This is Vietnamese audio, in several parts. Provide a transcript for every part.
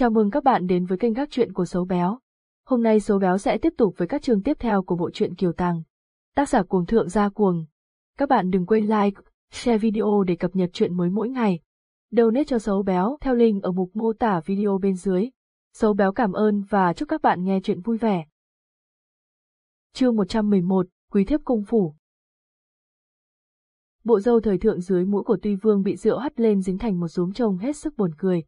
Chào mừng các bạn đến với kênh các truyện của Sấu Béo. Hôm nay Sấu Béo sẽ tiếp tục với các chương tiếp theo của bộ truyện Kiều Tàng. Tác giả cuồng thượng gia cuồng. Các bạn đừng quên like, share video để cập nhật truyện mới mỗi ngày. Donate cho Sấu Béo theo link ở mục mô tả video bên dưới. Sấu Béo cảm ơn và chúc các bạn nghe truyện vui vẻ. Chương 111, Quý thiếp cung phủ. Bộ dâu thời thượng dưới mũi của Tuy Vương bị rượu hắt lên dính thành một rúm trông hết sức buồn cười.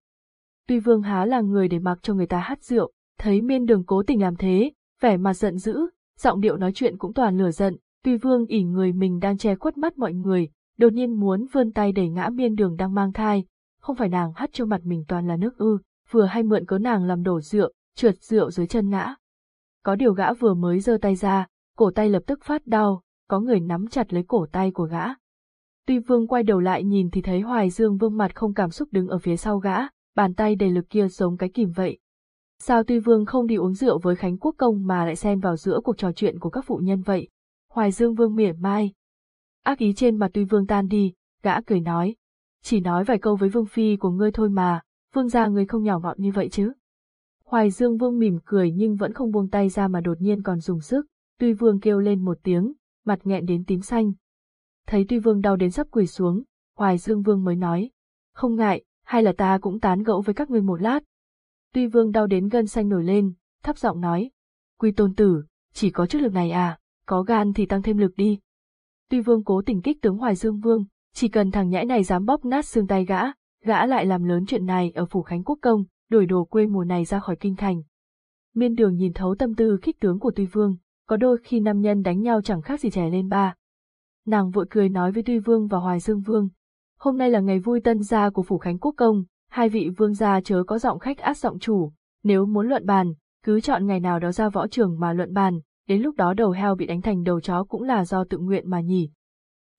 Tuy Vương há là người để mặc cho người ta hát rượu, thấy miên đường cố tình làm thế, vẻ mặt giận dữ, giọng điệu nói chuyện cũng toàn lửa giận, Tuy Vương ỉ người mình đang che khuất mắt mọi người, đột nhiên muốn vươn tay đẩy ngã miên đường đang mang thai, không phải nàng hắt cho mặt mình toàn là nước ư, vừa hay mượn cớ nàng làm đổ rượu, trượt rượu dưới chân ngã. Có điều gã vừa mới giơ tay ra, cổ tay lập tức phát đau, có người nắm chặt lấy cổ tay của gã. Tuy Vương quay đầu lại nhìn thì thấy Hoài Dương Vương mặt không cảm xúc đứng ở phía sau gã, bàn tay đầy lực kia giống cái kìm vậy. Sao Tuy Vương không đi uống rượu với Khánh Quốc Công mà lại xen vào giữa cuộc trò chuyện của các phụ nhân vậy? Hoài Dương Vương mỉa mai. Ác ý trên mặt Tuy Vương tan đi, gã cười nói. Chỉ nói vài câu với Vương Phi của ngươi thôi mà, Vương gia ngươi không nhỏ mọn như vậy chứ. Hoài Dương Vương mỉm cười nhưng vẫn không buông tay ra mà đột nhiên còn dùng sức, Tuy Vương kêu lên một tiếng, mặt nghẹn đến tím xanh. Thấy Tuy Vương đau đến sắp quỳ xuống, Hoài Dương Vương mới nói. Không ngại, hay là ta cũng tán gẫu với các ngươi một lát. Tuy vương đau đến gân xanh nổi lên, thấp giọng nói. Quy tôn tử, chỉ có chức lực này à, có gan thì tăng thêm lực đi. Tuy vương cố tình kích tướng Hoài Dương Vương, chỉ cần thằng nhãi này dám bóp nát xương tay gã, gã lại làm lớn chuyện này ở phủ Khánh Quốc Công, đuổi đồ quê mùa này ra khỏi kinh thành. Miên đường nhìn thấu tâm tư kích tướng của Tuy Vương, có đôi khi nam nhân đánh nhau chẳng khác gì trẻ lên ba. Nàng vội cười nói với Tuy Vương và Hoài Dương Vương, Hôm nay là ngày vui tân gia của Phủ Khánh Quốc Công, hai vị vương gia chớ có giọng khách át giọng chủ, nếu muốn luận bàn, cứ chọn ngày nào đó ra võ trường mà luận bàn, đến lúc đó đầu heo bị đánh thành đầu chó cũng là do tự nguyện mà nhỉ.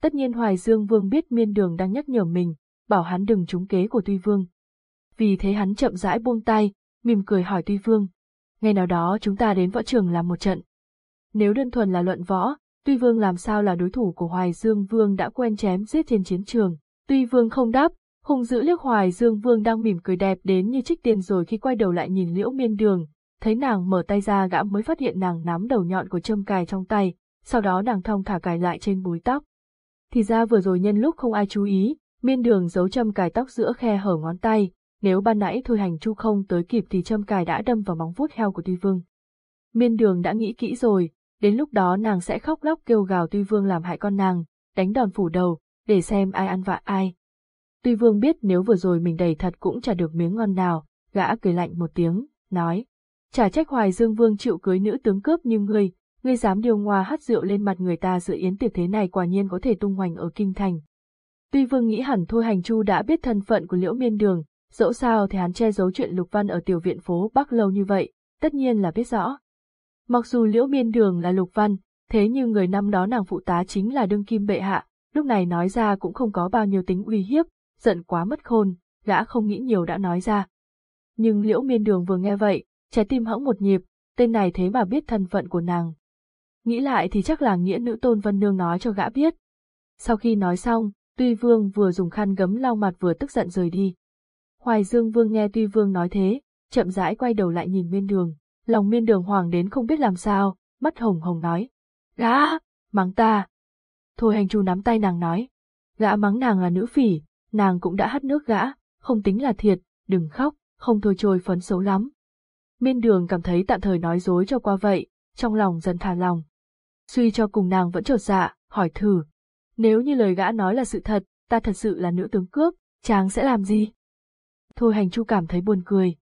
Tất nhiên Hoài Dương Vương biết miên đường đang nhắc nhở mình, bảo hắn đừng trúng kế của Tuy Vương. Vì thế hắn chậm rãi buông tay, mỉm cười hỏi Tuy Vương. Ngày nào đó chúng ta đến võ trường làm một trận. Nếu đơn thuần là luận võ, Tuy Vương làm sao là đối thủ của Hoài Dương Vương đã quen chém giết trên chiến trường. Tuy Vương không đáp, hùng dữ liếc Hoài Dương Vương đang mỉm cười đẹp đến như trích tiền rồi khi quay đầu lại nhìn Liễu Miên Đường, thấy nàng mở tay ra gã mới phát hiện nàng nắm đầu nhọn của châm cài trong tay, sau đó nàng thong thả cài lại trên búi tóc. Thì ra vừa rồi nhân lúc không ai chú ý, Miên Đường giấu châm cài tóc giữa khe hở ngón tay, nếu ban nãy Thôi Hành Chu không tới kịp thì châm cài đã đâm vào móng vuốt heo của Tuy Vương. Miên Đường đã nghĩ kỹ rồi, đến lúc đó nàng sẽ khóc lóc kêu gào Tuy Vương làm hại con nàng, đánh đòn phủ đầu, để xem ai ăn vạ ai. Tuy Vương biết nếu vừa rồi mình đầy thật cũng chả được miếng ngon nào, gã cười lạnh một tiếng, nói. Chả trách Hoài Dương Vương chịu cưới nữ tướng cướp như ngươi, ngươi dám điều ngoa hát rượu lên mặt người ta dự yến tiệc thế này quả nhiên có thể tung hoành ở kinh thành. Tuy Vương nghĩ hẳn Thôi Hành Chu đã biết thân phận của Liễu Miên Đường, dẫu sao thì hắn che giấu chuyện Lục Văn ở tiểu viện phố Bắc lâu như vậy, tất nhiên là biết rõ. Mặc dù Liễu Miên Đường là Lục Văn, thế nhưng người năm đó nàng phụ tá chính là đương kim bệ hạ, lúc này nói ra cũng không có bao nhiêu tính uy hiếp, giận quá mất khôn, gã không nghĩ nhiều đã nói ra. Nhưng liễu miên đường vừa nghe vậy, trái tim hẫng một nhịp, tên này thế mà biết thân phận của nàng. Nghĩ lại thì chắc là nghĩa nữ tôn vân nương nói cho gã biết. Sau khi nói xong, Tuy Vương vừa dùng khăn gấm lau mặt vừa tức giận rời đi. Hoài Dương Vương nghe Tuy Vương nói thế, chậm rãi quay đầu lại nhìn miên đường, lòng miên đường hoàng đến không biết làm sao, mắt hồng hồng nói. Gã, mắng ta, Thôi hành chu nắm tay nàng nói. Gã mắng nàng là nữ phỉ, nàng cũng đã hắt nước gã, không tính là thiệt, đừng khóc, không thôi trôi phấn xấu lắm. Miên đường cảm thấy tạm thời nói dối cho qua vậy, trong lòng dần thả lòng. Suy cho cùng nàng vẫn trột dạ, hỏi thử. Nếu như lời gã nói là sự thật, ta thật sự là nữ tướng cướp, chàng sẽ làm gì? Thôi hành chu cảm thấy buồn cười.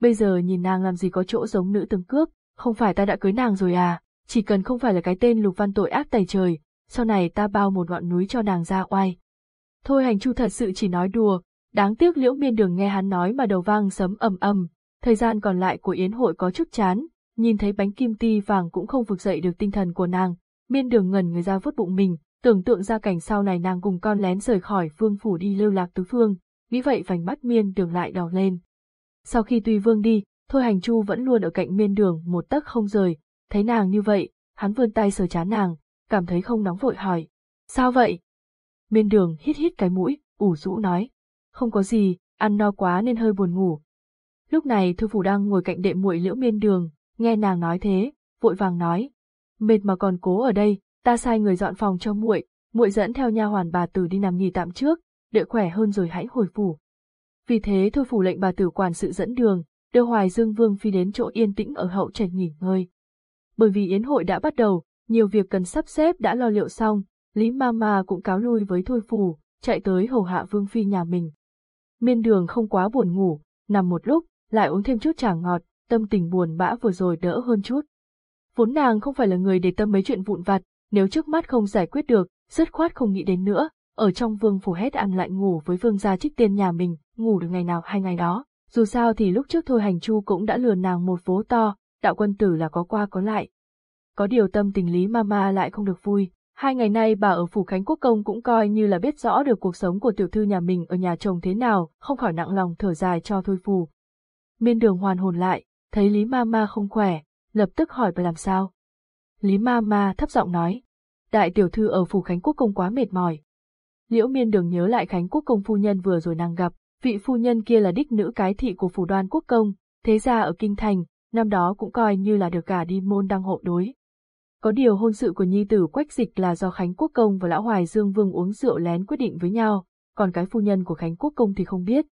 Bây giờ nhìn nàng làm gì có chỗ giống nữ tướng cướp, không phải ta đã cưới nàng rồi à, chỉ cần không phải là cái tên lục văn tội ác tày trời, sau này ta bao một ngọn núi cho nàng ra oai. Thôi hành chu thật sự chỉ nói đùa, đáng tiếc liễu miên đường nghe hắn nói mà đầu vang sấm ầm ầm, thời gian còn lại của yến hội có chút chán, nhìn thấy bánh kim ti vàng cũng không vực dậy được tinh thần của nàng, miên đường ngần người ra vút bụng mình, tưởng tượng ra cảnh sau này nàng cùng con lén rời khỏi vương phủ đi lưu lạc tứ phương, nghĩ vậy vành mắt miên đường lại đỏ lên. Sau khi tùy vương đi, thôi hành chu vẫn luôn ở cạnh miên đường một tấc không rời, thấy nàng như vậy, hắn vươn tay sờ chán nàng, cảm thấy không nóng vội hỏi. Sao vậy? Miên đường hít hít cái mũi, ủ rũ nói. Không có gì, ăn no quá nên hơi buồn ngủ. Lúc này Thư Phủ đang ngồi cạnh đệ muội Liễu Miên Đường, nghe nàng nói thế, vội vàng nói: "Mệt mà còn cố ở đây, ta sai người dọn phòng cho muội, muội dẫn theo nha hoàn bà tử đi nằm nghỉ tạm trước, đợi khỏe hơn rồi hãy hồi phủ." Vì thế thư Phủ lệnh bà tử quản sự dẫn đường, đưa Hoài Dương Vương phi đến chỗ yên tĩnh ở hậu trạch nghỉ ngơi. Bởi vì yến hội đã bắt đầu, nhiều việc cần sắp xếp đã lo liệu xong, Lý Mama cũng cáo lui với Thôi Phủ, chạy tới hầu hạ Vương phi nhà mình. Miên đường không quá buồn ngủ, nằm một lúc, lại uống thêm chút trà ngọt, tâm tình buồn bã vừa rồi đỡ hơn chút. Vốn nàng không phải là người để tâm mấy chuyện vụn vặt, nếu trước mắt không giải quyết được, dứt khoát không nghĩ đến nữa, ở trong vương phủ hết ăn lại ngủ với vương gia trích tiên nhà mình, ngủ được ngày nào hay ngày đó. Dù sao thì lúc trước thôi hành chu cũng đã lừa nàng một vố to, đạo quân tử là có qua có lại. Có điều tâm tình lý mama lại không được vui, hai ngày nay bà ở phủ Khánh Quốc Công cũng coi như là biết rõ được cuộc sống của tiểu thư nhà mình ở nhà chồng thế nào, không khỏi nặng lòng thở dài cho thôi phù. Miên đường hoàn hồn lại, thấy Lý Mama không khỏe, lập tức hỏi bà làm sao. Lý Mama thấp giọng nói, đại tiểu thư ở phủ Khánh Quốc Công quá mệt mỏi. Liễu miên đường nhớ lại Khánh Quốc Công phu nhân vừa rồi nàng gặp, vị phu nhân kia là đích nữ cái thị của phủ đoan quốc công, thế ra ở Kinh Thành, năm đó cũng coi như là được cả đi môn đăng hộ đối. Có điều hôn sự của nhi tử Quách Dịch là do Khánh Quốc Công và Lão Hoài Dương Vương uống rượu lén quyết định với nhau, còn cái phu nhân của Khánh Quốc Công thì không biết.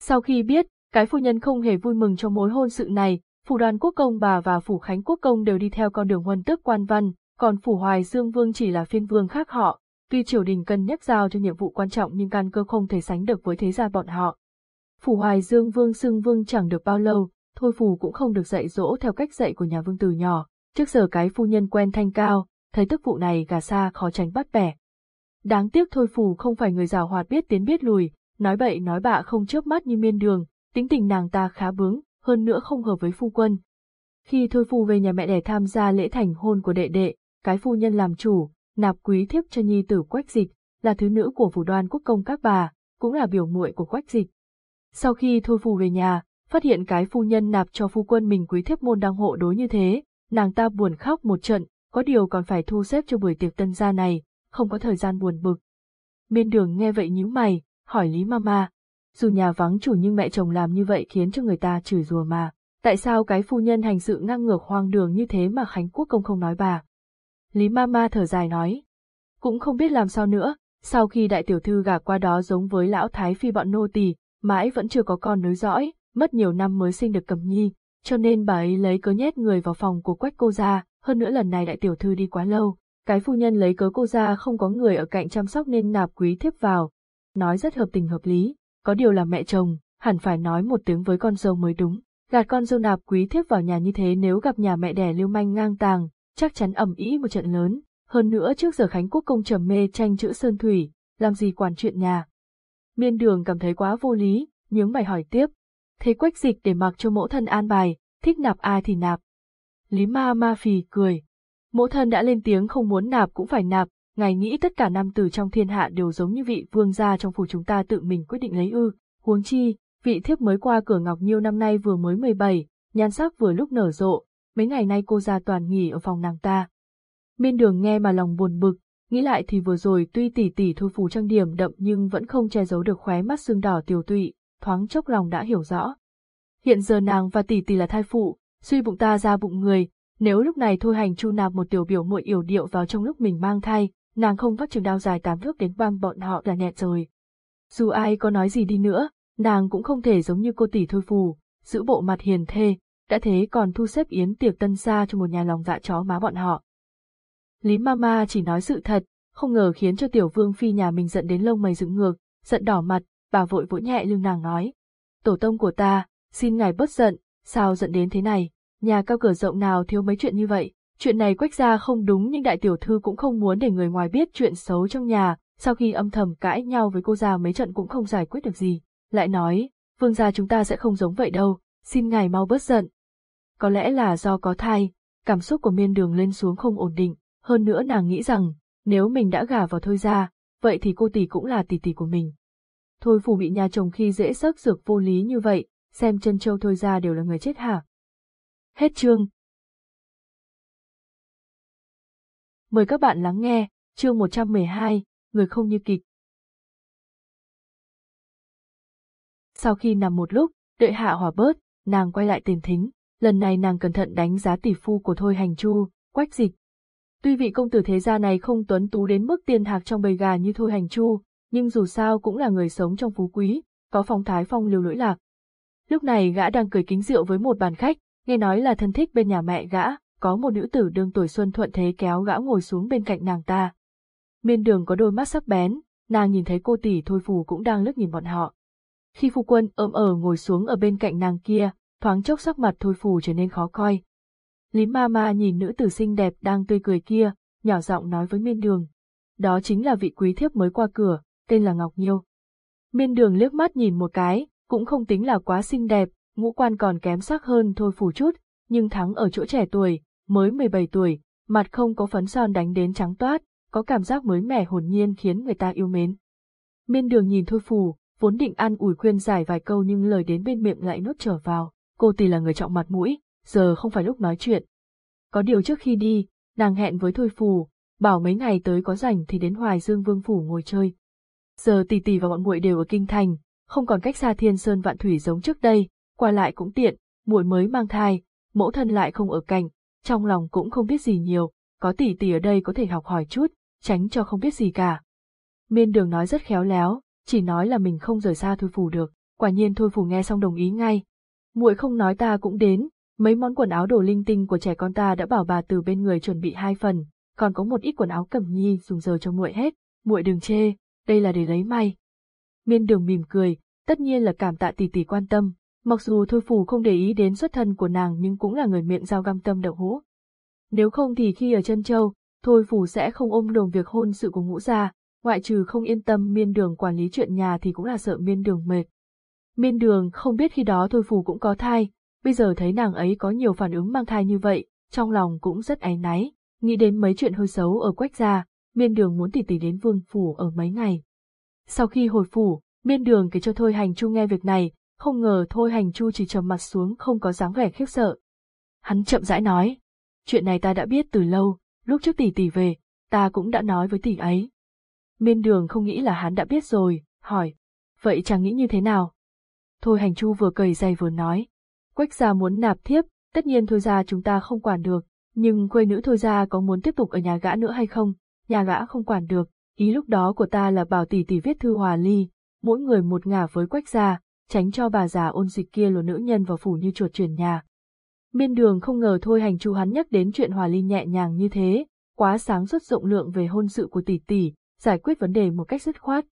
Sau khi biết, cái phu nhân không hề vui mừng cho mối hôn sự này, phủ đoàn quốc công bà và phủ Khánh Quốc Công đều đi theo con đường huân tước quan văn, còn phủ Hoài Dương Vương chỉ là phiên vương khác họ, tuy triều đình cân nhắc giao cho nhiệm vụ quan trọng nhưng căn cơ không thể sánh được với thế gia bọn họ. Phủ Hoài Dương Vương xưng vương chẳng được bao lâu, thôi phủ cũng không được dạy dỗ theo cách dạy của nhà vương từ nhỏ, trước giờ cái phu nhân quen thanh cao, thấy tức vụ này gà xa khó tránh bắt bẻ. Đáng tiếc thôi phù không phải người giàu hoạt biết tiến biết lùi, nói bậy nói bạ không chớp mắt như miên đường, tính tình nàng ta khá bướng, hơn nữa không hợp với phu quân. Khi thôi phù về nhà mẹ đẻ tham gia lễ thành hôn của đệ đệ, cái phu nhân làm chủ, nạp quý thiếp cho nhi tử quách dịch, là thứ nữ của phủ đoan quốc công các bà, cũng là biểu muội của quách dịch. Sau khi thôi phù về nhà, phát hiện cái phu nhân nạp cho phu quân mình quý thiếp môn đăng hộ đối như thế, nàng ta buồn khóc một trận, có điều còn phải thu xếp cho buổi tiệc tân gia này, không có thời gian buồn bực. Miên đường nghe vậy nhíu mày, hỏi Lý Mama, dù nhà vắng chủ nhưng mẹ chồng làm như vậy khiến cho người ta chửi rủa mà, tại sao cái phu nhân hành sự ngang ngược hoang đường như thế mà Khánh Quốc Công không nói bà? Lý Mama thở dài nói, cũng không biết làm sao nữa, sau khi đại tiểu thư gả qua đó giống với lão thái phi bọn nô tỳ, mãi vẫn chưa có con nối dõi, mất nhiều năm mới sinh được cầm nhi, cho nên bà ấy lấy cớ nhét người vào phòng của quách cô ra, hơn nữa lần này đại tiểu thư đi quá lâu, cái phu nhân lấy cớ cô ra không có người ở cạnh chăm sóc nên nạp quý thiếp vào. Nói rất hợp tình hợp lý, có điều là mẹ chồng, hẳn phải nói một tiếng với con dâu mới đúng. Gạt con dâu nạp quý thiếp vào nhà như thế nếu gặp nhà mẹ đẻ lưu manh ngang tàng, chắc chắn ẩm ý một trận lớn. Hơn nữa trước giờ Khánh Quốc công trầm mê tranh chữ sơn thủy, làm gì quản chuyện nhà. Miên đường cảm thấy quá vô lý, nhướng mày hỏi tiếp. Thế quách dịch để mặc cho mẫu thân an bài, thích nạp ai thì nạp. Lý ma ma phì cười. Mẫu thân đã lên tiếng không muốn nạp cũng phải nạp, ngài nghĩ tất cả nam tử trong thiên hạ đều giống như vị vương gia trong phủ chúng ta tự mình quyết định lấy ư, huống chi, vị thiếp mới qua cửa ngọc nhiêu năm nay vừa mới 17, nhan sắc vừa lúc nở rộ, mấy ngày nay cô ra toàn nghỉ ở phòng nàng ta. Miên đường nghe mà lòng buồn bực, nghĩ lại thì vừa rồi tuy tỷ tỷ thôi phù trang điểm đậm nhưng vẫn không che giấu được khóe mắt xương đỏ tiểu tụy, thoáng chốc lòng đã hiểu rõ. Hiện giờ nàng và tỷ tỷ là thai phụ, suy bụng ta ra bụng người, nếu lúc này thôi hành chu nạp một tiểu biểu muội yểu điệu vào trong lúc mình mang thai, nàng không vắt trường đao dài tám thước đến băm bọn họ là nhẹt rồi. Dù ai có nói gì đi nữa, nàng cũng không thể giống như cô tỷ thôi phù, giữ bộ mặt hiền thê, đã thế còn thu xếp yến tiệc tân xa cho một nhà lòng dạ chó má bọn họ. Lý Mama chỉ nói sự thật, không ngờ khiến cho tiểu vương phi nhà mình giận đến lông mày dựng ngược, giận đỏ mặt, bà vội vỗ nhẹ lưng nàng nói. Tổ tông của ta, xin ngài bớt giận, sao giận đến thế này, nhà cao cửa rộng nào thiếu mấy chuyện như vậy, chuyện này quách ra không đúng nhưng đại tiểu thư cũng không muốn để người ngoài biết chuyện xấu trong nhà, sau khi âm thầm cãi nhau với cô già mấy trận cũng không giải quyết được gì, lại nói, vương gia chúng ta sẽ không giống vậy đâu, xin ngài mau bớt giận. Có lẽ là do có thai, cảm xúc của miên đường lên xuống không ổn định, hơn nữa nàng nghĩ rằng, nếu mình đã gả vào thôi ra, vậy thì cô tỷ cũng là tỷ tỷ của mình. Thôi phủ bị nhà chồng khi dễ sớt dược vô lý như vậy, xem chân châu thôi ra đều là người chết hả. Hết chương. Mời các bạn lắng nghe, chương 112, người không như kịch. Sau khi nằm một lúc, đợi hạ hỏa bớt, nàng quay lại tiền thính, lần này nàng cẩn thận đánh giá tỷ phu của Thôi Hành Chu, quách dịch. Tuy vị công tử thế gia này không tuấn tú đến mức tiền hạc trong bầy gà như Thôi Hành Chu, nhưng dù sao cũng là người sống trong phú quý, có phong thái phong lưu lỗi lạc. Lúc này gã đang cười kính rượu với một bàn khách, nghe nói là thân thích bên nhà mẹ gã, có một nữ tử đương tuổi xuân thuận thế kéo gã ngồi xuống bên cạnh nàng ta. Miên đường có đôi mắt sắc bén, nàng nhìn thấy cô tỷ thôi phù cũng đang lướt nhìn bọn họ. Khi phu quân ôm ở ngồi xuống ở bên cạnh nàng kia, thoáng chốc sắc mặt thôi phù trở nên khó coi. Lý ma ma nhìn nữ tử xinh đẹp đang tươi cười kia, nhỏ giọng nói với miên đường. Đó chính là vị quý thiếp mới qua cửa, tên là Ngọc Nhiêu. Miên đường liếc mắt nhìn một cái, cũng không tính là quá xinh đẹp, ngũ quan còn kém sắc hơn thôi phủ chút, nhưng thắng ở chỗ trẻ tuổi, mới 17 tuổi, mặt không có phấn son đánh đến trắng toát, có cảm giác mới mẻ hồn nhiên khiến người ta yêu mến. Miên đường nhìn thôi phủ, vốn định ăn ủi khuyên giải vài câu nhưng lời đến bên miệng lại nuốt trở vào, cô tỷ là người trọng mặt mũi, giờ không phải lúc nói chuyện. Có điều trước khi đi, nàng hẹn với thôi phủ, bảo mấy ngày tới có rảnh thì đến Hoài Dương Vương Phủ ngồi chơi. Giờ tỷ tỷ và bọn muội đều ở Kinh Thành, không còn cách xa thiên sơn vạn thủy giống trước đây, qua lại cũng tiện, muội mới mang thai, mẫu thân lại không ở cạnh, trong lòng cũng không biết gì nhiều, có tỷ tỷ ở đây có thể học hỏi chút, tránh cho không biết gì cả. Miên đường nói rất khéo léo, chỉ nói là mình không rời xa Thôi Phủ được, quả nhiên Thôi Phủ nghe xong đồng ý ngay. muội không nói ta cũng đến, mấy món quần áo đồ linh tinh của trẻ con ta đã bảo bà từ bên người chuẩn bị hai phần, còn có một ít quần áo cẩm nhi dùng giờ cho muội hết, muội đừng chê, đây là để lấy may. Miên đường mỉm cười, tất nhiên là cảm tạ tỷ tỷ quan tâm, mặc dù Thôi Phủ không để ý đến xuất thân của nàng nhưng cũng là người miệng giao găm tâm đậu hũ. Nếu không thì khi ở chân châu, Thôi Phủ sẽ không ôm đồm việc hôn sự của ngũ gia, ngoại trừ không yên tâm miên đường quản lý chuyện nhà thì cũng là sợ miên đường mệt. Miên đường không biết khi đó Thôi Phủ cũng có thai, bây giờ thấy nàng ấy có nhiều phản ứng mang thai như vậy, trong lòng cũng rất áy náy, nghĩ đến mấy chuyện hơi xấu ở quách gia, miên đường muốn tỉ tỉ đến vương phủ ở mấy ngày. Sau khi hồi phủ, miên đường kể cho Thôi Hành Chu nghe việc này, không ngờ Thôi Hành Chu chỉ trầm mặt xuống không có dáng vẻ khiếp sợ. Hắn chậm rãi nói, chuyện này ta đã biết từ lâu, lúc trước tỷ tỷ về, ta cũng đã nói với tỷ ấy. Miên đường không nghĩ là hắn đã biết rồi, hỏi, vậy chàng nghĩ như thế nào? Thôi Hành Chu vừa cầy giày vừa nói, quách gia muốn nạp thiếp, tất nhiên thôi ra chúng ta không quản được, nhưng quê nữ thôi ra có muốn tiếp tục ở nhà gã nữa hay không, nhà gã không quản được, ý lúc đó của ta là bảo tỷ tỷ viết thư hòa ly, mỗi người một ngả với quách gia, tránh cho bà già ôn dịch kia lùa nữ nhân vào phủ như chuột chuyển nhà. Miên đường không ngờ thôi hành chu hắn nhắc đến chuyện hòa ly nhẹ nhàng như thế, quá sáng suốt rộng lượng về hôn sự của tỷ tỷ, giải quyết vấn đề một cách dứt khoát.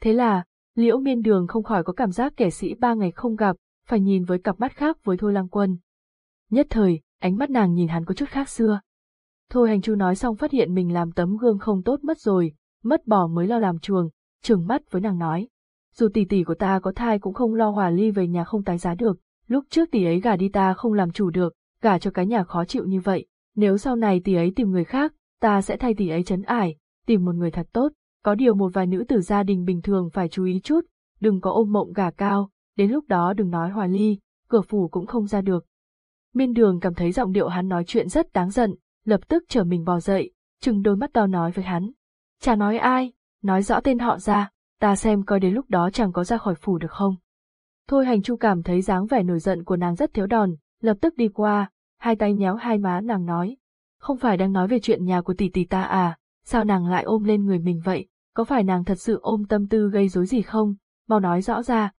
Thế là, liễu miên đường không khỏi có cảm giác kẻ sĩ ba ngày không gặp, phải nhìn với cặp mắt khác với thôi lang quân. Nhất thời, ánh mắt nàng nhìn hắn có chút khác xưa. Thôi hành chu nói xong phát hiện mình làm tấm gương không tốt mất rồi, mất bỏ mới lo làm chuồng, trừng mắt với nàng nói. Dù tỷ tỷ của ta có thai cũng không lo hòa ly về nhà không tái giá được, lúc trước tỷ ấy gả đi ta không làm chủ được, gả cho cái nhà khó chịu như vậy, nếu sau này tỷ ấy tìm người khác, ta sẽ thay tỷ ấy chấn ải, tìm một người thật tốt, có điều một vài nữ tử gia đình bình thường phải chú ý chút, đừng có ôm mộng gả cao, đến lúc đó đừng nói hòa ly, cửa phủ cũng không ra được. Miên đường cảm thấy giọng điệu hắn nói chuyện rất đáng giận, lập tức trở mình bò dậy, chừng đôi mắt to nói với hắn. Chả nói ai, nói rõ tên họ ra, ta xem coi đến lúc đó chẳng có ra khỏi phủ được không. Thôi hành chu cảm thấy dáng vẻ nổi giận của nàng rất thiếu đòn, lập tức đi qua, hai tay nhéo hai má nàng nói. Không phải đang nói về chuyện nhà của tỷ tỷ ta à, sao nàng lại ôm lên người mình vậy, có phải nàng thật sự ôm tâm tư gây rối gì không, mau nói rõ ra.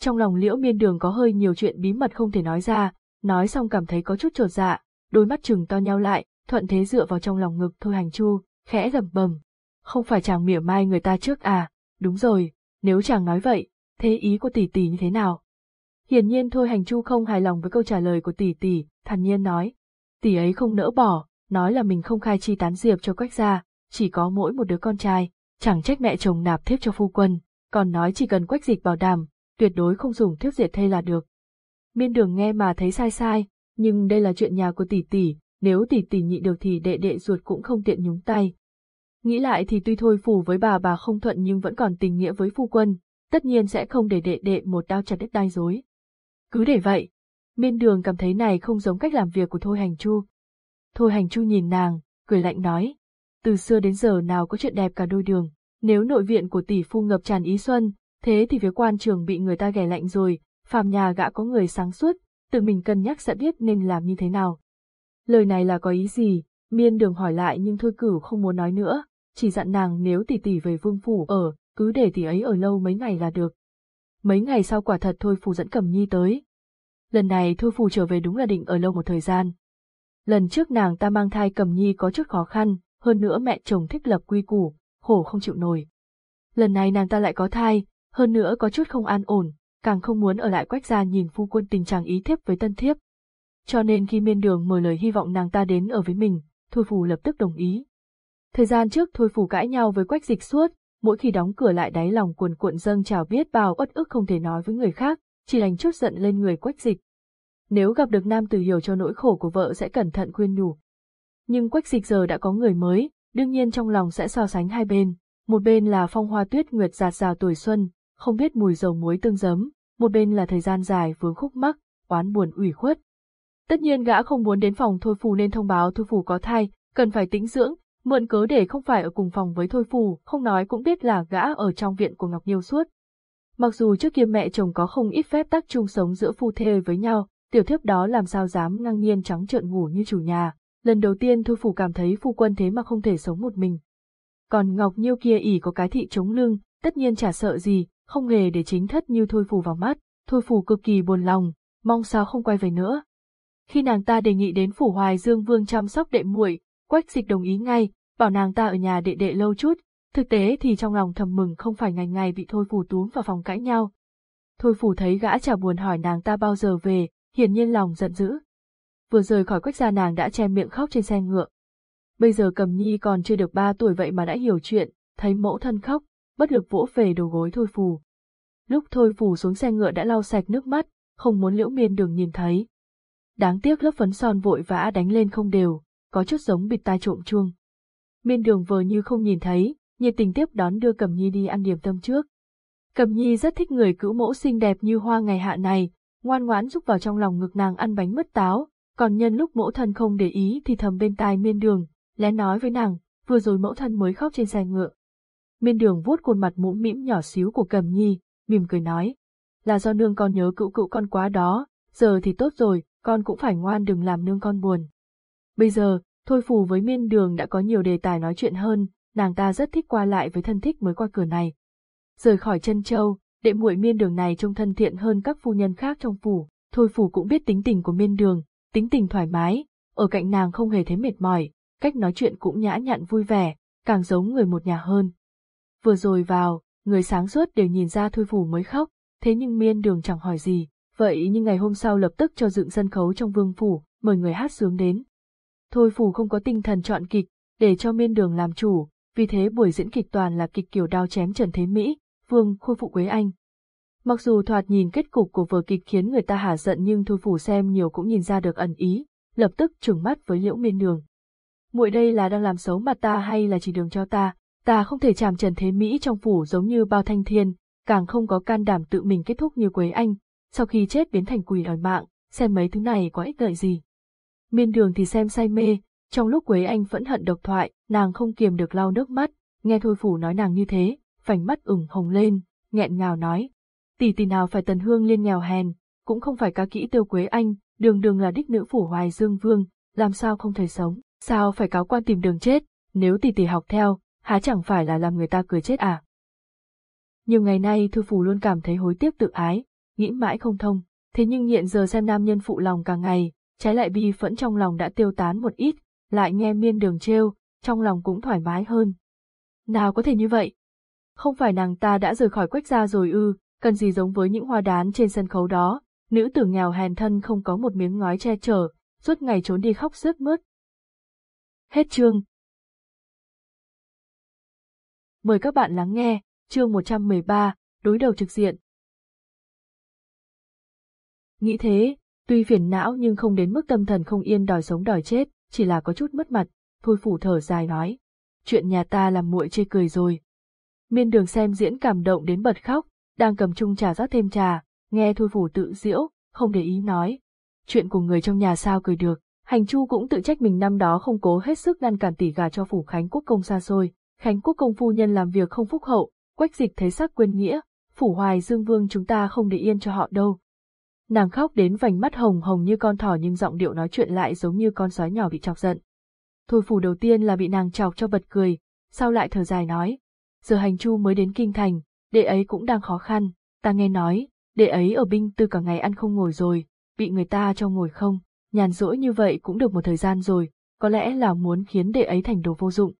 Trong lòng liễu miên đường có hơi nhiều chuyện bí mật không thể nói ra, nói xong cảm thấy có chút trột dạ, đôi mắt trừng to nhau lại, thuận thế dựa vào trong lòng ngực thôi hành chu, khẽ lẩm bầm. Không phải chàng mỉa mai người ta trước à, đúng rồi, nếu chàng nói vậy, thế ý của tỷ tỷ như thế nào? Hiển nhiên thôi hành chu không hài lòng với câu trả lời của tỷ tỷ, thản nhiên nói. Tỷ ấy không nỡ bỏ, nói là mình không khai chi tán diệp cho quách gia, chỉ có mỗi một đứa con trai, chẳng trách mẹ chồng nạp thiếp cho phu quân, còn nói chỉ cần quách dịch bảo đảm, tuyệt đối không dùng thiếp diệt thê là được. Miên đường nghe mà thấy sai sai, nhưng đây là chuyện nhà của tỷ tỷ, nếu tỷ tỷ nhị được thì đệ đệ ruột cũng không tiện nhúng tay. Nghĩ lại thì tuy thôi phù với bà bà không thuận nhưng vẫn còn tình nghĩa với phu quân, tất nhiên sẽ không để đệ đệ một đao chặt đứt đai dối. Cứ để vậy, miên đường cảm thấy này không giống cách làm việc của Thôi Hành Chu. Thôi Hành Chu nhìn nàng, cười lạnh nói, từ xưa đến giờ nào có chuyện đẹp cả đôi đường, nếu nội viện của tỷ phu ngập tràn ý xuân, thế thì phía quan trường bị người ta ghẻ lạnh rồi, phàm nhà gã có người sáng suốt, tự mình cân nhắc sẽ biết nên làm như thế nào. Lời này là có ý gì, miên đường hỏi lại nhưng thôi cửu không muốn nói nữa, chỉ dặn nàng nếu tỷ tỷ về vương phủ ở, cứ để tỷ ấy ở lâu mấy ngày là được. Mấy ngày sau quả thật thôi phù dẫn cầm nhi tới. Lần này thôi phù trở về đúng là định ở lâu một thời gian. Lần trước nàng ta mang thai cầm nhi có chút khó khăn, hơn nữa mẹ chồng thích lập quy củ, khổ không chịu nổi. Lần này nàng ta lại có thai, hơn nữa có chút không an ổn, càng không muốn ở lại quách gia nhìn phu quân tình trạng ý thiếp với tân thiếp. Cho nên khi miên đường mời lời hy vọng nàng ta đến ở với mình, Thôi Phù lập tức đồng ý. Thời gian trước Thôi Phù cãi nhau với quách dịch suốt, mỗi khi đóng cửa lại đáy lòng cuồn cuộn dâng trào biết bao uất ức không thể nói với người khác, chỉ đành chút giận lên người quách dịch. Nếu gặp được nam tử hiểu cho nỗi khổ của vợ sẽ cẩn thận khuyên nhủ. Nhưng quách dịch giờ đã có người mới, đương nhiên trong lòng sẽ so sánh hai bên, một bên là phong hoa tuyết nguyệt giạt rào tuổi xuân, không biết mùi dầu muối tương giấm, một bên là thời gian dài vướng khúc mắc, oán buồn ủy khuất. Tất nhiên gã không muốn đến phòng Thôi Phù nên thông báo Thôi Phù có thai, cần phải tĩnh dưỡng, mượn cớ để không phải ở cùng phòng với Thôi Phù, không nói cũng biết là gã ở trong viện của Ngọc Nhiêu suốt. Mặc dù trước kia mẹ chồng có không ít phép tắc chung sống giữa phu thê với nhau, tiểu thiếp đó làm sao dám ngang nhiên trắng trợn ngủ như chủ nhà, lần đầu tiên Thôi Phù cảm thấy phu quân thế mà không thể sống một mình. Còn Ngọc Nhiêu kia ỉ có cái thị chống lưng, tất nhiên chả sợ gì, không hề để chính thất như Thôi Phù vào mắt, Thôi Phù cực kỳ buồn lòng, mong sao không quay về nữa. Khi nàng ta đề nghị đến phủ Hoài Dương Vương chăm sóc đệ muội, Quách Dịch đồng ý ngay, bảo nàng ta ở nhà đệ đệ lâu chút, thực tế thì trong lòng thầm mừng không phải ngày ngày bị Thôi Phủ túm vào phòng cãi nhau. Thôi Phủ thấy gã chả buồn hỏi nàng ta bao giờ về, hiển nhiên lòng giận dữ. Vừa rời khỏi quách gia nàng đã che miệng khóc trên xe ngựa. Bây giờ cầm nhi còn chưa được ba tuổi vậy mà đã hiểu chuyện, thấy mẫu thân khóc, bất lực vỗ về đầu gối Thôi Phủ. Lúc Thôi Phủ xuống xe ngựa đã lau sạch nước mắt, không muốn liễu miên đường nhìn thấy. Đáng tiếc lớp phấn son vội vã đánh lên không đều, có chút giống bịt tai trộm chuông. Miên đường vờ như không nhìn thấy, nhiệt tình tiếp đón đưa Cầm Nhi đi ăn điểm tâm trước. Cầm Nhi rất thích người cữu mẫu xinh đẹp như hoa ngày hạ này, ngoan ngoãn giúp vào trong lòng ngực nàng ăn bánh mứt táo, còn nhân lúc mẫu thân không để ý thì thầm bên tai miên đường, lén nói với nàng, vừa rồi mẫu thân mới khóc trên xe ngựa. Miên đường vuốt khuôn mặt mũm mĩm nhỏ xíu của Cầm Nhi, mỉm cười nói, là do nương con nhớ cựu cựu con quá đó, giờ thì tốt rồi, con cũng phải ngoan đừng làm nương con buồn. Bây giờ, Thôi Phù với miên đường đã có nhiều đề tài nói chuyện hơn, nàng ta rất thích qua lại với thân thích mới qua cửa này. Rời khỏi chân châu, đệ muội miên đường này trông thân thiện hơn các phu nhân khác trong phủ, Thôi Phù cũng biết tính tình của miên đường, tính tình thoải mái, ở cạnh nàng không hề thấy mệt mỏi, cách nói chuyện cũng nhã nhặn vui vẻ, càng giống người một nhà hơn. Vừa rồi vào, người sáng suốt đều nhìn ra Thôi Phù mới khóc, thế nhưng miên đường chẳng hỏi gì, vậy nhưng ngày hôm sau lập tức cho dựng sân khấu trong vương phủ, mời người hát sướng đến. Thôi Phù không có tinh thần chọn kịch, để cho miên đường làm chủ, vì thế buổi diễn kịch toàn là kịch kiểu đao chém Trần Thế Mỹ, Vương khôi phụ Quế Anh. Mặc dù thoạt nhìn kết cục của vở kịch khiến người ta hả giận nhưng Thôi Phù xem nhiều cũng nhìn ra được ẩn ý, lập tức trừng mắt với Liễu Miên Đường. Muội đây là đang làm xấu mặt ta hay là chỉ đường cho ta, ta không thể chạm Trần Thế Mỹ trong phủ giống như bao thanh thiên, càng không có can đảm tự mình kết thúc như Quế Anh, sau khi chết biến thành quỷ đòi mạng, xem mấy thứ này có ích lợi gì. Miên đường thì xem say mê, trong lúc Quế Anh phẫn hận độc thoại, nàng không kiềm được lau nước mắt, nghe Thôi Phủ nói nàng như thế, vành mắt ửng hồng lên, nghẹn ngào nói. Tỷ tỷ nào phải tần hương liên nghèo hèn, cũng không phải ca kỹ tiêu Quế Anh, đường đường là đích nữ phủ hoài dương vương, làm sao không thể sống, sao phải cáo quan tìm đường chết, nếu tỷ tỷ học theo, há chẳng phải là làm người ta cười chết à. Nhiều ngày nay Thư Phủ luôn cảm thấy hối tiếc tự ái, nghĩ mãi không thông, thế nhưng hiện giờ xem nam nhân phụ lòng cả ngày, trái lại bi phẫn trong lòng đã tiêu tán một ít, lại nghe miên đường trêu, trong lòng cũng thoải mái hơn. Nào có thể như vậy? Không phải nàng ta đã rời khỏi quách gia rồi ư, cần gì giống với những hoa đán trên sân khấu đó, nữ tử nghèo hèn thân không có một miếng ngói che chở, suốt ngày trốn đi khóc rớt mướt. Hết chương. Mời các bạn lắng nghe, chương 113, đối đầu trực diện. Nghĩ thế, tuy phiền não nhưng không đến mức tâm thần không yên đòi sống đòi chết, chỉ là có chút mất mặt, thôi phủ thở dài nói. Chuyện nhà ta làm muội chê cười rồi. Miên đường xem diễn cảm động đến bật khóc, đang cầm chung trà rót thêm trà, nghe thôi phủ tự diễu, không để ý nói. Chuyện của người trong nhà sao cười được, hành chu cũng tự trách mình năm đó không cố hết sức ngăn cản tỷ gà cho phủ Khánh Quốc công xa xôi, Khánh Quốc công phu nhân làm việc không phúc hậu, quách dịch thấy sắc quên nghĩa, phủ hoài dương vương chúng ta không để yên cho họ đâu. Nàng khóc đến vành mắt hồng hồng như con thỏ nhưng giọng điệu nói chuyện lại giống như con sói nhỏ bị chọc giận. Thôi phủ đầu tiên là bị nàng chọc cho bật cười, sau lại thở dài nói. Giờ hành chu mới đến kinh thành, đệ ấy cũng đang khó khăn, ta nghe nói, đệ ấy ở binh tư cả ngày ăn không ngồi rồi, bị người ta cho ngồi không, nhàn rỗi như vậy cũng được một thời gian rồi, có lẽ là muốn khiến đệ ấy thành đồ vô dụng.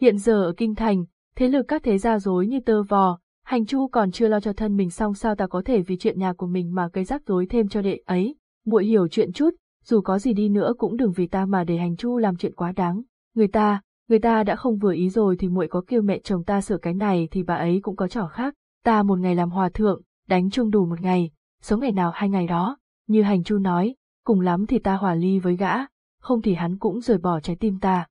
Hiện giờ ở kinh thành, thế lực các thế gia dối như tơ vò, hành chu còn chưa lo cho thân mình xong sao ta có thể vì chuyện nhà của mình mà gây rắc rối thêm cho đệ ấy, muội hiểu chuyện chút, dù có gì đi nữa cũng đừng vì ta mà để hành chu làm chuyện quá đáng. Người ta, người ta đã không vừa ý rồi thì muội có kêu mẹ chồng ta sửa cái này thì bà ấy cũng có trò khác. Ta một ngày làm hòa thượng, đánh chung đủ một ngày, sống ngày nào hai ngày đó, như hành chu nói, cùng lắm thì ta hòa ly với gã, không thì hắn cũng rời bỏ trái tim ta.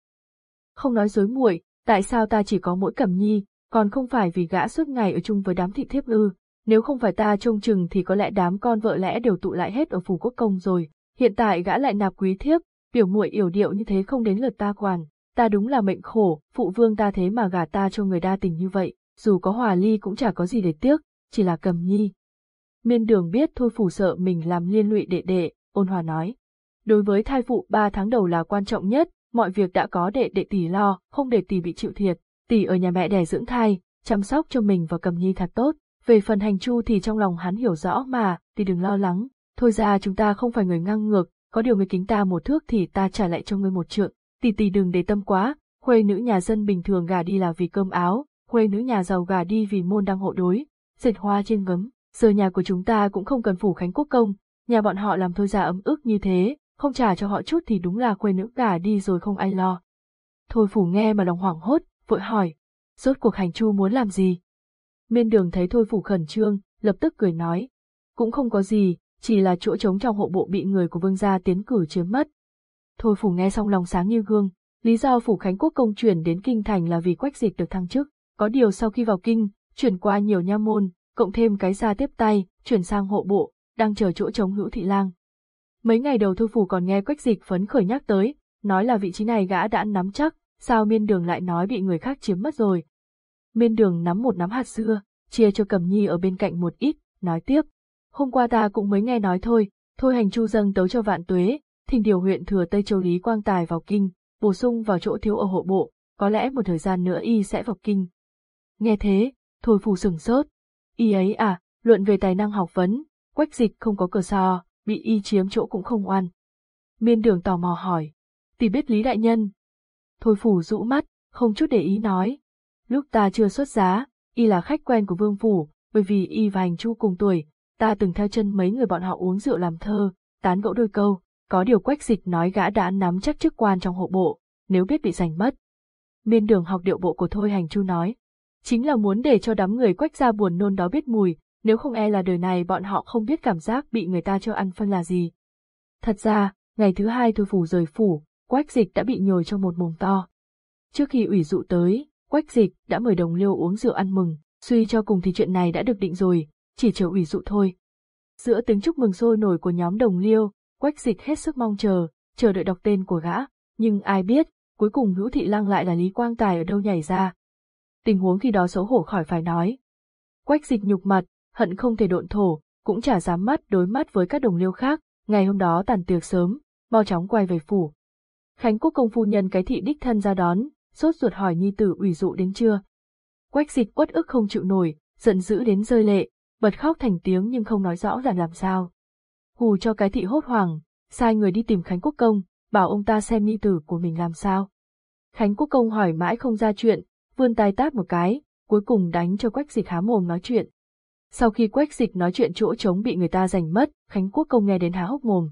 Không nói dối muội, tại sao ta chỉ có mỗi cẩm nhi, còn không phải vì gã suốt ngày ở chung với đám thị thiếp ư, nếu không phải ta trông chừng thì có lẽ đám con vợ lẽ đều tụ lại hết ở phủ quốc công rồi, hiện tại gã lại nạp quý thiếp, biểu muội yểu điệu như thế không đến lượt ta quản, ta đúng là mệnh khổ, phụ vương ta thế mà gả ta cho người đa tình như vậy, dù có hòa ly cũng chả có gì để tiếc, chỉ là cầm nhi. Miên đường biết thôi phủ sợ mình làm liên lụy đệ đệ, ôn hòa nói. Đối với thai phụ ba tháng đầu là quan trọng nhất, mọi việc đã có đệ đệ tỷ lo, không để tỷ bị chịu thiệt, tỷ ở nhà mẹ đẻ dưỡng thai, chăm sóc cho mình và cầm nhi thật tốt. Về phần hành chu thì trong lòng hắn hiểu rõ mà, tỷ đừng lo lắng, thôi ra chúng ta không phải người ngang ngược, có điều người kính ta một thước thì ta trả lại cho ngươi một trượng, tỷ tỷ đừng để tâm quá, khuê nữ nhà dân bình thường gà đi là vì cơm áo, khuê nữ nhà giàu gà đi vì môn đăng hộ đối, dệt hoa trên gấm, giờ nhà của chúng ta cũng không cần phủ khánh quốc công, nhà bọn họ làm thôi ra ấm ức như thế, không trả cho họ chút thì đúng là quê nữ gà đi rồi không ai lo. Thôi phủ nghe mà lòng hoảng hốt, vội hỏi, rốt cuộc hành chu muốn làm gì? Miên đường thấy thôi phủ khẩn trương, lập tức cười nói, cũng không có gì, chỉ là chỗ trống trong hộ bộ bị người của vương gia tiến cử chiếm mất. Thôi phủ nghe xong lòng sáng như gương, lý do phủ Khánh Quốc công chuyển đến kinh thành là vì quách dịch được thăng chức, có điều sau khi vào kinh, chuyển qua nhiều nha môn, cộng thêm cái gia tiếp tay, chuyển sang hộ bộ, đang chờ chỗ trống hữu thị lang. Mấy ngày đầu Thôi Phủ còn nghe Quách Dịch phấn khởi nhắc tới, nói là vị trí này gã đã nắm chắc, sao miên đường lại nói bị người khác chiếm mất rồi. Miên đường nắm một nắm hạt dưa, chia cho Cầm Nhi ở bên cạnh một ít, nói tiếp. Hôm qua ta cũng mới nghe nói thôi, thôi hành chu dâng tấu cho vạn tuế, thỉnh điều huyện thừa Tây Châu Lý Quang Tài vào kinh, bổ sung vào chỗ thiếu ở hộ bộ, có lẽ một thời gian nữa y sẽ vào kinh. Nghe thế, thôi phù sừng sốt. Y ấy à, luận về tài năng học vấn, quách dịch không có cờ so, bị y chiếm chỗ cũng không oan. Miên đường tò mò hỏi, tỷ biết Lý Đại Nhân. Thôi phủ rũ mắt, không chút để ý nói. Lúc ta chưa xuất giá, y là khách quen của vương phủ, bởi vì y và hành chu cùng tuổi, ta từng theo chân mấy người bọn họ uống rượu làm thơ, tán gẫu đôi câu, có điều quách dịch nói gã đã nắm chắc chức quan trong hộ bộ, nếu biết bị giành mất. Miên đường học điệu bộ của Thôi Hành Chu nói, chính là muốn để cho đám người quách ra buồn nôn đó biết mùi, nếu không e là đời này bọn họ không biết cảm giác bị người ta cho ăn phân là gì. Thật ra, ngày thứ hai thôi phủ rời phủ, quách dịch đã bị nhồi trong một mồm to. Trước khi ủy dụ tới, quách dịch đã mời đồng liêu uống rượu ăn mừng, suy cho cùng thì chuyện này đã được định rồi, chỉ chờ ủy dụ thôi. Giữa tiếng chúc mừng sôi nổi của nhóm đồng liêu, quách dịch hết sức mong chờ, chờ đợi đọc tên của gã, nhưng ai biết, cuối cùng hữu thị Lang lại là Lý Quang Tài ở đâu nhảy ra. Tình huống khi đó xấu hổ khỏi phải nói. Quách dịch nhục mặt, hận không thể độn thổ, cũng chả dám mắt đối mắt với các đồng liêu khác, ngày hôm đó tàn tiệc sớm, mau chóng quay về phủ. Khánh Quốc công phu nhân cái thị đích thân ra đón, sốt ruột hỏi nhi tử ủy dụ đến chưa. Quách dịch uất ức không chịu nổi, giận dữ đến rơi lệ, bật khóc thành tiếng nhưng không nói rõ ràng làm sao. Hù cho cái thị hốt hoảng, sai người đi tìm Khánh Quốc công, bảo ông ta xem nhi tử của mình làm sao. Khánh Quốc công hỏi mãi không ra chuyện, vươn tay tát một cái, cuối cùng đánh cho Quách dịch há mồm nói chuyện. Sau khi quách dịch nói chuyện chỗ trống bị người ta giành mất, Khánh Quốc công nghe đến há hốc mồm.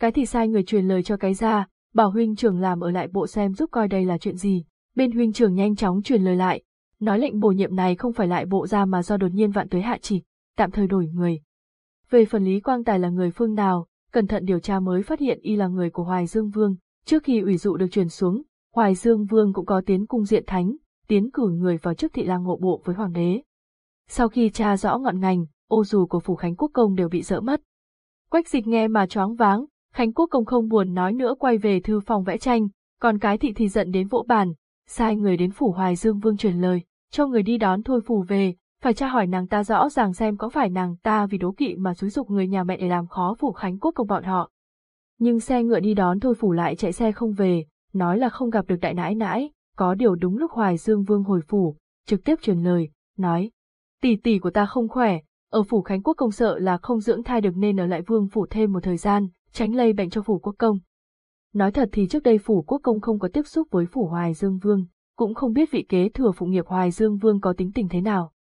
Cái thì sai người truyền lời cho cái ra, bảo huynh trưởng làm ở lại bộ xem giúp coi đây là chuyện gì. Bên huynh trưởng nhanh chóng truyền lời lại, nói lệnh bổ nhiệm này không phải lại bộ ra mà do đột nhiên vạn tuế hạ chỉ, tạm thời đổi người. Về phần Lý Quang Tài là người phương nào, cẩn thận điều tra mới phát hiện y là người của Hoài Dương Vương. Trước khi ủy dụ được truyền xuống, Hoài Dương Vương cũng có tiến cung diện thánh, tiến cử người vào chức thị lang ngộ bộ với hoàng đế. Sau khi tra rõ ngọn ngành, ô dù của phủ Khánh Quốc Công đều bị dỡ mất. Quách dịch nghe mà choáng váng, Khánh Quốc Công không buồn nói nữa quay về thư phòng vẽ tranh, còn cái thị thì giận đến vỗ bàn, sai người đến phủ Hoài Dương Vương truyền lời, cho người đi đón Thôi Phủ về, phải tra hỏi nàng ta rõ ràng xem có phải nàng ta vì đố kỵ mà xúi dục người nhà mẹ để làm khó phủ Khánh Quốc công bọn họ. Nhưng xe ngựa đi đón thôi phủ lại chạy xe không về, nói là không gặp được đại nãi nãi, có điều đúng lúc Hoài Dương Vương hồi phủ, trực tiếp truyền lời, nói, tỷ tỷ của ta không khỏe, ở phủ Khánh Quốc công sợ là không dưỡng thai được nên ở lại vương phủ thêm một thời gian, tránh lây bệnh cho phủ quốc công. Nói thật thì trước đây phủ quốc công không có tiếp xúc với phủ Hoài Dương Vương, cũng không biết vị kế thừa phụ nghiệp Hoài Dương Vương có tính tình thế nào.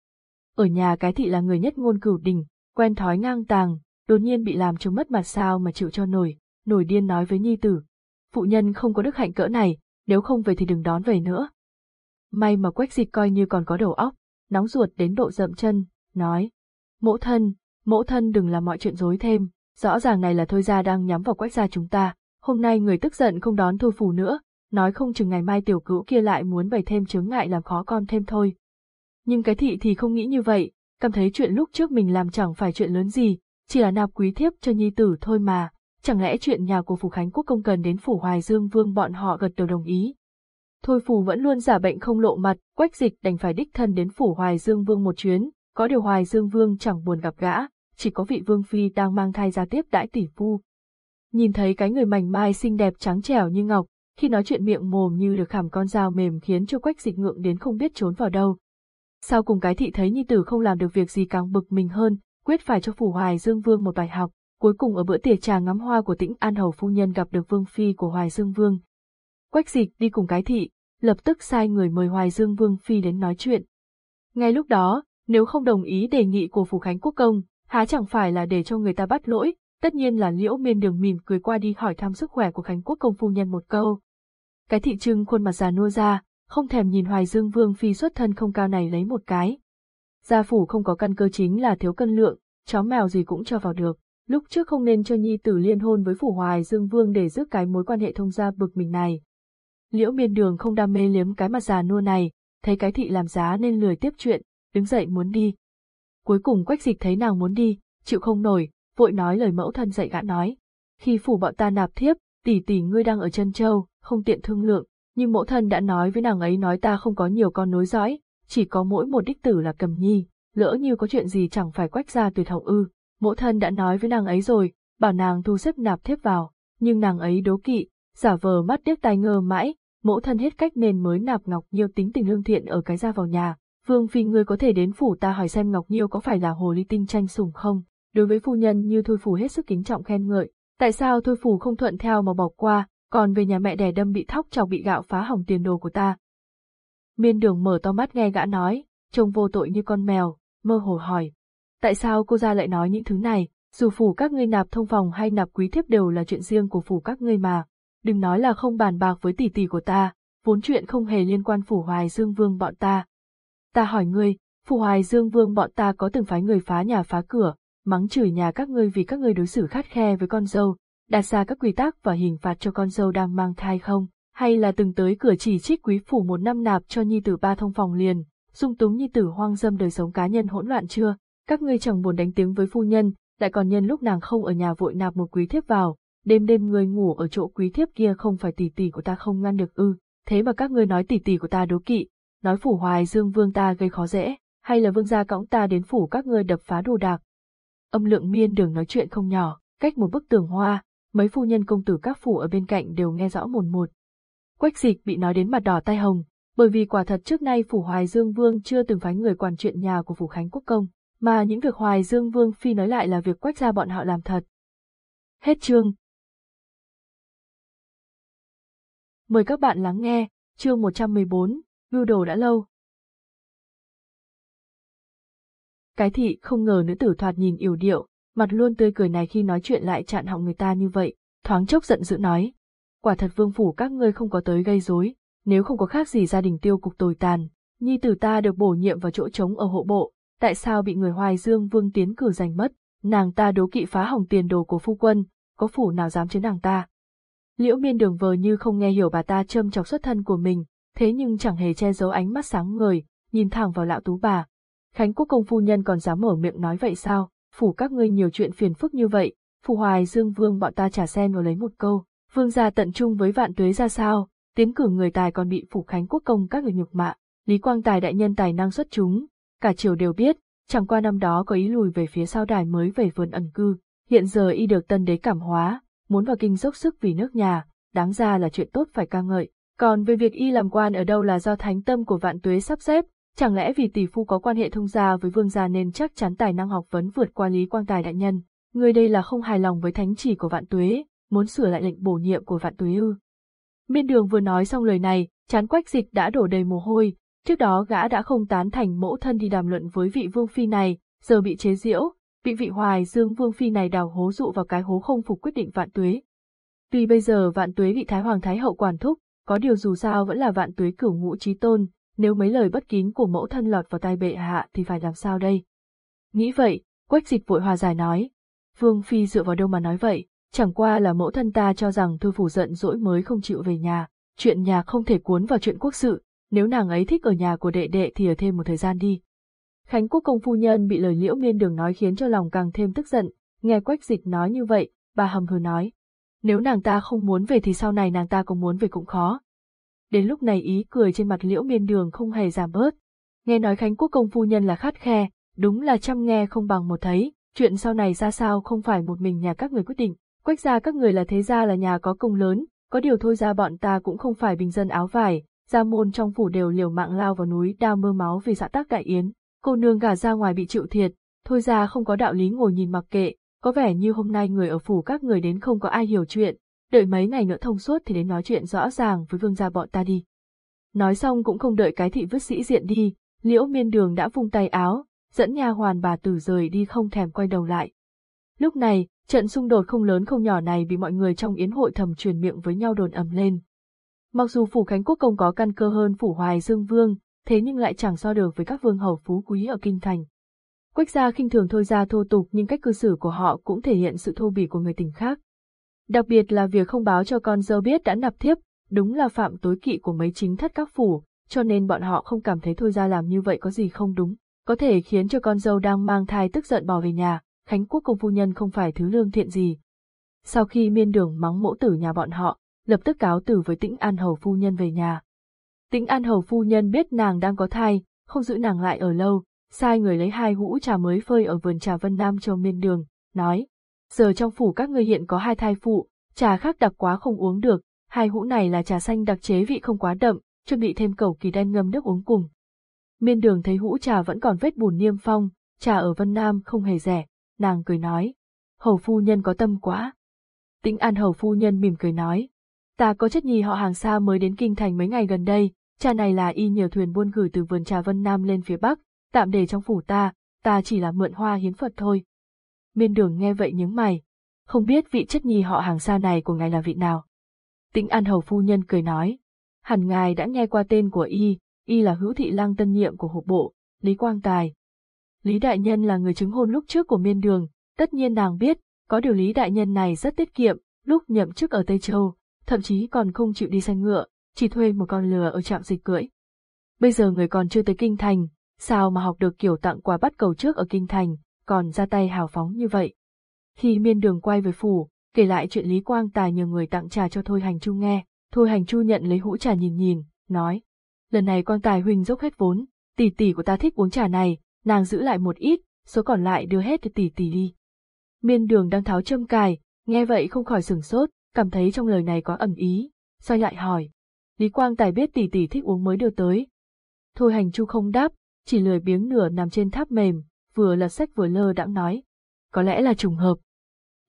Ở nhà cái thị là người nhất ngôn cửu đình, quen thói ngang tàng, đột nhiên bị làm cho mất mặt sao mà chịu cho nổi, nổi điên nói với nhi tử. Phụ nhân không có đức hạnh cỡ này, nếu không về thì đừng đón về nữa. May mà quách dịch coi như còn có đầu óc, nóng ruột đến độ dậm chân, nói. Mẫu thân, mẫu thân đừng làm mọi chuyện dối thêm, rõ ràng này là thôi gia đang nhắm vào quách gia chúng ta, hôm nay người tức giận không đón thôi phủ nữa, nói không chừng ngày mai tiểu cữu kia lại muốn bày thêm chướng ngại làm khó con thêm thôi. Nhưng cái thị thì không nghĩ như vậy, cảm thấy chuyện lúc trước mình làm chẳng phải chuyện lớn gì, chỉ là nạp quý thiếp cho nhi tử thôi mà, chẳng lẽ chuyện nhà của Phủ Khánh Quốc công cần đến Phủ Hoài Dương Vương bọn họ gật đầu đồng ý. Thôi Phủ vẫn luôn giả bệnh không lộ mặt, quách dịch đành phải đích thân đến Phủ Hoài Dương Vương một chuyến, có điều Hoài Dương Vương chẳng buồn gặp gã, chỉ có vị Vương Phi đang mang thai ra tiếp đãi tỷ phu. Nhìn thấy cái người mảnh mai xinh đẹp trắng trẻo như ngọc, khi nói chuyện miệng mồm như được khảm con dao mềm khiến cho quách dịch ngượng đến không biết trốn vào đâu. Sau cùng cái thị thấy nhi tử không làm được việc gì càng bực mình hơn, quyết phải cho phủ Hoài Dương Vương một bài học, cuối cùng ở bữa tiệc trà ngắm hoa của tĩnh An Hầu Phu Nhân gặp được Vương Phi của Hoài Dương Vương. Quách dịch đi cùng cái thị, lập tức sai người mời Hoài Dương Vương Phi đến nói chuyện. Ngay lúc đó, nếu không đồng ý đề nghị của Phủ Khánh Quốc Công, há chẳng phải là để cho người ta bắt lỗi, tất nhiên là liễu miên đường mỉm cười qua đi hỏi thăm sức khỏe của Khánh Quốc Công Phu Nhân một câu. Cái thị trưng khuôn mặt già nua ra, không thèm nhìn Hoài Dương Vương Phi xuất thân không cao này lấy một cái. Gia phủ không có căn cơ chính là thiếu cân lượng, chó mèo gì cũng cho vào được. Lúc trước không nên cho nhi tử liên hôn với phủ Hoài Dương Vương để giữ cái mối quan hệ thông gia bực mình này. Liễu miên đường không đam mê liếm cái mặt già nua này, thấy cái thị làm giá nên lười tiếp chuyện, đứng dậy muốn đi. Cuối cùng quách dịch thấy nàng muốn đi, chịu không nổi, vội nói lời mẫu thân dạy gã nói. Khi phủ bọn ta nạp thiếp, tỷ tỷ ngươi đang ở chân châu, không tiện thương lượng, nhưng mẫu thân đã nói với nàng ấy nói ta không có nhiều con nối dõi, chỉ có mỗi một đích tử là cầm nhi, lỡ như có chuyện gì chẳng phải quách ra tuyệt hậu ư. Mẫu thân đã nói với nàng ấy rồi, bảo nàng thu xếp nạp thiếp vào, nhưng nàng ấy đố kỵ, giả vờ mắt điếc tai ngơ mãi, mẫu thân hết cách nên mới nạp Ngọc Nhiêu tính tình lương thiện ở cái ra vào nhà. Vương Phi ngươi có thể đến phủ ta hỏi xem Ngọc Nhiêu có phải là hồ ly tinh tranh sủng không? Đối với phu nhân như Thôi Phủ hết sức kính trọng khen ngợi, tại sao Thôi Phủ không thuận theo mà bỏ qua, còn về nhà mẹ đẻ đâm bị thóc chọc bị gạo phá hỏng tiền đồ của ta. Miên đường mở to mắt nghe gã nói, trông vô tội như con mèo, mơ hồ hỏi. Tại sao cô ra lại nói những thứ này, dù phủ các ngươi nạp thông phòng hay nạp quý thiếp đều là chuyện riêng của phủ các ngươi mà, đừng nói là không bàn bạc với tỷ tỷ của ta, vốn chuyện không hề liên quan phủ hoài dương vương bọn ta. Ta hỏi ngươi, phủ hoài dương vương bọn ta có từng phái người phá nhà phá cửa, mắng chửi nhà các ngươi vì các ngươi đối xử khát khe với con dâu, đặt ra các quy tắc và hình phạt cho con dâu đang mang thai không, hay là từng tới cửa chỉ trích quý phủ một năm nạp cho nhi tử ba thông phòng liền, dung túng nhi tử hoang dâm đời sống cá nhân hỗn loạn chưa, các ngươi chẳng buồn đánh tiếng với phu nhân, lại còn nhân lúc nàng không ở nhà vội nạp một quý thiếp vào, đêm đêm người ngủ ở chỗ quý thiếp kia không phải tỷ tỷ của ta không ngăn được ư, thế mà các ngươi nói tỷ tỷ của ta đố kỵ, nói phủ hoài dương vương ta gây khó dễ, hay là vương gia cõng ta đến phủ các ngươi đập phá đồ đạc. Âm lượng miên đường nói chuyện không nhỏ, cách một bức tường hoa, mấy phu nhân công tử các phủ ở bên cạnh đều nghe rõ mồn một. Quách dịch bị nói đến mặt đỏ tai hồng, bởi vì quả thật trước nay phủ Hoài Dương Vương chưa từng phái người quản chuyện nhà của phủ Khánh Quốc Công, mà những việc Hoài Dương Vương Phi nói lại là việc quách ra bọn họ làm thật. Hết chương. Mời các bạn lắng nghe, chương 114, mưu đồ đã lâu. Cái thị không ngờ nữ tử thoạt nhìn yểu điệu, mặt luôn tươi cười này khi nói chuyện lại chặn họng người ta như vậy, thoáng chốc giận dữ nói. Quả thật vương phủ các ngươi không có tới gây rối, nếu không có khác gì gia đình tiêu cục tồi tàn, nhi tử ta được bổ nhiệm vào chỗ trống ở hộ bộ, tại sao bị người hoài dương vương tiến cử giành mất, nàng ta đố kỵ phá hỏng tiền đồ của phu quân, có phủ nào dám chế nàng ta. Liễu miên đường vờ như không nghe hiểu bà ta châm chọc xuất thân của mình, thế nhưng chẳng hề che giấu ánh mắt sáng ngời, nhìn thẳng vào lão tú bà. Khánh quốc công phu nhân còn dám mở miệng nói vậy sao? phủ các ngươi nhiều chuyện phiền phức như vậy, phủ hoài dương vương bọn ta trả sen vào lấy một câu, vương gia tận trung với vạn tuế ra sao, tiến cử người tài còn bị phủ khánh quốc công các người nhục mạ, Lý Quang Tài đại nhân tài năng xuất chúng, cả triều đều biết, chẳng qua năm đó có ý lùi về phía sau đài mới về vườn ẩn cư, hiện giờ y được tân đế cảm hóa, muốn vào kinh dốc sức vì nước nhà, đáng ra là chuyện tốt phải ca ngợi. Còn về việc y làm quan ở đâu là do thánh tâm của vạn tuế sắp xếp, chẳng lẽ vì tỷ phu có quan hệ thông gia với vương gia nên chắc chắn tài năng học vấn vượt qua Lý Quang Tài đại nhân. Người đây là không hài lòng với thánh chỉ của vạn tuế, muốn sửa lại lệnh bổ nhiệm của vạn tuế ư. Miên đường vừa nói xong lời này, chán quách dịch đã đổ đầy mồ hôi, trước đó gã đã không tán thành mẫu thân đi đàm luận với vị vương phi này, giờ bị chế giễu, bị vị hoài dương vương phi này đào hố dụ vào cái hố không phục quyết định vạn tuế. Tuy bây giờ vạn tuế bị Thái Hoàng Thái Hậu quản thúc, có điều dù sao vẫn là vạn tuế cửu ngũ trí tôn, nếu mấy lời bất kín của mẫu thân lọt vào tai bệ hạ thì phải làm sao đây? Nghĩ vậy, quách dịch vội hòa giải nói. Vương Phi dựa vào đâu mà nói vậy, chẳng qua là mẫu thân ta cho rằng thư phủ giận dỗi mới không chịu về nhà, chuyện nhà không thể cuốn vào chuyện quốc sự, nếu nàng ấy thích ở nhà của đệ đệ thì ở thêm một thời gian đi. Khánh quốc công phu nhân bị lời liễu miên đường nói khiến cho lòng càng thêm tức giận, nghe quách dịch nói như vậy, bà hầm hừ nói. Nếu nàng ta không muốn về thì sau này nàng ta có muốn về cũng khó. Đến lúc này ý cười trên mặt liễu miên đường không hề giảm bớt. Nghe nói Khánh quốc công phu nhân là khát khe, đúng là chăm nghe không bằng một thấy, chuyện sau này ra sao không phải một mình nhà các người quyết định. Quách gia các người là thế gia là nhà có công lớn, có điều thôi ra bọn ta cũng không phải bình dân áo vải, gia môn trong phủ đều liều mạng lao vào núi đao mưa máu vì xã tác đại yến, cô nương gả ra ngoài bị chịu thiệt, thôi ra không có đạo lý ngồi nhìn mặc kệ, có vẻ như hôm nay người ở phủ các người đến không có ai hiểu chuyện, đợi mấy ngày nữa thông suốt thì đến nói chuyện rõ ràng với vương gia bọn ta đi. Nói xong cũng không đợi cái thị vứt sĩ diện đi, liễu miên đường đã vung tay áo, dẫn nha hoàn bà tử rời đi không thèm quay đầu lại. Lúc này, trận xung đột không lớn không nhỏ này bị mọi người trong yến hội thầm truyền miệng với nhau đồn ầm lên. Mặc dù phủ Khánh Quốc Công có căn cơ hơn phủ Hoài Dương Vương, thế nhưng lại chẳng so được với các vương hầu phú quý ở kinh thành. Quách gia khinh thường thôi ra thô tục nhưng cách cư xử của họ cũng thể hiện sự thô bỉ của người tình khác. Đặc biệt là việc không báo cho con dâu biết đã nạp thiếp, đúng là phạm tối kỵ của mấy chính thất các phủ, cho nên bọn họ không cảm thấy thôi ra làm như vậy có gì không đúng, có thể khiến cho con dâu đang mang thai tức giận bỏ về nhà, Khánh Quốc công phu nhân không phải thứ lương thiện gì. Sau khi miên đường mắng mẫu tử nhà bọn họ, lập tức cáo từ với tĩnh An Hầu phu nhân về nhà. Tĩnh An Hầu phu nhân biết nàng đang có thai, không giữ nàng lại ở lâu, sai người lấy hai hũ trà mới phơi ở vườn trà Vân Nam cho miên đường, nói, giờ trong phủ các người hiện có hai thai phụ, trà khác đặc quá không uống được, hai hũ này là trà xanh đặc chế vị không quá đậm, chuẩn bị thêm cầu kỳ đen ngâm nước uống cùng. Miên đường thấy hũ trà vẫn còn vết bùn niêm phong, trà ở Vân Nam không hề rẻ, nàng cười nói, hầu phu nhân có tâm quá. Tĩnh An hầu phu nhân mỉm cười nói, ta có chất nhì họ hàng xa mới đến kinh thành mấy ngày gần đây, trà này là y nhiều thuyền buôn gửi từ vườn trà Vân Nam lên phía Bắc, tạm để trong phủ ta, ta chỉ là mượn hoa hiến Phật thôi. Miên đường nghe vậy nhướng mày, không biết vị chất nhi họ hàng xa này của ngài là vị nào. Tĩnh An Hầu Phu Nhân cười nói, hẳn ngài đã nghe qua tên của y, y là hữu thị lang tân nhiệm của hộp bộ, Lý Quang Tài. Lý Đại Nhân là người chứng hôn lúc trước của miên đường, tất nhiên nàng biết, có điều Lý Đại Nhân này rất tiết kiệm, lúc nhậm chức ở Tây Châu, thậm chí còn không chịu đi xe ngựa, chỉ thuê một con lừa ở trạm dịch cưỡi. Bây giờ người còn chưa tới kinh thành, sao mà học được kiểu tặng quà bắt cầu trước ở kinh thành, còn ra tay hào phóng như vậy. Khi miên đường quay về phủ, kể lại chuyện Lý Quang Tài nhờ người tặng trà cho Thôi Hành Chu nghe, Thôi Hành Chu nhận lấy hũ trà nhìn nhìn, nói, lần này Quang Tài huynh dốc hết vốn, tỷ tỷ của ta thích uống trà này, nàng giữ lại một ít, số còn lại đưa hết cho tỷ tỷ đi. Miên đường đang tháo châm cài, nghe vậy không khỏi sửng sốt, cảm thấy trong lời này có ẩn ý, xoay lại hỏi. Lý Quang Tài biết tỷ tỷ thích uống mới đưa tới. Thôi hành chu không đáp, chỉ lười biếng nửa nằm trên tháp mềm, vừa lật sách vừa lơ đãng nói. Có lẽ là trùng hợp.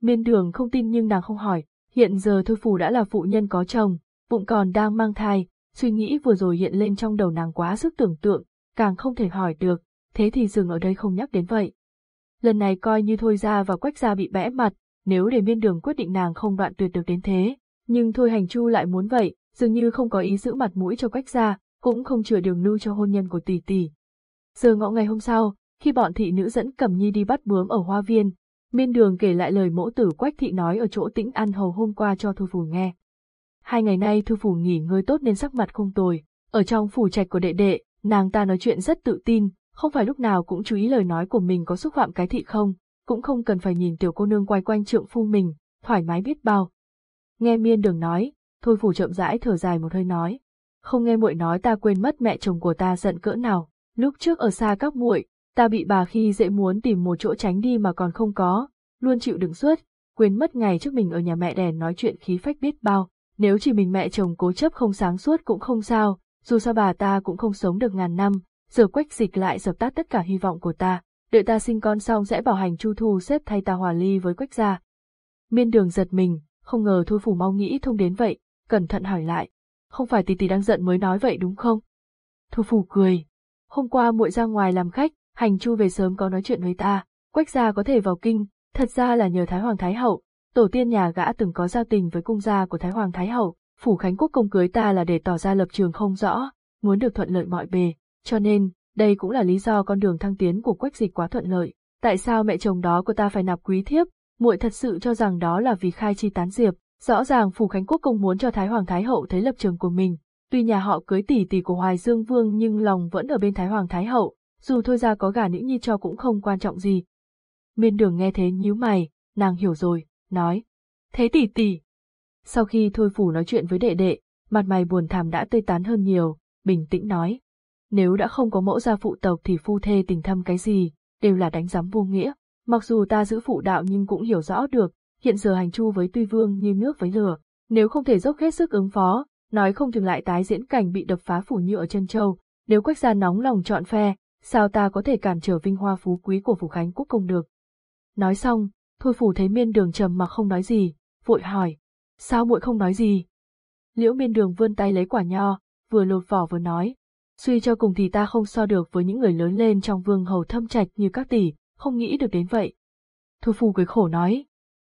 Miên đường không tin nhưng nàng không hỏi, hiện giờ Thôi Phù đã là phụ nhân có chồng, bụng còn đang mang thai, suy nghĩ vừa rồi hiện lên trong đầu nàng quá sức tưởng tượng, càng không thể hỏi được, thế thì dừng ở đây không nhắc đến vậy. Lần này coi như Thôi ra và Quách ra bị bẽ mặt, nếu để miên đường quyết định nàng không đoạn tuyệt được đến thế, nhưng Thôi Hành Chu lại muốn vậy, dường như không có ý giữ mặt mũi cho Quách ra, cũng không chừa đường lưu cho hôn nhân của tỷ tỷ. Giờ ngọ ngày hôm sau, khi bọn thị nữ dẫn Cẩm Nhi đi bắt bướm ở hoa viên, miên đường kể lại lời mẫu tử Quách thị nói ở chỗ tĩnh ăn hầu hôm qua cho Thu Phủ nghe. Hai ngày nay Thu Phủ nghỉ ngơi tốt nên sắc mặt không tồi, ở trong phủ trạch của đệ đệ, nàng ta nói chuyện rất tự tin, không phải lúc nào cũng chú ý lời nói của mình có xúc phạm cái thị không, cũng không cần phải nhìn tiểu cô nương quay quanh trượng phu mình, thoải mái biết bao. Nghe miên đường nói, Thôi Phủ chậm rãi thở dài một hơi nói, không nghe muội nói ta quên mất mẹ chồng của ta giận cỡ nào, Lúc trước ở xa các muội, ta bị bà khi dễ muốn tìm một chỗ tránh đi mà còn không có, luôn chịu đựng suốt, quên mất ngày trước mình ở nhà mẹ đẻ nói chuyện khí phách biết bao, nếu chỉ mình mẹ chồng cố chấp không sáng suốt cũng không sao, dù sao bà ta cũng không sống được ngàn năm, giờ quách dịch lại dập tắt tất cả hy vọng của ta, đợi ta sinh con xong sẽ bảo hành chu thu xếp thay ta hòa ly với quách gia. Miên đường giật mình, không ngờ thôi phủ mau nghĩ thông đến vậy, cẩn thận hỏi lại, không phải tỷ tỷ đang giận mới nói vậy đúng không? Thu phủ cười, hôm qua muội ra ngoài làm khách, hành chu về sớm có nói chuyện với ta, quách gia có thể vào kinh, thật ra là nhờ Thái Hoàng Thái Hậu, tổ tiên nhà gã từng có giao tình với cung gia của Thái Hoàng Thái Hậu, phủ Khánh Quốc công cưới ta là để tỏ ra lập trường không rõ, muốn được thuận lợi mọi bề, cho nên, đây cũng là lý do con đường thăng tiến của quách dịch quá thuận lợi. Tại sao mẹ chồng đó của ta phải nạp quý thiếp, muội thật sự cho rằng đó là vì khai chi tán diệp, rõ ràng phủ Khánh Quốc công muốn cho Thái Hoàng Thái Hậu thấy lập trường của mình, tuy nhà họ cưới tỷ tỷ của Hoài Dương Vương nhưng lòng vẫn ở bên Thái Hoàng Thái Hậu, dù thôi ra có gả nữ nhi cho cũng không quan trọng gì. Miên đường nghe thế nhíu mày, nàng hiểu rồi, nói. Thế tỷ tỷ. Sau khi thôi phủ nói chuyện với đệ đệ, mặt mày buồn thảm đã tươi tán hơn nhiều, bình tĩnh nói. Nếu đã không có mẫu gia phụ tộc thì phu thê tình thâm cái gì, đều là đánh giám vô nghĩa. Mặc dù ta giữ phụ đạo nhưng cũng hiểu rõ được, hiện giờ hành chu với tuy vương như nước với lửa, nếu không thể dốc hết sức ứng phó, nói không chừng lại tái diễn cảnh bị đập phá phủ như ở chân châu, nếu quách gia nóng lòng chọn phe, sao ta có thể cản trở vinh hoa phú quý của phủ khánh quốc công được. Nói xong, thôi phủ thấy miên đường trầm mà không nói gì, vội hỏi, sao muội không nói gì? Liễu miên đường vươn tay lấy quả nho, vừa lột vỏ vừa nói, suy cho cùng thì ta không so được với những người lớn lên trong vương hầu thâm trạch như các tỷ, không nghĩ được đến vậy. Thôi phủ cười khổ nói,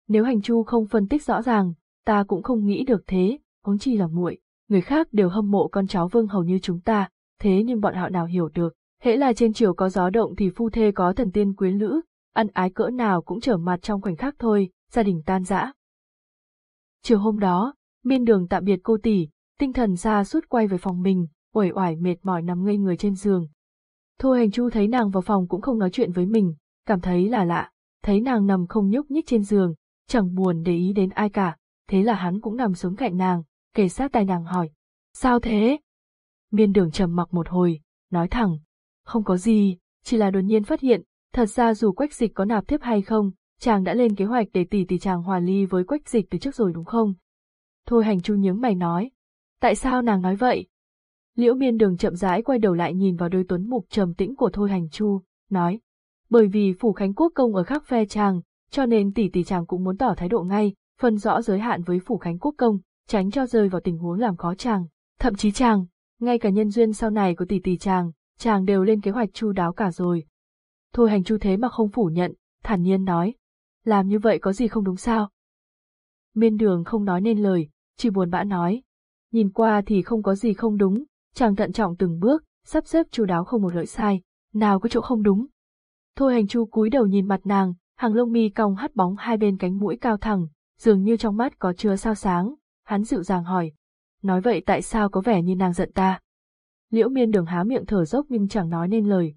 nếu hành chu không phân tích rõ ràng, ta cũng không nghĩ được thế, huống chi là muội, người khác đều hâm mộ con cháu vương hầu như chúng ta, thế nhưng bọn họ nào hiểu được, hễ là trên chiều có gió động thì phu thê có thần tiên quyến lữ, ăn ái cỡ nào cũng trở mặt trong khoảnh khắc thôi, gia đình tan rã. Chiều hôm đó, miên đường tạm biệt cô tỷ, tinh thần xa suốt quay về phòng mình, uể oải mệt mỏi nằm ngây người trên giường. Thôi hành chu thấy nàng vào phòng cũng không nói chuyện với mình, cảm thấy là lạ, thấy nàng nằm không nhúc nhích trên giường, chẳng buồn để ý đến ai cả, thế là hắn cũng nằm xuống cạnh nàng, kề sát tai nàng hỏi, sao thế? Miên đường trầm mặc một hồi, nói thẳng, không có gì, chỉ là đột nhiên phát hiện, thật ra dù quách dịch có nạp tiếp hay không, chàng đã lên kế hoạch để tỷ tỷ chàng hòa ly với quách dịch từ trước rồi đúng không? Thôi hành chu nhướng mày nói, tại sao nàng nói vậy? Liễu miên đường chậm rãi quay đầu lại nhìn vào đôi tuấn mục trầm tĩnh của thôi hành chu, nói, bởi vì phủ khánh quốc công ở khác phe chàng, cho nên tỷ tỷ chàng cũng muốn tỏ thái độ ngay, phân rõ giới hạn với phủ khánh quốc công, tránh cho rơi vào tình huống làm khó chàng, thậm chí chàng, ngay cả nhân duyên sau này của tỷ tỷ chàng, chàng đều lên kế hoạch chu đáo cả rồi. Thôi hành chu thế mà không phủ nhận, thản nhiên nói, làm như vậy có gì không đúng sao? Miên đường không nói nên lời, chỉ buồn bã nói, nhìn qua thì không có gì không đúng, chàng thận trọng từng bước, sắp xếp chu đáo không một lợi sai, nào có chỗ không đúng. Thôi hành chu cúi đầu nhìn mặt nàng, hàng lông mi cong hắt bóng hai bên cánh mũi cao thẳng, dường như trong mắt có chứa sao sáng, hắn dịu dàng hỏi. Nói vậy tại sao có vẻ như nàng giận ta? Liễu miên đường há miệng thở dốc nhưng chẳng nói nên lời.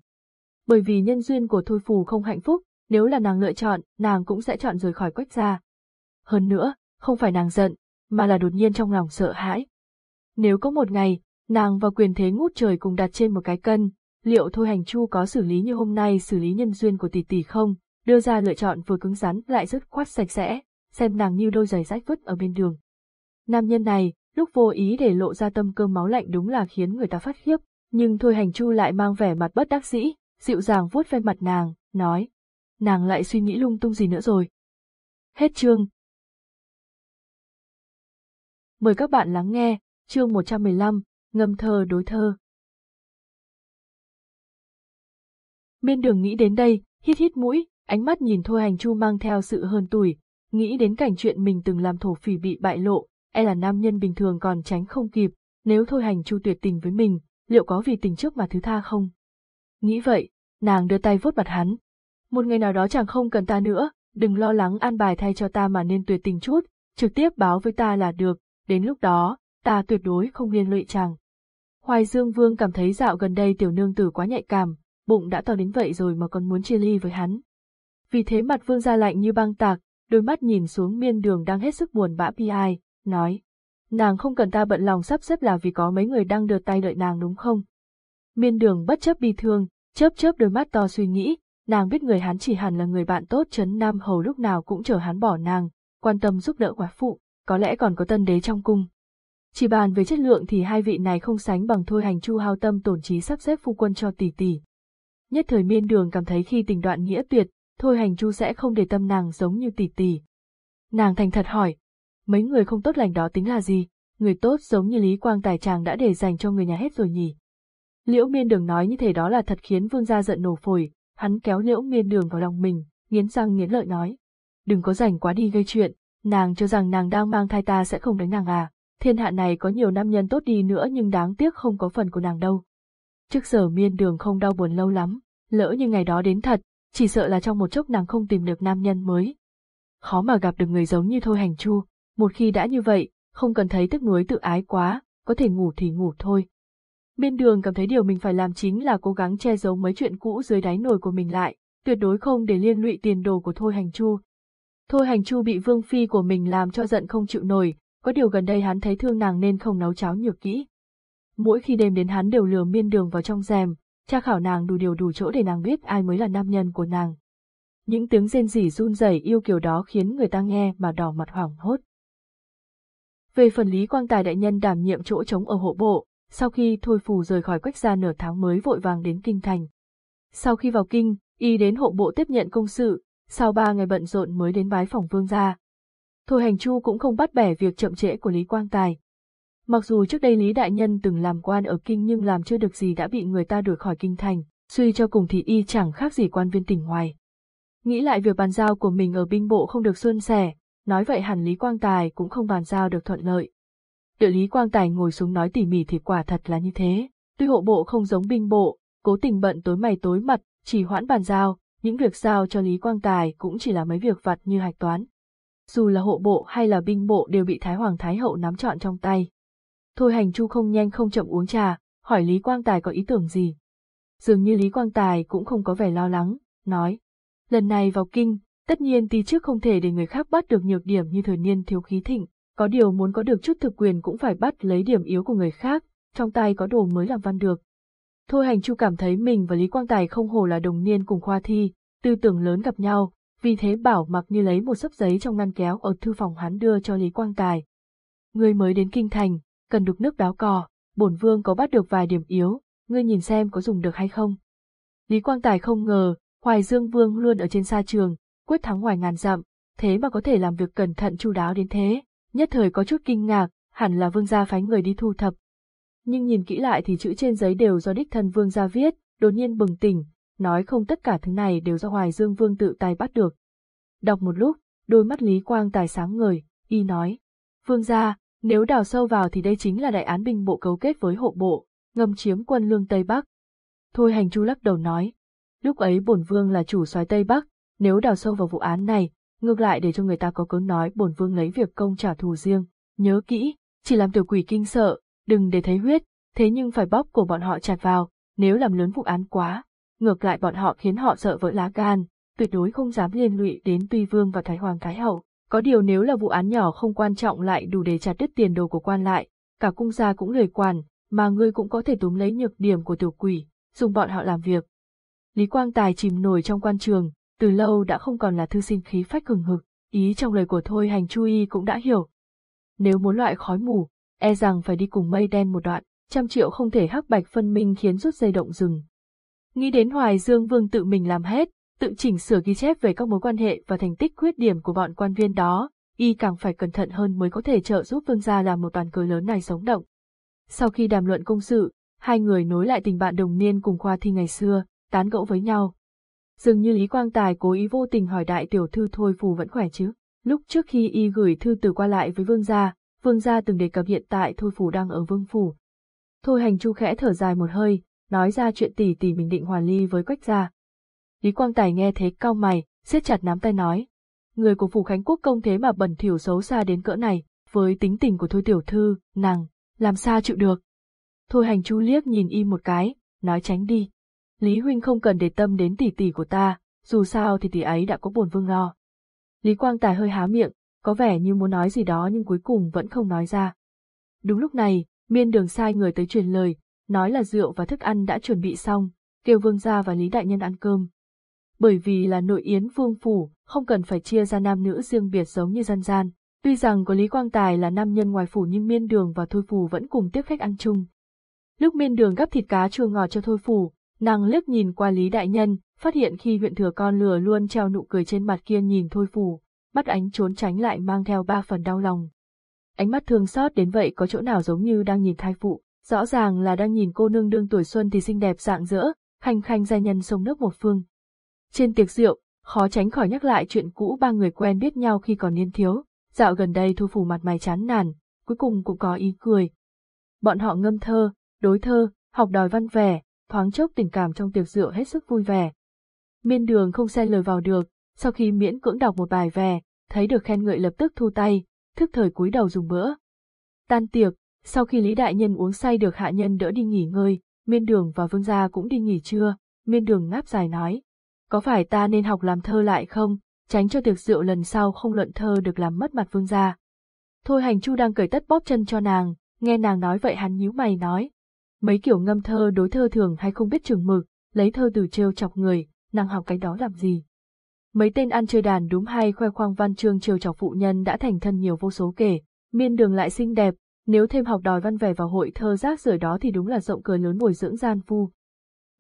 Bởi vì nhân duyên của Thôi Phù không hạnh phúc, nếu là nàng lựa chọn, nàng cũng sẽ chọn rời khỏi quách gia. Hơn nữa, không phải nàng giận, mà là đột nhiên trong lòng sợ hãi. Nếu có một ngày, nàng và quyền thế ngút trời cùng đặt trên một cái cân, liệu Thôi Hành Chu có xử lý như hôm nay xử lý nhân duyên của tỷ tỷ không, đưa ra lựa chọn vừa cứng rắn lại rất khoát sạch sẽ, xem nàng như đôi giày rách vứt ở bên đường. Nam nhân này, lúc vô ý để lộ ra tâm cơ máu lạnh đúng là khiến người ta phát khiếp, nhưng Thôi Hành Chu lại mang vẻ mặt bất đắc dĩ, dịu dàng vuốt ve mặt nàng, nói, nàng lại suy nghĩ lung tung gì nữa rồi. Hết chương. Mời các bạn lắng nghe, chương 115, ngâm thơ đối thơ. Miên đường nghĩ đến đây, hít hít mũi, ánh mắt nhìn Thôi Hành Chu mang theo sự hơn tuổi, nghĩ đến cảnh chuyện mình từng làm thổ phỉ bị bại lộ, e là nam nhân bình thường còn tránh không kịp, nếu Thôi Hành Chu tuyệt tình với mình, liệu có vì tình trước mà thứ tha không? Nghĩ vậy, nàng đưa tay vuốt mặt hắn. Một ngày nào đó chẳng không cần ta nữa, đừng lo lắng an bài thay cho ta mà nên tuyệt tình chút, trực tiếp báo với ta là được, đến lúc đó, ta tuyệt đối không liên lụy chàng. Hoài Dương Vương cảm thấy dạo gần đây tiểu nương tử quá nhạy cảm, bụng đã to đến vậy rồi mà còn muốn chia ly với hắn. Vì thế mặt Vương ra lạnh như băng tạc, đôi mắt nhìn xuống miên đường đang hết sức buồn bã bi ai, nói. Nàng không cần ta bận lòng sắp xếp là vì có mấy người đang đưa tay đợi nàng đúng không? Miên đường bất chấp bi thương, chớp chớp đôi mắt to suy nghĩ, nàng biết người hắn chỉ hẳn là người bạn tốt chấn Nam Hầu lúc nào cũng chờ hắn bỏ nàng, quan tâm giúp đỡ quả phụ, có lẽ còn có tân đế trong cung. Chỉ bàn về chất lượng thì hai vị này không sánh bằng thôi hành chu hao tâm tổn trí sắp xếp phu quân cho tỷ tỷ. Nhất thời miên đường cảm thấy khi tình đoạn nghĩa tuyệt, thôi hành chu sẽ không để tâm nàng giống như tỷ tỷ. Nàng thành thật hỏi, mấy người không tốt lành đó tính là gì, người tốt giống như Lý Quang Tài chàng đã để dành cho người nhà hết rồi nhỉ. Liễu miên đường nói như thế đó là thật khiến vương gia giận nổ phổi, hắn kéo liễu miên đường vào lòng mình, nghiến răng nghiến lợi nói. Đừng có rảnh quá đi gây chuyện, nàng cho rằng nàng đang mang thai ta sẽ không đánh nàng à, thiên hạ này có nhiều nam nhân tốt đi nữa nhưng đáng tiếc không có phần của nàng đâu. Trước giờ miên đường không đau buồn lâu lắm, lỡ như ngày đó đến thật, chỉ sợ là trong một chốc nàng không tìm được nam nhân mới. Khó mà gặp được người giống như Thôi Hành Chu, một khi đã như vậy, không cần thấy tức nuối tự ái quá, có thể ngủ thì ngủ thôi. Miên đường cảm thấy điều mình phải làm chính là cố gắng che giấu mấy chuyện cũ dưới đáy nồi của mình lại, tuyệt đối không để liên lụy tiền đồ của Thôi Hành Chu. Thôi Hành Chu bị vương phi của mình làm cho giận không chịu nổi, có điều gần đây hắn thấy thương nàng nên không nấu cháo nhược kỹ. Mỗi khi đêm đến hắn đều lừa miên đường vào trong rèm, tra khảo nàng đủ điều đủ chỗ để nàng biết ai mới là nam nhân của nàng. Những tiếng rên rỉ run rẩy yêu kiều đó khiến người ta nghe mà đỏ mặt hoảng hốt. Về phần Lý Quang Tài đại nhân đảm nhiệm chỗ trống ở hộ bộ, sau khi thôi phù rời khỏi quách gia nửa tháng mới vội vàng đến kinh thành. Sau khi vào kinh, y đến hộ bộ tiếp nhận công sự, sau ba ngày bận rộn mới đến bái phòng vương gia. Thôi hành chu cũng không bắt bẻ việc chậm trễ của Lý Quang Tài. Mặc dù trước đây Lý Đại Nhân từng làm quan ở kinh nhưng làm chưa được gì đã bị người ta đuổi khỏi kinh thành, suy cho cùng thì y chẳng khác gì quan viên tỉnh ngoài. Nghĩ lại việc bàn giao của mình ở binh bộ không được xuân sẻ, nói vậy hẳn Lý Quang Tài cũng không bàn giao được thuận lợi. Đợi Lý Quang Tài ngồi xuống nói tỉ mỉ thì quả thật là như thế, tuy hộ bộ không giống binh bộ, cố tình bận tối mày tối mặt, chỉ hoãn bàn giao, những việc giao cho Lý Quang Tài cũng chỉ là mấy việc vặt như hạch toán. Dù là hộ bộ hay là binh bộ đều bị Thái Hoàng Thái Hậu nắm trọn trong tay. Thôi hành chu không nhanh không chậm uống trà, hỏi Lý Quang Tài có ý tưởng gì. Dường như Lý Quang Tài cũng không có vẻ lo lắng, nói. Lần này vào kinh, tất nhiên tí trước không thể để người khác bắt được nhược điểm như thời niên thiếu khí thịnh, có điều muốn có được chút thực quyền cũng phải bắt lấy điểm yếu của người khác, trong tay có đồ mới làm văn được. Thôi hành chu cảm thấy mình và Lý Quang Tài không hồ là đồng niên cùng khoa thi, tư tưởng lớn gặp nhau, vì thế bảo mặc như lấy một sấp giấy trong ngăn kéo ở thư phòng hắn đưa cho Lý Quang Tài. Ngươi mới đến kinh thành, cần đục nước đáo cò, bổn vương có bắt được vài điểm yếu, ngươi nhìn xem có dùng được hay không. Lý Quang Tài không ngờ, Hoài Dương Vương luôn ở trên xa trường, quyết thắng ngoài ngàn dặm, thế mà có thể làm việc cẩn thận chu đáo đến thế, nhất thời có chút kinh ngạc, hẳn là vương gia phái người đi thu thập. Nhưng nhìn kỹ lại thì chữ trên giấy đều do đích thân vương gia viết, đột nhiên bừng tỉnh, nói không tất cả thứ này đều do Hoài Dương Vương tự tay bắt được. Đọc một lúc, đôi mắt Lý Quang Tài sáng ngời, y nói, Vương gia, nếu đào sâu vào thì đây chính là đại án binh bộ cấu kết với hộ bộ, ngầm chiếm quân lương Tây Bắc. Thôi hành chu lắc đầu nói, lúc ấy bổn vương là chủ soái Tây Bắc, nếu đào sâu vào vụ án này, ngược lại để cho người ta có cớ nói bổn vương lấy việc công trả thù riêng, nhớ kỹ, chỉ làm tiểu quỷ kinh sợ, đừng để thấy huyết, thế nhưng phải bóp cổ bọn họ chặt vào, nếu làm lớn vụ án quá, ngược lại bọn họ khiến họ sợ vỡ lá gan, tuyệt đối không dám liên lụy đến Tuy Vương và Thái Hoàng Thái Hậu. Có điều nếu là vụ án nhỏ không quan trọng lại đủ để chặt đứt tiền đồ của quan lại, cả cung gia cũng lười quản, mà ngươi cũng có thể túm lấy nhược điểm của tiểu quỷ, dùng bọn họ làm việc. Lý Quang Tài chìm nổi trong quan trường, từ lâu đã không còn là thư sinh khí phách cường hực, ý trong lời của Thôi Hành Chu Y cũng đã hiểu. Nếu muốn loại khói mù, e rằng phải đi cùng mây đen một đoạn, trăm triệu không thể hắc bạch phân minh khiến rút dây động rừng. Nghĩ đến Hoài Dương Vương tự mình làm hết, tự chỉnh sửa ghi chép về các mối quan hệ và thành tích khuyết điểm của bọn quan viên đó, y càng phải cẩn thận hơn mới có thể trợ giúp vương gia làm một toàn cờ lớn này sống động. Sau khi đàm luận công sự, hai người nối lại tình bạn đồng niên cùng khoa thi ngày xưa, tán gẫu với nhau. Dường như Lý Quang Tài cố ý vô tình hỏi đại tiểu thư Thôi Phù vẫn khỏe chứ. Lúc trước khi y gửi thư từ qua lại với vương gia, vương gia từng đề cập hiện tại Thôi Phù đang ở vương phủ. Thôi hành chu khẽ thở dài một hơi, nói ra chuyện tỷ tỷ mình định hòa ly với quách gia. Lý Quang Tài nghe thế cau mày, siết chặt nắm tay nói. Người của phủ Khánh Quốc công thế mà bẩn thỉu xấu xa đến cỡ này, với tính tình của Thôi Tiểu Thư, nàng, làm sao chịu được. Thôi hành chu liếc nhìn y một cái, nói tránh đi. Lý Huynh không cần để tâm đến tỷ tỷ của ta, dù sao thì tỷ ấy đã có bổn vương lo. Lý Quang Tài hơi há miệng, có vẻ như muốn nói gì đó nhưng cuối cùng vẫn không nói ra. Đúng lúc này, miên đường sai người tới truyền lời, nói là rượu và thức ăn đã chuẩn bị xong, kêu vương gia và Lý Đại Nhân ăn cơm. Bởi vì là nội yến vương phủ, không cần phải chia ra nam nữ riêng biệt giống như dân gian. Tuy rằng có Lý Quang Tài là nam nhân ngoài phủ nhưng miên đường và thôi phủ vẫn cùng tiếp khách ăn chung. Lúc miên đường gắp thịt cá chua ngọt cho thôi phủ, nàng liếc nhìn qua Lý Đại Nhân, phát hiện khi huyện thừa con lừa luôn treo nụ cười trên mặt kia nhìn thôi phủ, mắt ánh trốn tránh lại mang theo ba phần đau lòng. Ánh mắt thương xót đến vậy có chỗ nào giống như đang nhìn thai phụ, rõ ràng là đang nhìn cô nương đương tuổi xuân thì xinh đẹp dạng dỡ, khanh khanh gia nhân sông nước một phương. Trên tiệc rượu, khó tránh khỏi nhắc lại chuyện cũ ba người quen biết nhau khi còn niên thiếu, dạo gần đây thu phủ mặt mày chán nản, cuối cùng cũng có ý cười. Bọn họ ngâm thơ, đối thơ, học đòi văn vẻ, thoáng chốc tình cảm trong tiệc rượu hết sức vui vẻ. Miên đường không xen lời vào được, sau khi miễn cưỡng đọc một bài về, thấy được khen ngợi lập tức thu tay, thức thời cúi đầu dùng bữa. Tan tiệc, sau khi Lý Đại Nhân uống say được hạ nhân đỡ đi nghỉ ngơi, miên đường và vương gia cũng đi nghỉ trưa, miên đường ngáp dài nói. Có phải ta nên học làm thơ lại không, tránh cho tiệc rượu lần sau không luận thơ được làm mất mặt vương gia. Thôi hành chu đang cởi tất bóp chân cho nàng, nghe nàng nói vậy hắn nhíu mày nói. Mấy kiểu ngâm thơ đối thơ thường hay không biết chừng mực, lấy thơ từ trêu chọc người, nàng học cái đó làm gì. Mấy tên ăn chơi đàn đúng hay khoe khoang văn chương trêu chọc phụ nhân đã thành thân nhiều vô số kể, miên đường lại xinh đẹp, nếu thêm học đòi văn vẻ vào hội thơ rác rưởi đó thì đúng là rộng cười lớn bồi dưỡng gian phu.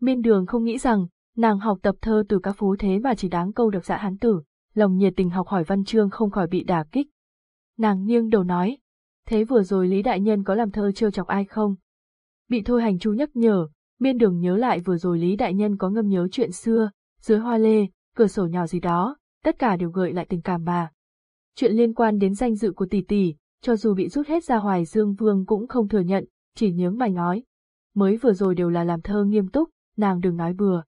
Miên đường không nghĩ rằng, nàng học tập thơ từ các phú thế mà chỉ đáng câu được dạ hán tử, lòng nhiệt tình học hỏi văn chương không khỏi bị đả kích. Nàng nghiêng đầu nói, thế vừa rồi Lý Đại Nhân có làm thơ trêu chọc ai không? Bị thôi hành chu nhắc nhở, miên đường nhớ lại vừa rồi Lý Đại Nhân có ngâm nhớ chuyện xưa, dưới hoa lê, cửa sổ nhỏ gì đó, tất cả đều gợi lại tình cảm bà. Chuyện liên quan đến danh dự của tỷ tỷ, cho dù bị rút hết ra hoài Dương Vương cũng không thừa nhận, chỉ nhướng mày nói. Mới vừa rồi đều là làm thơ nghiêm túc, nàng đừng nói bừa.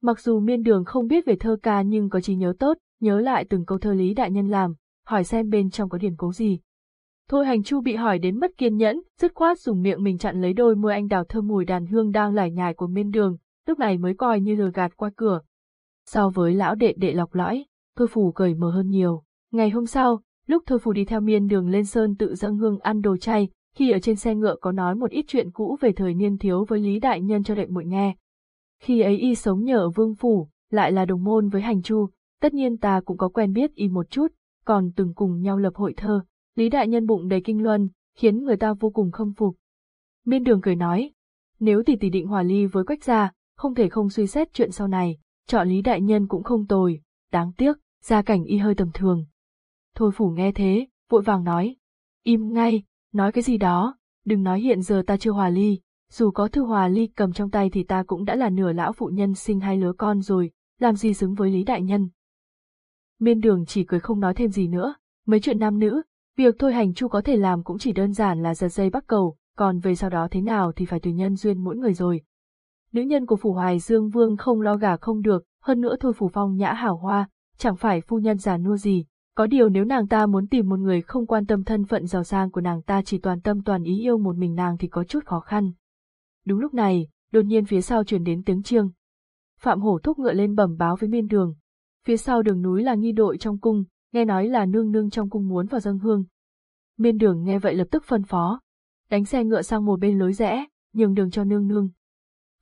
Mặc dù miên đường không biết về thơ ca nhưng có trí nhớ tốt, nhớ lại từng câu thơ lý đại nhân làm, hỏi xem bên trong có điển cố gì. Thôi hành chu bị hỏi đến mất kiên nhẫn, dứt khoát dùng miệng mình chặn lấy đôi môi anh đào thơm mùi đàn hương đang lải nhải của miên đường, lúc này mới coi như lừa gạt qua cửa. So với lão đệ đệ lọc lõi, thôi phủ cởi mở hơn nhiều. Ngày hôm sau, lúc thôi phủ đi theo miên đường lên sơn tự dâng hương ăn đồ chay, khi ở trên xe ngựa có nói một ít chuyện cũ về thời niên thiếu với Lý Đại Nhân cho đệ muội nghe. Khi ấy y sống nhờ ở vương phủ, lại là đồng môn với hành chu, tất nhiên ta cũng có quen biết y một chút, còn từng cùng nhau lập hội thơ, Lý Đại Nhân bụng đầy kinh luân, khiến người ta vô cùng khâm phục. Miên đường cười nói, nếu tỷ tỷ định hòa ly với quách gia, không thể không suy xét chuyện sau này, chọn Lý Đại Nhân cũng không tồi, đáng tiếc, gia cảnh y hơi tầm thường. Thôi phủ nghe thế, vội vàng nói, im ngay, nói cái gì đó, đừng nói hiện giờ ta chưa hòa ly, dù có thư hòa ly cầm trong tay thì ta cũng đã là nửa lão phụ nhân sinh hai lứa con rồi, làm gì xứng với Lý Đại Nhân. Miên đường chỉ cười không nói thêm gì nữa, mấy chuyện nam nữ, việc thôi hành chu có thể làm cũng chỉ đơn giản là giật dây bắt cầu, còn về sau đó thế nào thì phải tùy nhân duyên mỗi người rồi. Nữ nhân của phủ hoài dương vương không lo gả không được, hơn nữa thôi phủ phong nhã hảo hoa, chẳng phải phu nhân già nua gì. Có điều nếu nàng ta muốn tìm một người không quan tâm thân phận giàu sang của nàng ta chỉ toàn tâm toàn ý yêu một mình nàng thì có chút khó khăn. Đúng lúc này, đột nhiên phía sau truyền đến tiếng chiêng. Phạm hổ thúc ngựa lên bẩm báo với miên đường. Phía sau đường núi là nghi đội trong cung, nghe nói là nương nương trong cung muốn vào dâng hương. Miên đường nghe vậy lập tức phân phó. Đánh xe ngựa sang một bên lối rẽ, nhường đường cho nương nương.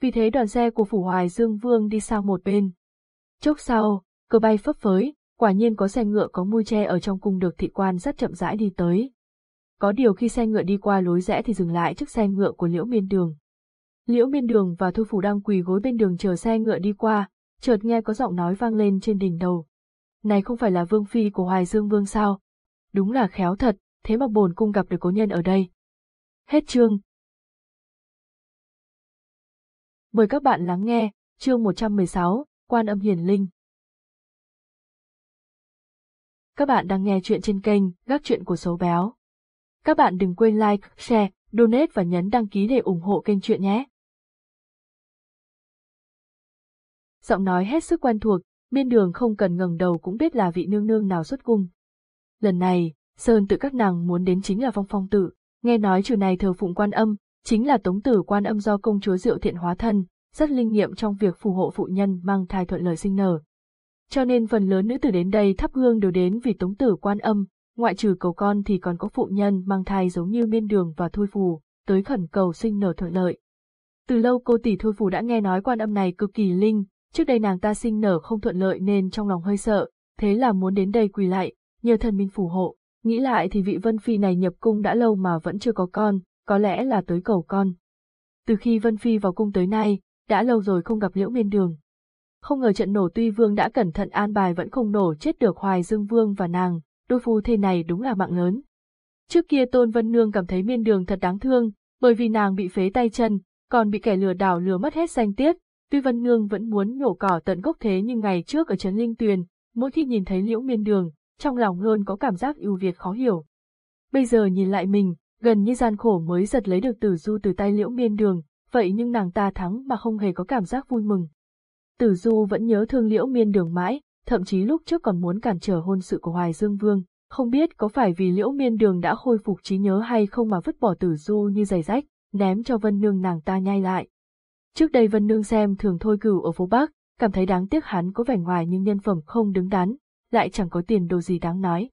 Vì thế đoàn xe của Phủ Hoài Dương Vương đi sang một bên. Chốc sau, cờ bay phấp phới, quả nhiên có xe ngựa có mui tre ở trong cung được thị quan rất chậm rãi đi tới. Có điều khi xe ngựa đi qua lối rẽ thì dừng lại trước xe ngựa của Liễu Miên Đường. Liễu Miên Đường và thu Phủ đang quỳ gối bên đường chờ xe ngựa đi qua, chợt nghe có giọng nói vang lên trên đỉnh đầu. Này không phải là vương phi của Hoài Dương Vương sao? Đúng là khéo thật, thế mà bồn cung gặp được cố nhân ở đây. Hết chương. Mời các bạn lắng nghe, chương 116, Quan âm hiền linh. Các bạn đang nghe chuyện trên kênh Gác Chuyện của Xấu Béo. Các bạn đừng quên like, share, donate và nhấn đăng ký để ủng hộ kênh chuyện nhé. Giọng nói hết sức quen thuộc, miên đường không cần ngẩng đầu cũng biết là vị nương nương nào xuất cung. Lần này, Sơn tự các nàng muốn đến chính là phong phong tự, nghe nói trừ này thờ phụng quan âm, chính là tống tử quan âm do công chúa diệu thiện hóa thân, rất linh nghiệm trong việc phù hộ phụ nhân mang thai thuận lời sinh nở. Cho nên phần lớn nữ tử đến đây thắp hương đều đến vì tống tử quan âm, ngoại trừ cầu con thì còn có phụ nhân mang thai giống như miên đường và thôi phù, tới khẩn cầu sinh nở thuận lợi. Từ lâu cô tỷ thôi phù đã nghe nói quan âm này cực kỳ linh, trước đây nàng ta sinh nở không thuận lợi nên trong lòng hơi sợ, thế là muốn đến đây quỳ lại, nhờ thần minh phù hộ. Nghĩ lại thì vị Vân Phi này nhập cung đã lâu mà vẫn chưa có con, có lẽ là tới cầu con. Từ khi Vân Phi vào cung tới nay, đã lâu rồi không gặp Liễu Miên Đường. Không ngờ trận nổ tuy vương đã cẩn thận an bài vẫn không nổ chết được Hoài Dương Vương và nàng, đôi phu thê này đúng là mạng lớn. Trước kia Tôn Vân Nương cảm thấy Miên Đường thật đáng thương, bởi vì nàng bị phế tay chân, còn bị kẻ lừa đảo lừa mất hết danh tiết. Tuy Vân Nương vẫn muốn nhổ cỏ tận gốc thế nhưng ngày trước ở Trấn Linh Tuyền, mỗi khi nhìn thấy Liễu Miên Đường, trong lòng luôn có cảm giác ưu việt khó hiểu. Bây giờ nhìn lại mình, gần như gian khổ mới giật lấy được tử du từ tay Liễu Miên Đường, vậy nhưng nàng ta thắng mà không hề có cảm giác vui mừng. Tử Du vẫn nhớ thương Liễu Miên Đường mãi, thậm chí lúc trước còn muốn cản trở hôn sự của Hoài Dương Vương, không biết có phải vì Liễu Miên Đường đã khôi phục trí nhớ hay không mà vứt bỏ Tử Du như giày rách, ném cho Vân Nương nàng ta nhai lại. Trước đây Vân Nương xem thường Thôi Cửu ở phố Bắc, cảm thấy đáng tiếc hắn có vẻ ngoài nhưng nhân phẩm không đứng đắn, lại chẳng có tiền đồ gì đáng nói.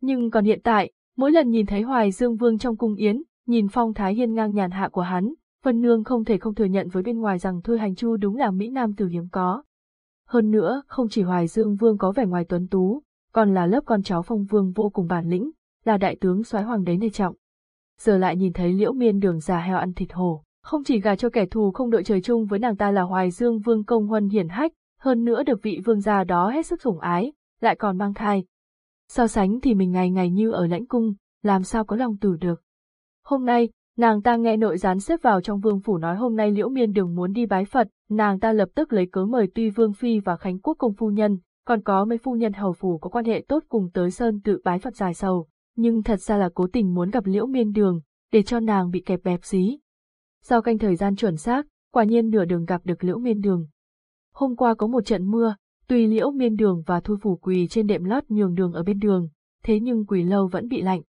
Nhưng còn hiện tại, mỗi lần nhìn thấy Hoài Dương Vương trong cung yến, nhìn phong thái hiên ngang nhàn hạ của hắn, Vân Nương không thể không thừa nhận với bên ngoài rằng Thôi Hành Chu đúng là Mỹ Nam tử hiếm có. Hơn nữa, không chỉ Hoài Dương Vương có vẻ ngoài tuấn tú, còn là lớp con cháu phong vương vô cùng bản lĩnh, là đại tướng soái hoàng đế nề trọng. Giờ lại nhìn thấy liễu miên đường già heo ăn thịt hổ, không chỉ gà cho kẻ thù không đội trời chung với nàng ta là Hoài Dương Vương công huân hiển hách, hơn nữa được vị vương gia đó hết sức sủng ái, lại còn mang thai. So sánh thì mình ngày ngày như ở lãnh cung, làm sao có lòng tử được. Hôm nay, nàng ta nghe nội gián xếp vào trong vương phủ nói hôm nay liễu miên đường muốn đi bái Phật, nàng ta lập tức lấy cớ mời tuy vương phi và khánh quốc công phu nhân, còn có mấy phu nhân hầu phủ có quan hệ tốt cùng tới sơn tự bái Phật dài sầu, nhưng thật ra là cố tình muốn gặp liễu miên đường, để cho nàng bị kẹp bẹp xí. Sau canh thời gian chuẩn xác, quả nhiên nửa đường gặp được liễu miên đường. Hôm qua có một trận mưa, Tuy liễu miên đường và thôi phủ quỳ trên đệm lót nhường đường ở bên đường, thế nhưng quỳ lâu vẫn bị lạnh.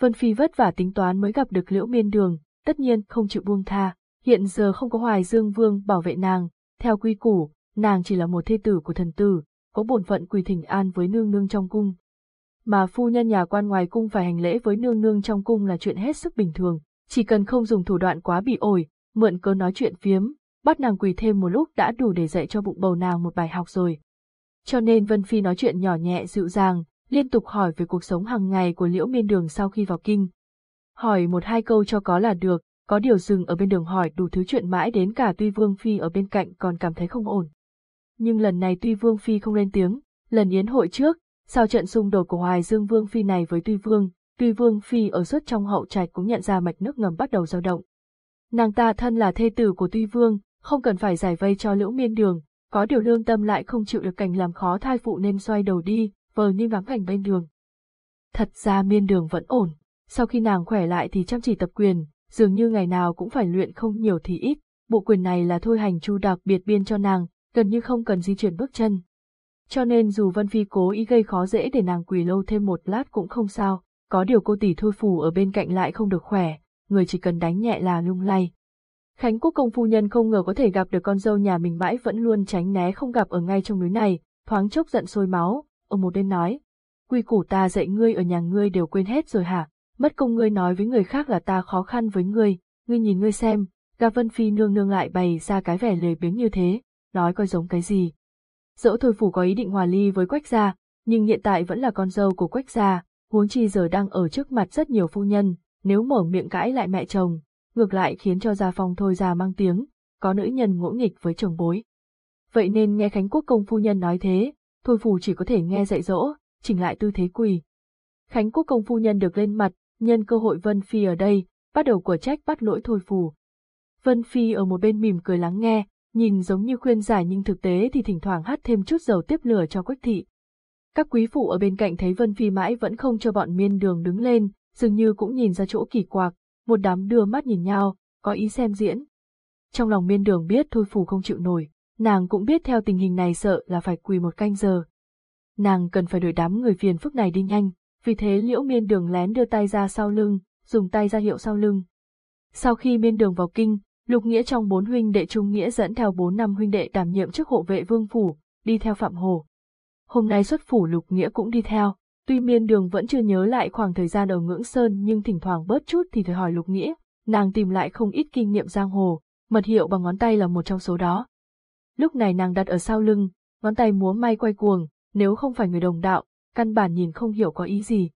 Vân Phi vất vả tính toán mới gặp được liễu miên đường, tất nhiên không chịu buông tha, hiện giờ không có hoài dương vương bảo vệ nàng, theo quy củ, nàng chỉ là một thê tử của thần tử, có bổn phận quỳ thỉnh an với nương nương trong cung. Mà phu nhân nhà quan ngoài cung phải hành lễ với nương nương trong cung là chuyện hết sức bình thường, chỉ cần không dùng thủ đoạn quá bị ổi, mượn cớ nói chuyện phiếm, bắt nàng quỳ thêm một lúc đã đủ để dạy cho bụng bầu nàng một bài học rồi cho nên Vân Phi nói chuyện nhỏ nhẹ dịu dàng, liên tục hỏi về cuộc sống hàng ngày của Liễu Miên Đường sau khi vào kinh. Hỏi một hai câu cho có là được, có điều dừng ở bên đường hỏi đủ thứ chuyện mãi đến cả Tuy Vương Phi ở bên cạnh còn cảm thấy không ổn. Nhưng lần này Tuy Vương Phi không lên tiếng, lần yến hội trước, sau trận xung đột của Hoài Dương Vương Phi này với Tuy Vương, Tuy Vương Phi ở suốt trong hậu trạch cũng nhận ra mạch nước ngầm bắt đầu dao động. Nàng ta thân là thê tử của Tuy Vương, không cần phải giải vây cho Liễu Miên Đường, có điều lương tâm lại không chịu được cảnh làm khó thai phụ nên xoay đầu đi, vờ như vắng cảnh bên đường. Thật ra miên đường vẫn ổn, sau khi nàng khỏe lại thì chăm chỉ tập quyền, dường như ngày nào cũng phải luyện không nhiều thì ít, bộ quyền này là thôi hành chu đặc biệt biên cho nàng, gần như không cần di chuyển bước chân. Cho nên dù Vân Phi cố ý gây khó dễ để nàng quỳ lâu thêm một lát cũng không sao, có điều cô tỷ thôi phù ở bên cạnh lại không được khỏe, người chỉ cần đánh nhẹ là lung lay, Khánh Quốc công phu nhân không ngờ có thể gặp được con dâu nhà mình mãi vẫn luôn tránh né không gặp ở ngay trong núi này, thoáng chốc giận sôi máu, ở một bên nói. Quy củ ta dạy ngươi ở nhà ngươi đều quên hết rồi hả, mất công ngươi nói với người khác là ta khó khăn với ngươi, ngươi nhìn ngươi xem, Gà Vân Phi nương nương lại bày ra cái vẻ lười biếng như thế, nói coi giống cái gì. Dẫu thôi phủ có ý định hòa ly với Quách gia, nhưng hiện tại vẫn là con dâu của Quách gia, huống chi giờ đang ở trước mặt rất nhiều phu nhân, nếu mở miệng cãi lại mẹ chồng, ngược lại khiến cho Gia Phong thôi ra mang tiếng, có nữ nhân ngỗ nghịch với chồng bối. Vậy nên nghe Khánh Quốc công phu nhân nói thế, Thôi Phù chỉ có thể nghe dạy dỗ, chỉnh lại tư thế quỳ. Khánh Quốc công phu nhân được lên mặt, nhân cơ hội Vân Phi ở đây, bắt đầu của trách bắt lỗi Thôi Phù. Vân Phi ở một bên mỉm cười lắng nghe, nhìn giống như khuyên giải nhưng thực tế thì thỉnh thoảng hắt thêm chút dầu tiếp lửa cho Quách thị. Các quý phụ ở bên cạnh thấy Vân Phi mãi vẫn không cho bọn miên đường đứng lên, dường như cũng nhìn ra chỗ kỳ quặc, một đám đưa mắt nhìn nhau, có ý xem diễn. Trong lòng miên đường biết thôi phủ không chịu nổi, nàng cũng biết theo tình hình này sợ là phải quỳ một canh giờ. Nàng cần phải đuổi đám người phiền phức này đi nhanh, vì thế liễu miên đường lén đưa tay ra sau lưng, dùng tay ra hiệu sau lưng. Sau khi miên đường vào kinh, lục nghĩa trong bốn huynh đệ trung nghĩa dẫn theo bốn năm huynh đệ đảm nhiệm chức hộ vệ vương phủ, đi theo phạm hồ. Hôm nay xuất phủ lục nghĩa cũng đi theo, Tuy miên đường vẫn chưa nhớ lại khoảng thời gian ở ngưỡng sơn nhưng thỉnh thoảng bớt chút thì thời hỏi lục nghĩa, nàng tìm lại không ít kinh nghiệm giang hồ, Mật hiệu bằng ngón tay là một trong số đó. Lúc này nàng đặt ở sau lưng, ngón tay múa may quay cuồng, nếu không phải người đồng đạo, căn bản nhìn không hiểu có ý gì.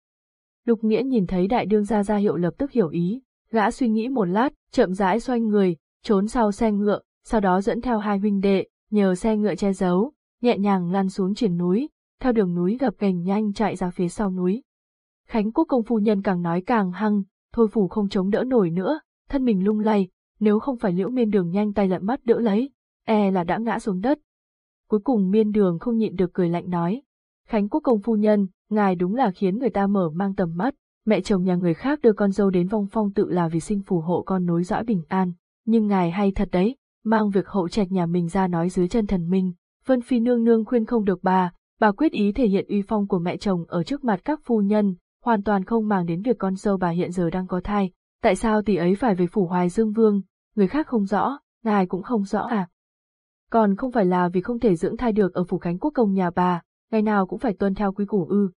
Lục Nghĩa nhìn thấy đại đương gia ra hiệu lập tức hiểu ý, gã suy nghĩ một lát, chậm rãi xoay người, trốn sau xe ngựa, sau đó dẫn theo hai huynh đệ, nhờ xe ngựa che giấu, nhẹ nhàng lăn xuống triển núi, theo đường núi gập ghềnh nhanh chạy ra phía sau núi. Khánh Quốc công phu nhân càng nói càng hăng, thôi phủ không chống đỡ nổi nữa, thân mình lung lay, nếu không phải liễu miên đường nhanh tay lận mắt đỡ lấy, e là đã ngã xuống đất. Cuối cùng miên đường không nhịn được cười lạnh nói, Khánh Quốc công phu nhân, ngài đúng là khiến người ta mở mang tầm mắt, mẹ chồng nhà người khác đưa con dâu đến vong phong tự là vì sinh phù hộ con nối dõi bình an, nhưng ngài hay thật đấy, mang việc hậu trạch nhà mình ra nói dưới chân thần minh, Vân Phi nương nương khuyên không được bà, bà quyết ý thể hiện uy phong của mẹ chồng ở trước mặt các phu nhân, hoàn toàn không màng đến việc con dâu bà hiện giờ đang có thai, tại sao tỷ ấy phải về phủ Hoài Dương Vương, người khác không rõ, ngài cũng không rõ à. Còn không phải là vì không thể dưỡng thai được ở phủ Khánh Quốc công nhà bà, ngày nào cũng phải tuân theo quý củ ư.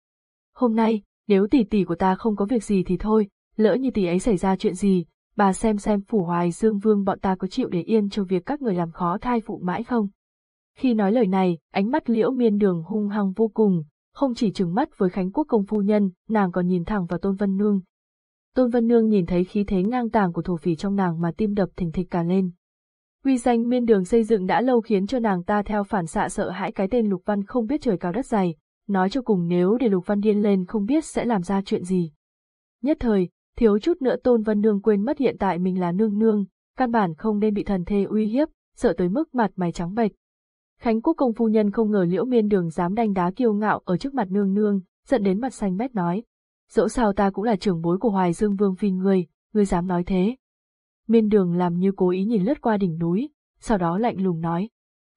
Hôm nay, nếu tỷ tỷ của ta không có việc gì thì thôi, lỡ như tỷ ấy xảy ra chuyện gì, bà xem xem phủ Hoài Dương Vương bọn ta có chịu để yên cho việc các người làm khó thai phụ mãi không. Khi nói lời này, ánh mắt liễu miên đường hung hăng vô cùng, không chỉ trừng mắt với Khánh Quốc công phu nhân, nàng còn nhìn thẳng vào Tôn Vân Nương. Tôn Vân Nương nhìn thấy khí thế ngang tàng của thổ phỉ trong nàng mà tim đập thình thịch cả lên. Uy danh miên đường xây dựng đã lâu khiến cho nàng ta theo phản xạ sợ hãi cái tên Lục Văn không biết trời cao đất dày, nói cho cùng nếu để Lục Văn điên lên không biết sẽ làm ra chuyện gì. Nhất thời, thiếu chút nữa Tôn Vân Nương quên mất hiện tại mình là nương nương, căn bản không nên bị thần thê uy hiếp, sợ tới mức mặt mày trắng bệch. Khánh Quốc công phu nhân không ngờ liễu miên đường dám đánh đá kiêu ngạo ở trước mặt nương nương, giận đến mặt xanh mét nói. Dẫu sao ta cũng là trưởng bối của Hoài Dương Vương Phi ngươi, ngươi dám nói thế. Miên đường làm như cố ý nhìn lướt qua đỉnh núi, sau đó lạnh lùng nói.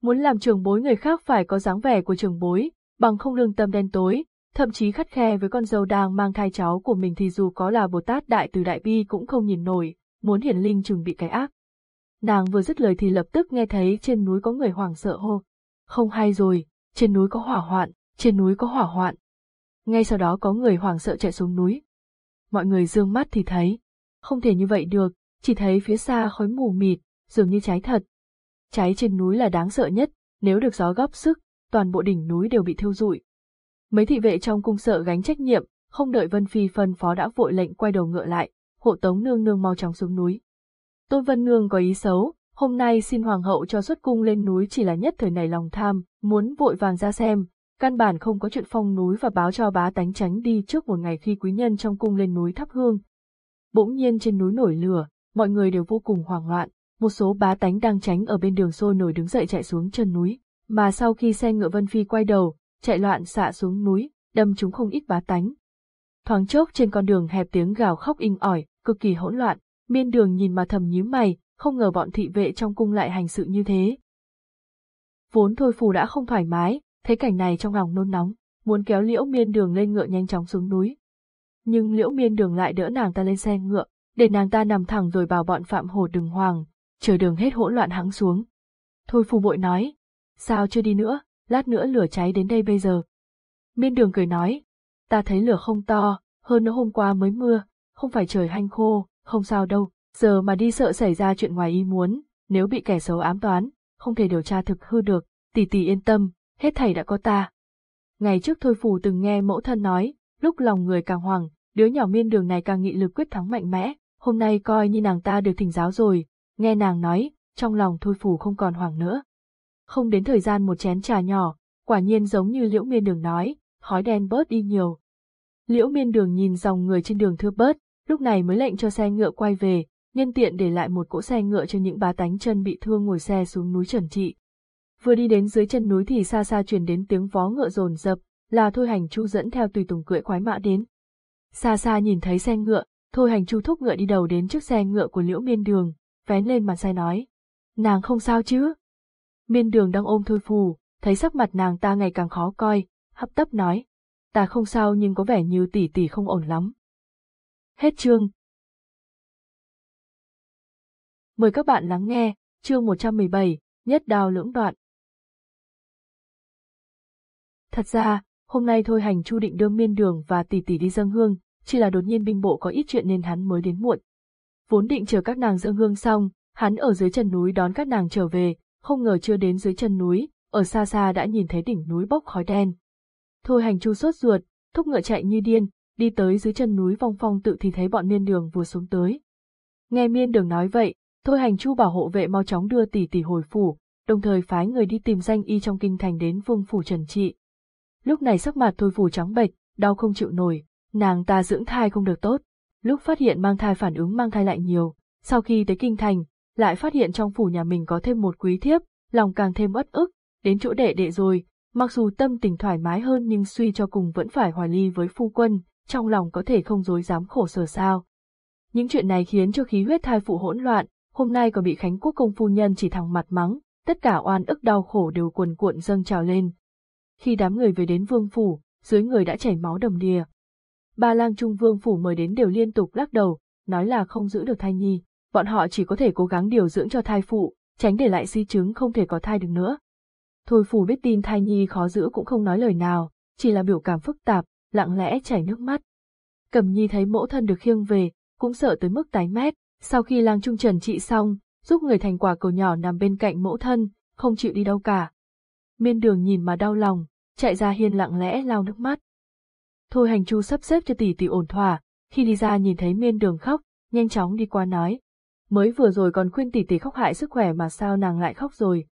Muốn làm trưởng bối người khác phải có dáng vẻ của trưởng bối, bằng không lương tâm đen tối, thậm chí khắt khe với con dâu đang mang thai cháu của mình thì dù có là Bồ Tát Đại từ Đại Bi cũng không nhìn nổi, muốn hiển linh chừng bị cái ác. Nàng vừa dứt lời thì lập tức nghe thấy trên núi có người hoảng sợ hô. Không hay rồi, trên núi có hỏa hoạn, trên núi có hỏa hoạn. Ngay sau đó có người hoảng sợ chạy xuống núi. Mọi người dương mắt thì thấy. Không thể như vậy được, chỉ thấy phía xa khói mù mịt, dường như cháy thật. Cháy trên núi là đáng sợ nhất, nếu được gió góp sức, toàn bộ đỉnh núi đều bị thiêu rụi. Mấy thị vệ trong cung sợ gánh trách nhiệm, không đợi Vân Phi phân phó đã vội lệnh quay đầu ngựa lại, hộ tống nương nương mau chóng xuống núi. Tôn Vân Nương có ý xấu, hôm nay xin hoàng hậu cho xuất cung lên núi chỉ là nhất thời này lòng tham, muốn vội vàng ra xem, căn bản không có chuyện phong núi và báo cho bá tánh tránh đi trước một ngày khi quý nhân trong cung lên núi thắp hương. Bỗng nhiên trên núi nổi lửa, mọi người đều vô cùng hoảng loạn, một số bá tánh đang tránh ở bên đường sôi nổi đứng dậy chạy xuống chân núi, mà sau khi xe ngựa Vân Phi quay đầu, chạy loạn xạ xuống núi, đâm chúng không ít bá tánh. Thoáng chốc trên con đường hẹp tiếng gào khóc inh ỏi, cực kỳ hỗn loạn, miên đường nhìn mà thầm nhíu mày, không ngờ bọn thị vệ trong cung lại hành sự như thế. Vốn thôi phù đã không thoải mái, thấy cảnh này trong lòng nôn nóng, muốn kéo liễu miên đường lên ngựa nhanh chóng xuống núi. Nhưng liễu miên đường lại đỡ nàng ta lên xe ngựa, để nàng ta nằm thẳng rồi bảo bọn phạm hồ đừng hoàng, chờ đường hết hỗn loạn hắng xuống. Thôi phù bội nói, sao chưa đi nữa, lát nữa lửa cháy đến đây bây giờ. Miên đường cười nói, ta thấy lửa không to, hơn nữa hôm qua mới mưa, không phải trời hanh khô, không sao đâu, giờ mà đi sợ xảy ra chuyện ngoài ý muốn, nếu bị kẻ xấu ám toán, không thể điều tra thực hư được, tỷ tỷ yên tâm, hết thầy đã có ta. Ngày trước Thôi Phù từng nghe mẫu thân nói, lúc lòng người càng hoàng, đứa nhỏ miên đường này càng nghị lực quyết thắng mạnh mẽ, hôm nay coi như nàng ta được thỉnh giáo rồi, nghe nàng nói, trong lòng Thôi Phù không còn hoảng nữa. Không đến thời gian một chén trà nhỏ, quả nhiên giống như Liễu Miên Đường nói, khói đen bớt đi nhiều. Liễu Miên Đường nhìn dòng người trên đường thưa bớt, lúc này mới lệnh cho xe ngựa quay về, nhân tiện để lại một cỗ xe ngựa cho những bá tánh chân bị thương ngồi xe xuống núi trần trị. Vừa đi đến dưới chân núi thì xa xa truyền đến tiếng vó ngựa rồn rập, là Thôi Hành Chu dẫn theo tùy tùng cưỡi khoái mã đến. Xa xa nhìn thấy xe ngựa, Thôi Hành Chu thúc ngựa đi đầu đến trước xe ngựa của Liễu Miên Đường, vén lên màn xe nói. Nàng không sao chứ? Miên Đường đang ôm Thôi Phù, thấy sắc mặt nàng ta ngày càng khó coi, hấp tấp nói. Ta không sao nhưng có vẻ như tỷ tỷ không ổn lắm. Hết chương. Mời các bạn lắng nghe, chương 117, nhất đao lưỡng đoạn. Thật ra, hôm nay thôi hành chu định đưa miên đường và tỷ tỷ đi dâng hương, chỉ là đột nhiên binh bộ có ít chuyện nên hắn mới đến muộn. Vốn định chờ các nàng dâng hương xong, Hắn ở dưới chân núi đón các nàng trở về, không ngờ chưa đến dưới chân núi, ở xa xa đã nhìn thấy đỉnh núi bốc khói đen. Thôi hành chu sốt ruột, thúc ngựa chạy như điên, đi tới dưới chân núi vong phong tự thì thấy bọn miên đường vừa xuống tới. Nghe miên đường nói vậy, thôi hành chu bảo hộ vệ mau chóng đưa tỷ tỷ hồi phủ, đồng thời phái người đi tìm danh y trong kinh thành đến vương phủ trần trị. Lúc này sắc mặt thôi phủ trắng bệch, đau không chịu nổi, nàng ta dưỡng thai không được tốt. Lúc phát hiện mang thai phản ứng mang thai lại nhiều, sau khi tới kinh thành, lại phát hiện trong phủ nhà mình có thêm một quý thiếp, lòng càng thêm uất ức, đến chỗ đệ đệ rồi, mặc dù tâm tình thoải mái hơn nhưng suy cho cùng vẫn phải hòa ly với phu quân, trong lòng có thể không dối dám khổ sở sao. Những chuyện này khiến cho khí huyết thai phụ hỗn loạn, hôm nay còn bị Khánh Quốc công phu nhân chỉ thẳng mặt mắng, tất cả oan ức đau khổ đều cuồn cuộn dâng trào lên. Khi đám người về đến vương phủ, dưới người đã chảy máu đầm đìa. Ba lang trung vương phủ mời đến đều liên tục lắc đầu, nói là không giữ được thai nhi, bọn họ chỉ có thể cố gắng điều dưỡng cho thai phụ, tránh để lại di chứng không thể có thai được nữa. Thôi phủ biết tin thai nhi khó giữ cũng không nói lời nào, chỉ là biểu cảm phức tạp, lặng lẽ chảy nước mắt. Cẩm nhi thấy mẫu thân được khiêng về, cũng sợ tới mức tái mét, sau khi lang trung trần trị xong, giúp người thành quả cầu nhỏ nằm bên cạnh mẫu thân, không chịu đi đâu cả. Miên đường nhìn mà đau lòng, chạy ra hiên lặng lẽ lau nước mắt. Thôi hành chu sắp xếp cho tỷ tỷ ổn thỏa, khi đi ra nhìn thấy miên đường khóc, nhanh chóng đi qua nói. Mới vừa rồi còn khuyên tỷ tỷ khóc hại sức khỏe mà sao nàng lại khóc rồi.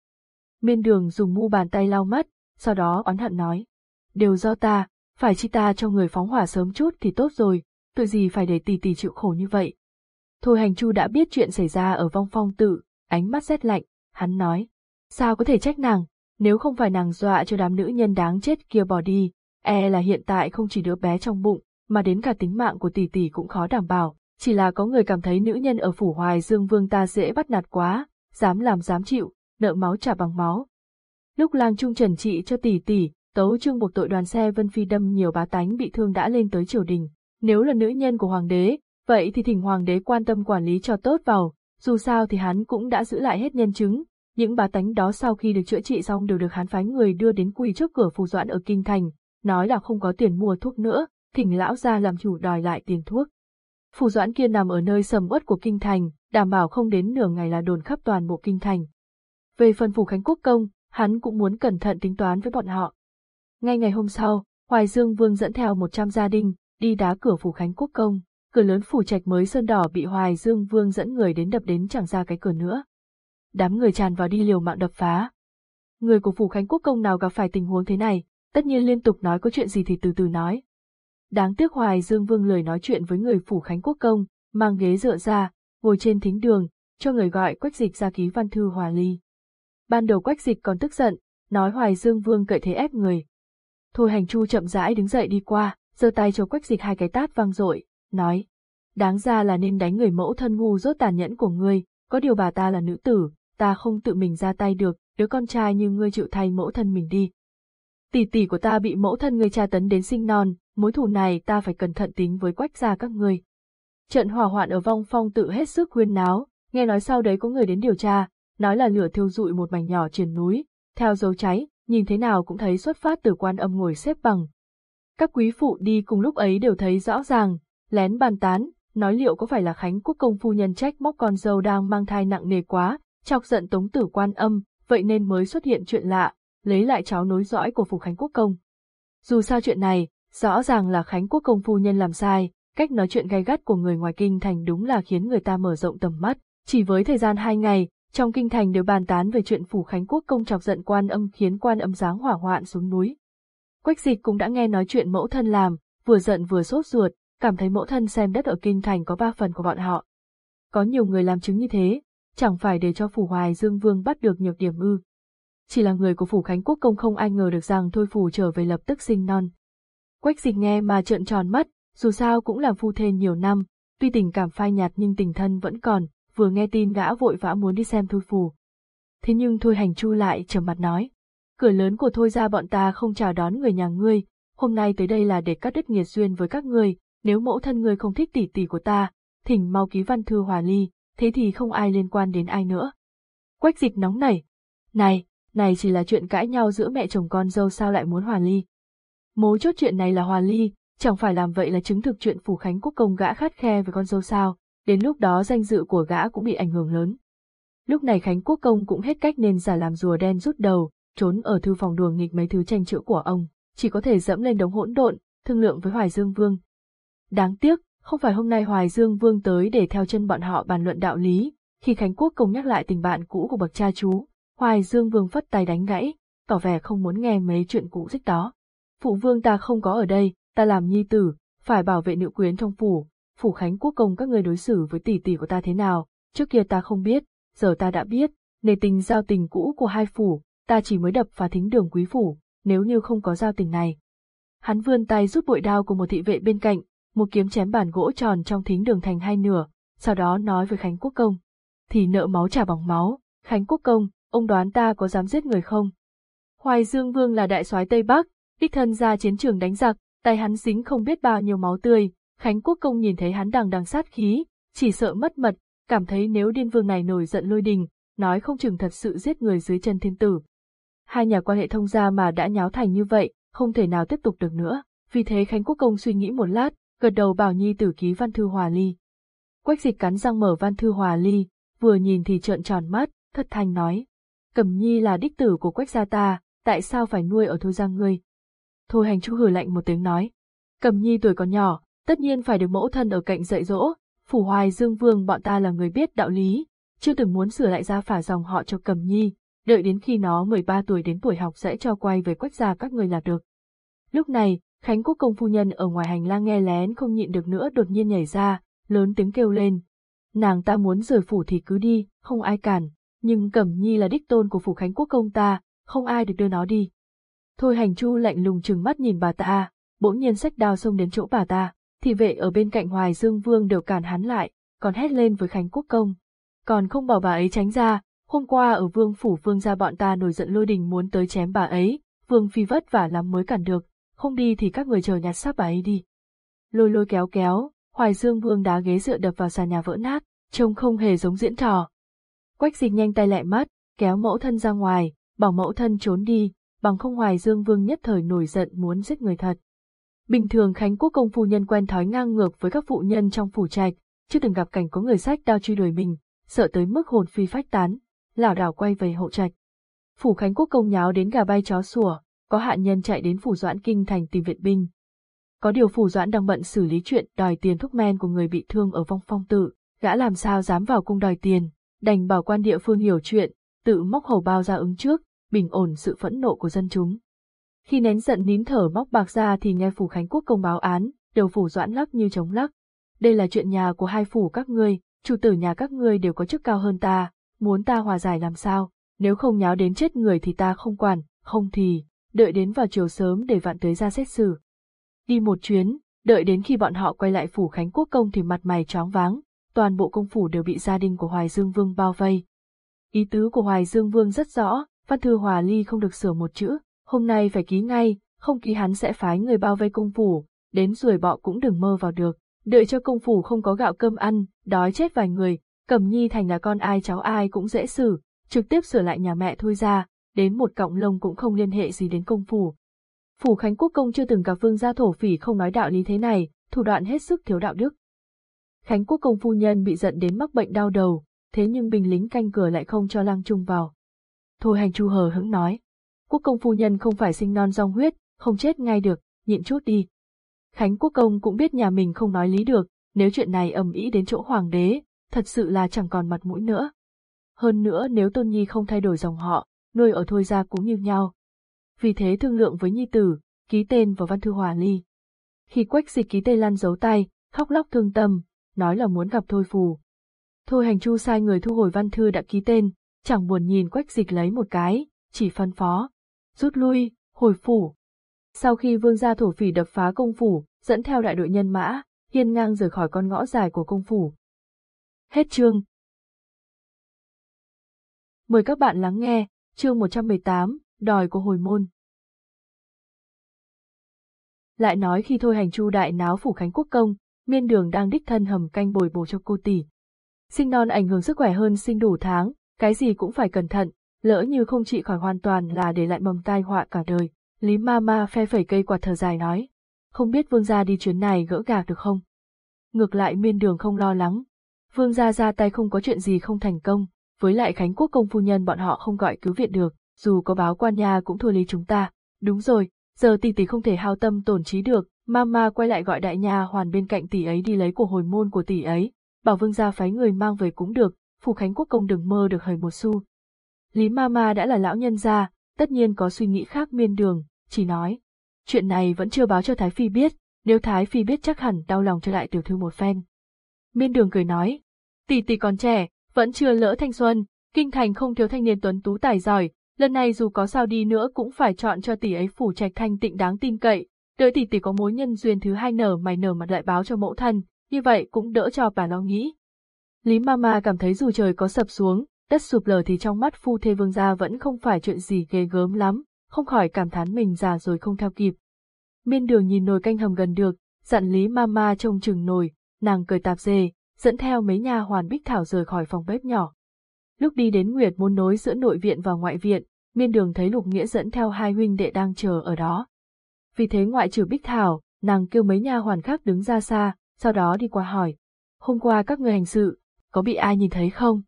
Miên đường dùng mu bàn tay lau mắt, sau đó oán hận nói. Đều do ta, phải chi ta cho người phóng hỏa sớm chút thì tốt rồi, tự gì phải để tỷ tỷ chịu khổ như vậy. Thôi hành chu đã biết chuyện xảy ra ở vong phong tự, ánh mắt rét lạnh, hắn nói. Sao có thể trách nàng, nếu không phải nàng dọa cho đám nữ nhân đáng chết kia bỏ đi, e là hiện tại không chỉ đứa bé trong bụng, mà đến cả tính mạng của tỷ tỷ cũng khó đảm bảo, chỉ là có người cảm thấy nữ nhân ở phủ hoài dương vương ta dễ bắt nạt quá, dám làm dám chịu, nợ máu trả bằng máu. Lúc lang trung trần trị cho tỷ tỷ, tấu trương buộc tội đoàn xe Vân Phi đâm nhiều bá tánh bị thương đã lên tới triều đình. Nếu là nữ nhân của hoàng đế, vậy thì thỉnh hoàng đế quan tâm quản lý cho tốt vào, dù sao thì hắn cũng đã giữ lại hết nhân chứng. Những bá tánh đó sau khi được chữa trị xong đều được hắn phái người đưa đến quỳ trước cửa phù doãn ở Kinh Thành, nói là không có tiền mua thuốc nữa, thỉnh lão ra làm chủ đòi lại tiền thuốc. Phù doãn kia nằm ở nơi sầm uất của Kinh Thành, đảm bảo không đến nửa ngày là đồn khắp toàn bộ Kinh Thành. Về phần phủ Khánh Quốc Công, hắn cũng muốn cẩn thận tính toán với bọn họ. Ngay ngày hôm sau, Hoài Dương Vương dẫn theo 100 gia đình, đi đá cửa phủ Khánh Quốc Công, cửa lớn phủ trạch mới sơn đỏ bị Hoài Dương Vương dẫn người đến đập đến chẳng ra cái cửa nữa. Đám người tràn vào đi liều mạng đập phá. Người của phủ Khánh Quốc Công nào gặp phải tình huống thế này, tất nhiên liên tục nói có chuyện gì thì từ từ nói. Đáng tiếc Hoài Dương Vương lời nói chuyện với người phủ Khánh Quốc Công, mang ghế dựa ra, ngồi trên thính đường, cho người gọi quách dịch ra ký văn thư hòa ly. Ban đầu quách dịch còn tức giận, nói Hoài Dương Vương cậy thế ép người. Thôi hành chu chậm rãi đứng dậy đi qua, giơ tay cho quách dịch hai cái tát vang dội, nói. Đáng ra là nên đánh người mẫu thân ngu dốt tàn nhẫn của ngươi, có điều bà ta là nữ tử, ta không tự mình ra tay được, đứa con trai như ngươi chịu thay mẫu thân mình đi. Tỷ tỷ của ta bị mẫu thân ngươi tra tấn đến sinh non, mối thù này ta phải cẩn thận tính với quách gia các ngươi. Trận hỏa hoạn ở vong phong tự hết sức huyên náo, nghe nói sau đấy có người đến điều tra, nói là lửa thiêu rụi một mảnh nhỏ trên núi, theo dấu cháy, nhìn thế nào cũng thấy xuất phát từ quan âm ngồi xếp bằng. Các quý phụ đi cùng lúc ấy đều thấy rõ ràng, lén bàn tán, nói liệu có phải là Khánh Quốc công phu nhân trách móc con dâu đang mang thai nặng nề quá, chọc giận tống tử quan âm, vậy nên mới xuất hiện chuyện lạ, lấy lại cháu nối dõi của phủ Khánh Quốc công. Dù sao chuyện này, rõ ràng là Khánh Quốc công phu nhân làm sai, cách nói chuyện gay gắt của người ngoài kinh thành đúng là khiến người ta mở rộng tầm mắt, chỉ với thời gian hai ngày, trong kinh thành đều bàn tán về chuyện phủ Khánh Quốc công chọc giận quan âm khiến quan âm giáng hỏa hoạn xuống núi. Quách dịch cũng đã nghe nói chuyện mẫu thân làm, vừa giận vừa sốt ruột, cảm thấy mẫu thân xem đất ở kinh thành có ba phần của bọn họ. Có nhiều người làm chứng như thế, chẳng phải để cho phủ hoài dương vương bắt được nhược điểm ư. Chỉ là người của phủ Khánh Quốc công không ai ngờ được rằng thôi phủ trở về lập tức sinh non. Quách dịch nghe mà trợn tròn mắt, dù sao cũng làm phu thê nhiều năm, tuy tình cảm phai nhạt nhưng tình thân vẫn còn, vừa nghe tin gã vội vã muốn đi xem Thôi Phù. Thế nhưng Thôi Hành Chu lại trầm mặt nói, cửa lớn của Thôi ra bọn ta không chào đón người nhà ngươi, hôm nay tới đây là để cắt đứt nghiệt duyên với các ngươi, nếu mẫu thân ngươi không thích tỷ tỷ của ta, thỉnh mau ký văn thư hòa ly, thế thì không ai liên quan đến ai nữa. Quách dịch nóng nảy, này, này chỉ là chuyện cãi nhau giữa mẹ chồng con dâu sao lại muốn hòa ly. Mấu chốt chuyện này là hòa ly, chẳng phải làm vậy là chứng thực chuyện phủ khánh quốc công gã khát khe với con dâu sao, đến lúc đó danh dự của gã cũng bị ảnh hưởng lớn. Lúc này Khánh Quốc Công cũng hết cách nên giả làm rùa đen rút đầu, trốn ở thư phòng đùa nghịch mấy thứ tranh chữ của ông, chỉ có thể dẫm lên đống hỗn độn, thương lượng với Hoài Dương Vương. Đáng tiếc, không phải hôm nay Hoài Dương Vương tới để theo chân bọn họ bàn luận đạo lý, khi Khánh Quốc Công nhắc lại tình bạn cũ của bậc cha chú, Hoài Dương Vương phất tay đánh gãy, tỏ vẻ không muốn nghe mấy chuyện cũ dích đó. Phụ vương ta không có ở đây, ta làm nhi tử, phải bảo vệ nữ quyến trong phủ, phủ Khánh Quốc Công các người đối xử với tỷ tỷ của ta thế nào, trước kia ta không biết, giờ ta đã biết, nề tình giao tình cũ của hai phủ, ta chỉ mới đập phá thính đường quý phủ, nếu như không có giao tình này. Hắn vươn tay rút bội đao của một thị vệ bên cạnh, một kiếm chém bản gỗ tròn trong thính đường thành hai nửa, sau đó nói với Khánh Quốc Công. Thì nợ máu trả bằng máu, Khánh Quốc Công, ông đoán ta có dám giết người không? Hoài Dương Vương là đại soái Tây Bắc, đích thân ra chiến trường đánh giặc, tay hắn dính không biết bao nhiêu máu tươi, Khánh Quốc Công nhìn thấy hắn đằng đằng sát khí, chỉ sợ mất mật, cảm thấy nếu điên vương này nổi giận lôi đình, nói không chừng thật sự giết người dưới chân thiên tử. Hai nhà quan hệ thông gia mà đã nháo thành như vậy, không thể nào tiếp tục được nữa, vì thế Khánh Quốc Công suy nghĩ một lát, gật đầu bảo nhi tử ký văn thư hòa ly. Quách dịch cắn răng mở văn thư hòa ly, vừa nhìn thì trợn tròn mắt, thất thanh nói. Cẩm nhi là đích tử của quách gia ta, tại sao phải nuôi ở thôi giang ngươi? Thôi hành chu hử lạnh một tiếng nói. Cẩm nhi tuổi còn nhỏ, tất nhiên phải được mẫu thân ở cạnh dạy dỗ, phủ hoài dương vương bọn ta là người biết đạo lý, chưa từng muốn sửa lại gia phả dòng họ cho Cẩm nhi, đợi đến khi nó 13 tuổi đến tuổi học sẽ cho quay về quách gia các người là được. Lúc này, Khánh Quốc công phu nhân ở ngoài hành lang nghe lén không nhịn được nữa đột nhiên nhảy ra, lớn tiếng kêu lên. Nàng ta muốn rời phủ thì cứ đi, không ai cản, nhưng Cẩm Nhi là đích tôn của phủ Khánh Quốc công ta, không ai được đưa nó đi. Thôi hành chu lạnh lùng trừng mắt nhìn bà ta, bỗng nhiên sách đao xông đến chỗ bà ta, thì vệ ở bên cạnh Hoài Dương Vương đều cản hắn lại, còn hét lên với Khánh Quốc công. Còn không bảo bà ấy tránh ra, hôm qua ở Vương phủ Vương gia bọn ta nổi giận lôi đình muốn tới chém bà ấy, Vương phi vất vả lắm mới cản được, không đi thì các người chờ nhặt xác bà ấy đi. Lôi lôi kéo kéo, Hoài Dương Vương đá ghế dựa đập vào sàn nhà vỡ nát, trông không hề giống diễn trò. Quách dịch nhanh tay lại mắt, kéo mẫu thân ra ngoài, bảo mẫu thân trốn đi, bằng không Hoài Dương Vương nhất thời nổi giận muốn giết người thật. Bình thường Khánh Quốc công phu nhân quen thói ngang ngược với các phụ nhân trong phủ trạch, chưa từng gặp cảnh có người sách đao truy đuổi mình, sợ tới mức hồn phi phách tán, lảo đảo quay về hậu trạch. Phủ Khánh Quốc công nháo đến gà bay chó sủa, có hạ nhân chạy đến phủ Doãn Kinh thành tìm viện binh. Có điều phủ Doãn đang bận xử lý chuyện đòi tiền thuốc men của người bị thương ở vong phong tự, gã làm sao dám vào cung đòi tiền, đành bảo quan địa phương hiểu chuyện, tự móc hầu bao ra ứng trước, bình ổn sự phẫn nộ của dân chúng. Khi nén giận nín thở móc bạc ra thì nghe phủ Khánh Quốc công báo án, đầu phủ Doãn lắc như chống lắc. Đây là chuyện nhà của hai phủ các ngươi, chủ tử nhà các ngươi đều có chức cao hơn ta, muốn ta hòa giải làm sao, nếu không nháo đến chết người thì ta không quản, không thì, đợi đến vào chiều sớm để vạn tới ra xét xử. Đi một chuyến, đợi đến khi bọn họ quay lại phủ Khánh Quốc công thì mặt mày chóng váng, toàn bộ công phủ đều bị gia đình của Hoài Dương Vương bao vây. Ý tứ của Hoài Dương Vương rất rõ, văn thư hòa ly không được sửa một chữ, hôm nay phải ký ngay, không ký hắn sẽ phái người bao vây công phủ, đến ruồi bọ cũng đừng mơ vào được, đợi cho công phủ không có gạo cơm ăn, đói chết vài người, Cẩm Nhi thành là con ai cháu ai cũng dễ xử, trực tiếp sửa lại nhà mẹ thôi ra, đến một cọng lông cũng không liên hệ gì đến công phủ. Phủ Khánh Quốc công chưa từng gặp vương gia thổ phỉ không nói đạo lý thế này, thủ đoạn hết sức thiếu đạo đức. Khánh Quốc công phu nhân bị giận đến mắc bệnh đau đầu, thế nhưng binh lính canh cửa lại không cho Lăng Trung vào. Thôi hành chu hờ hững nói, Quốc công phu nhân không phải sinh non rong huyết, không chết ngay được, nhịn chút đi. Khánh Quốc công cũng biết nhà mình không nói lý được, nếu chuyện này ầm ĩ đến chỗ hoàng đế, thật sự là chẳng còn mặt mũi nữa. Hơn nữa nếu Tôn Nhi không thay đổi dòng họ, nuôi ở thôi ra cũng như nhau. Vì thế thương lượng với Nhi Tử, ký tên vào văn thư hòa ly. Khi quách dịch ký tên lăn giấu tay, khóc lóc thương tâm, nói là muốn gặp Thôi Phù. Thôi hành chu sai người thu hồi văn thư đã ký tên, chẳng buồn nhìn quách dịch lấy một cái, chỉ phân phó. Rút lui, hồi phủ. Sau khi vương gia thổ phỉ đập phá công phủ, dẫn theo đại đội nhân mã, hiên ngang rời khỏi con ngõ dài của công phủ. Hết chương. Mời các bạn lắng nghe, chương 118, đòi của hồi môn. Lại nói khi thôi hành chu đại náo phủ khánh quốc công, miên đường đang đích thân hầm canh bồi bổ cho cô tỷ. Sinh non ảnh hưởng sức khỏe hơn sinh đủ tháng, cái gì cũng phải cẩn thận, lỡ như không trị khỏi hoàn toàn là để lại mầm tai họa cả đời. Lý ma ma phe phẩy cây quạt thở dài nói, không biết vương gia đi chuyến này gỡ gạc được không? Ngược lại miên đường không lo lắng. Vương gia ra tay không có chuyện gì không thành công, với lại Khánh Quốc công phu nhân bọn họ không gọi cứu viện được, dù có báo quan nhà cũng thua lý chúng ta. Đúng rồi, giờ tỷ tỷ không thể hao tâm tổn trí được, mama quay lại gọi đại nha hoàn bên cạnh tỷ ấy đi lấy của hồi môn của tỷ ấy, bảo vương gia phái người mang về cũng được, phủ Khánh Quốc công đừng mơ được hời một xu. Lý mama đã là lão nhân gia, tất nhiên có suy nghĩ khác miên đường, chỉ nói. Chuyện này vẫn chưa báo cho Thái Phi biết, nếu Thái Phi biết chắc hẳn đau lòng cho lại tiểu thư một phen. Miên đường cười nói, tỷ tỷ còn trẻ, vẫn chưa lỡ thanh xuân, kinh thành không thiếu thanh niên tuấn tú tài giỏi, lần này dù có sao đi nữa cũng phải chọn cho tỷ ấy phủ trạch thanh tịnh đáng tin cậy, đợi tỷ tỷ có mối nhân duyên thứ hai nở mày nở mặt lại báo cho mẫu thân, như vậy cũng đỡ cho bà lo nghĩ. Lý Mama cảm thấy dù trời có sập xuống, đất sụp lở thì trong mắt phu thê vương gia vẫn không phải chuyện gì ghê gớm lắm, không khỏi cảm thán mình già rồi không theo kịp. Miên đường nhìn nồi canh hầm gần được, dặn Lý Mama trông chừng nồi, nàng cười tạp dề, dẫn theo mấy nha hoàn bích thảo rời khỏi phòng bếp nhỏ. Lúc đi đến Nguyệt muốn nối giữa nội viện và ngoại viện, miên đường thấy Lục Nghĩa dẫn theo hai huynh đệ đang chờ ở đó. Vì thế ngoại trừ bích thảo, nàng kêu mấy nha hoàn khác đứng ra xa, sau đó đi qua hỏi. Hôm qua các người hành sự, có bị ai nhìn thấy không?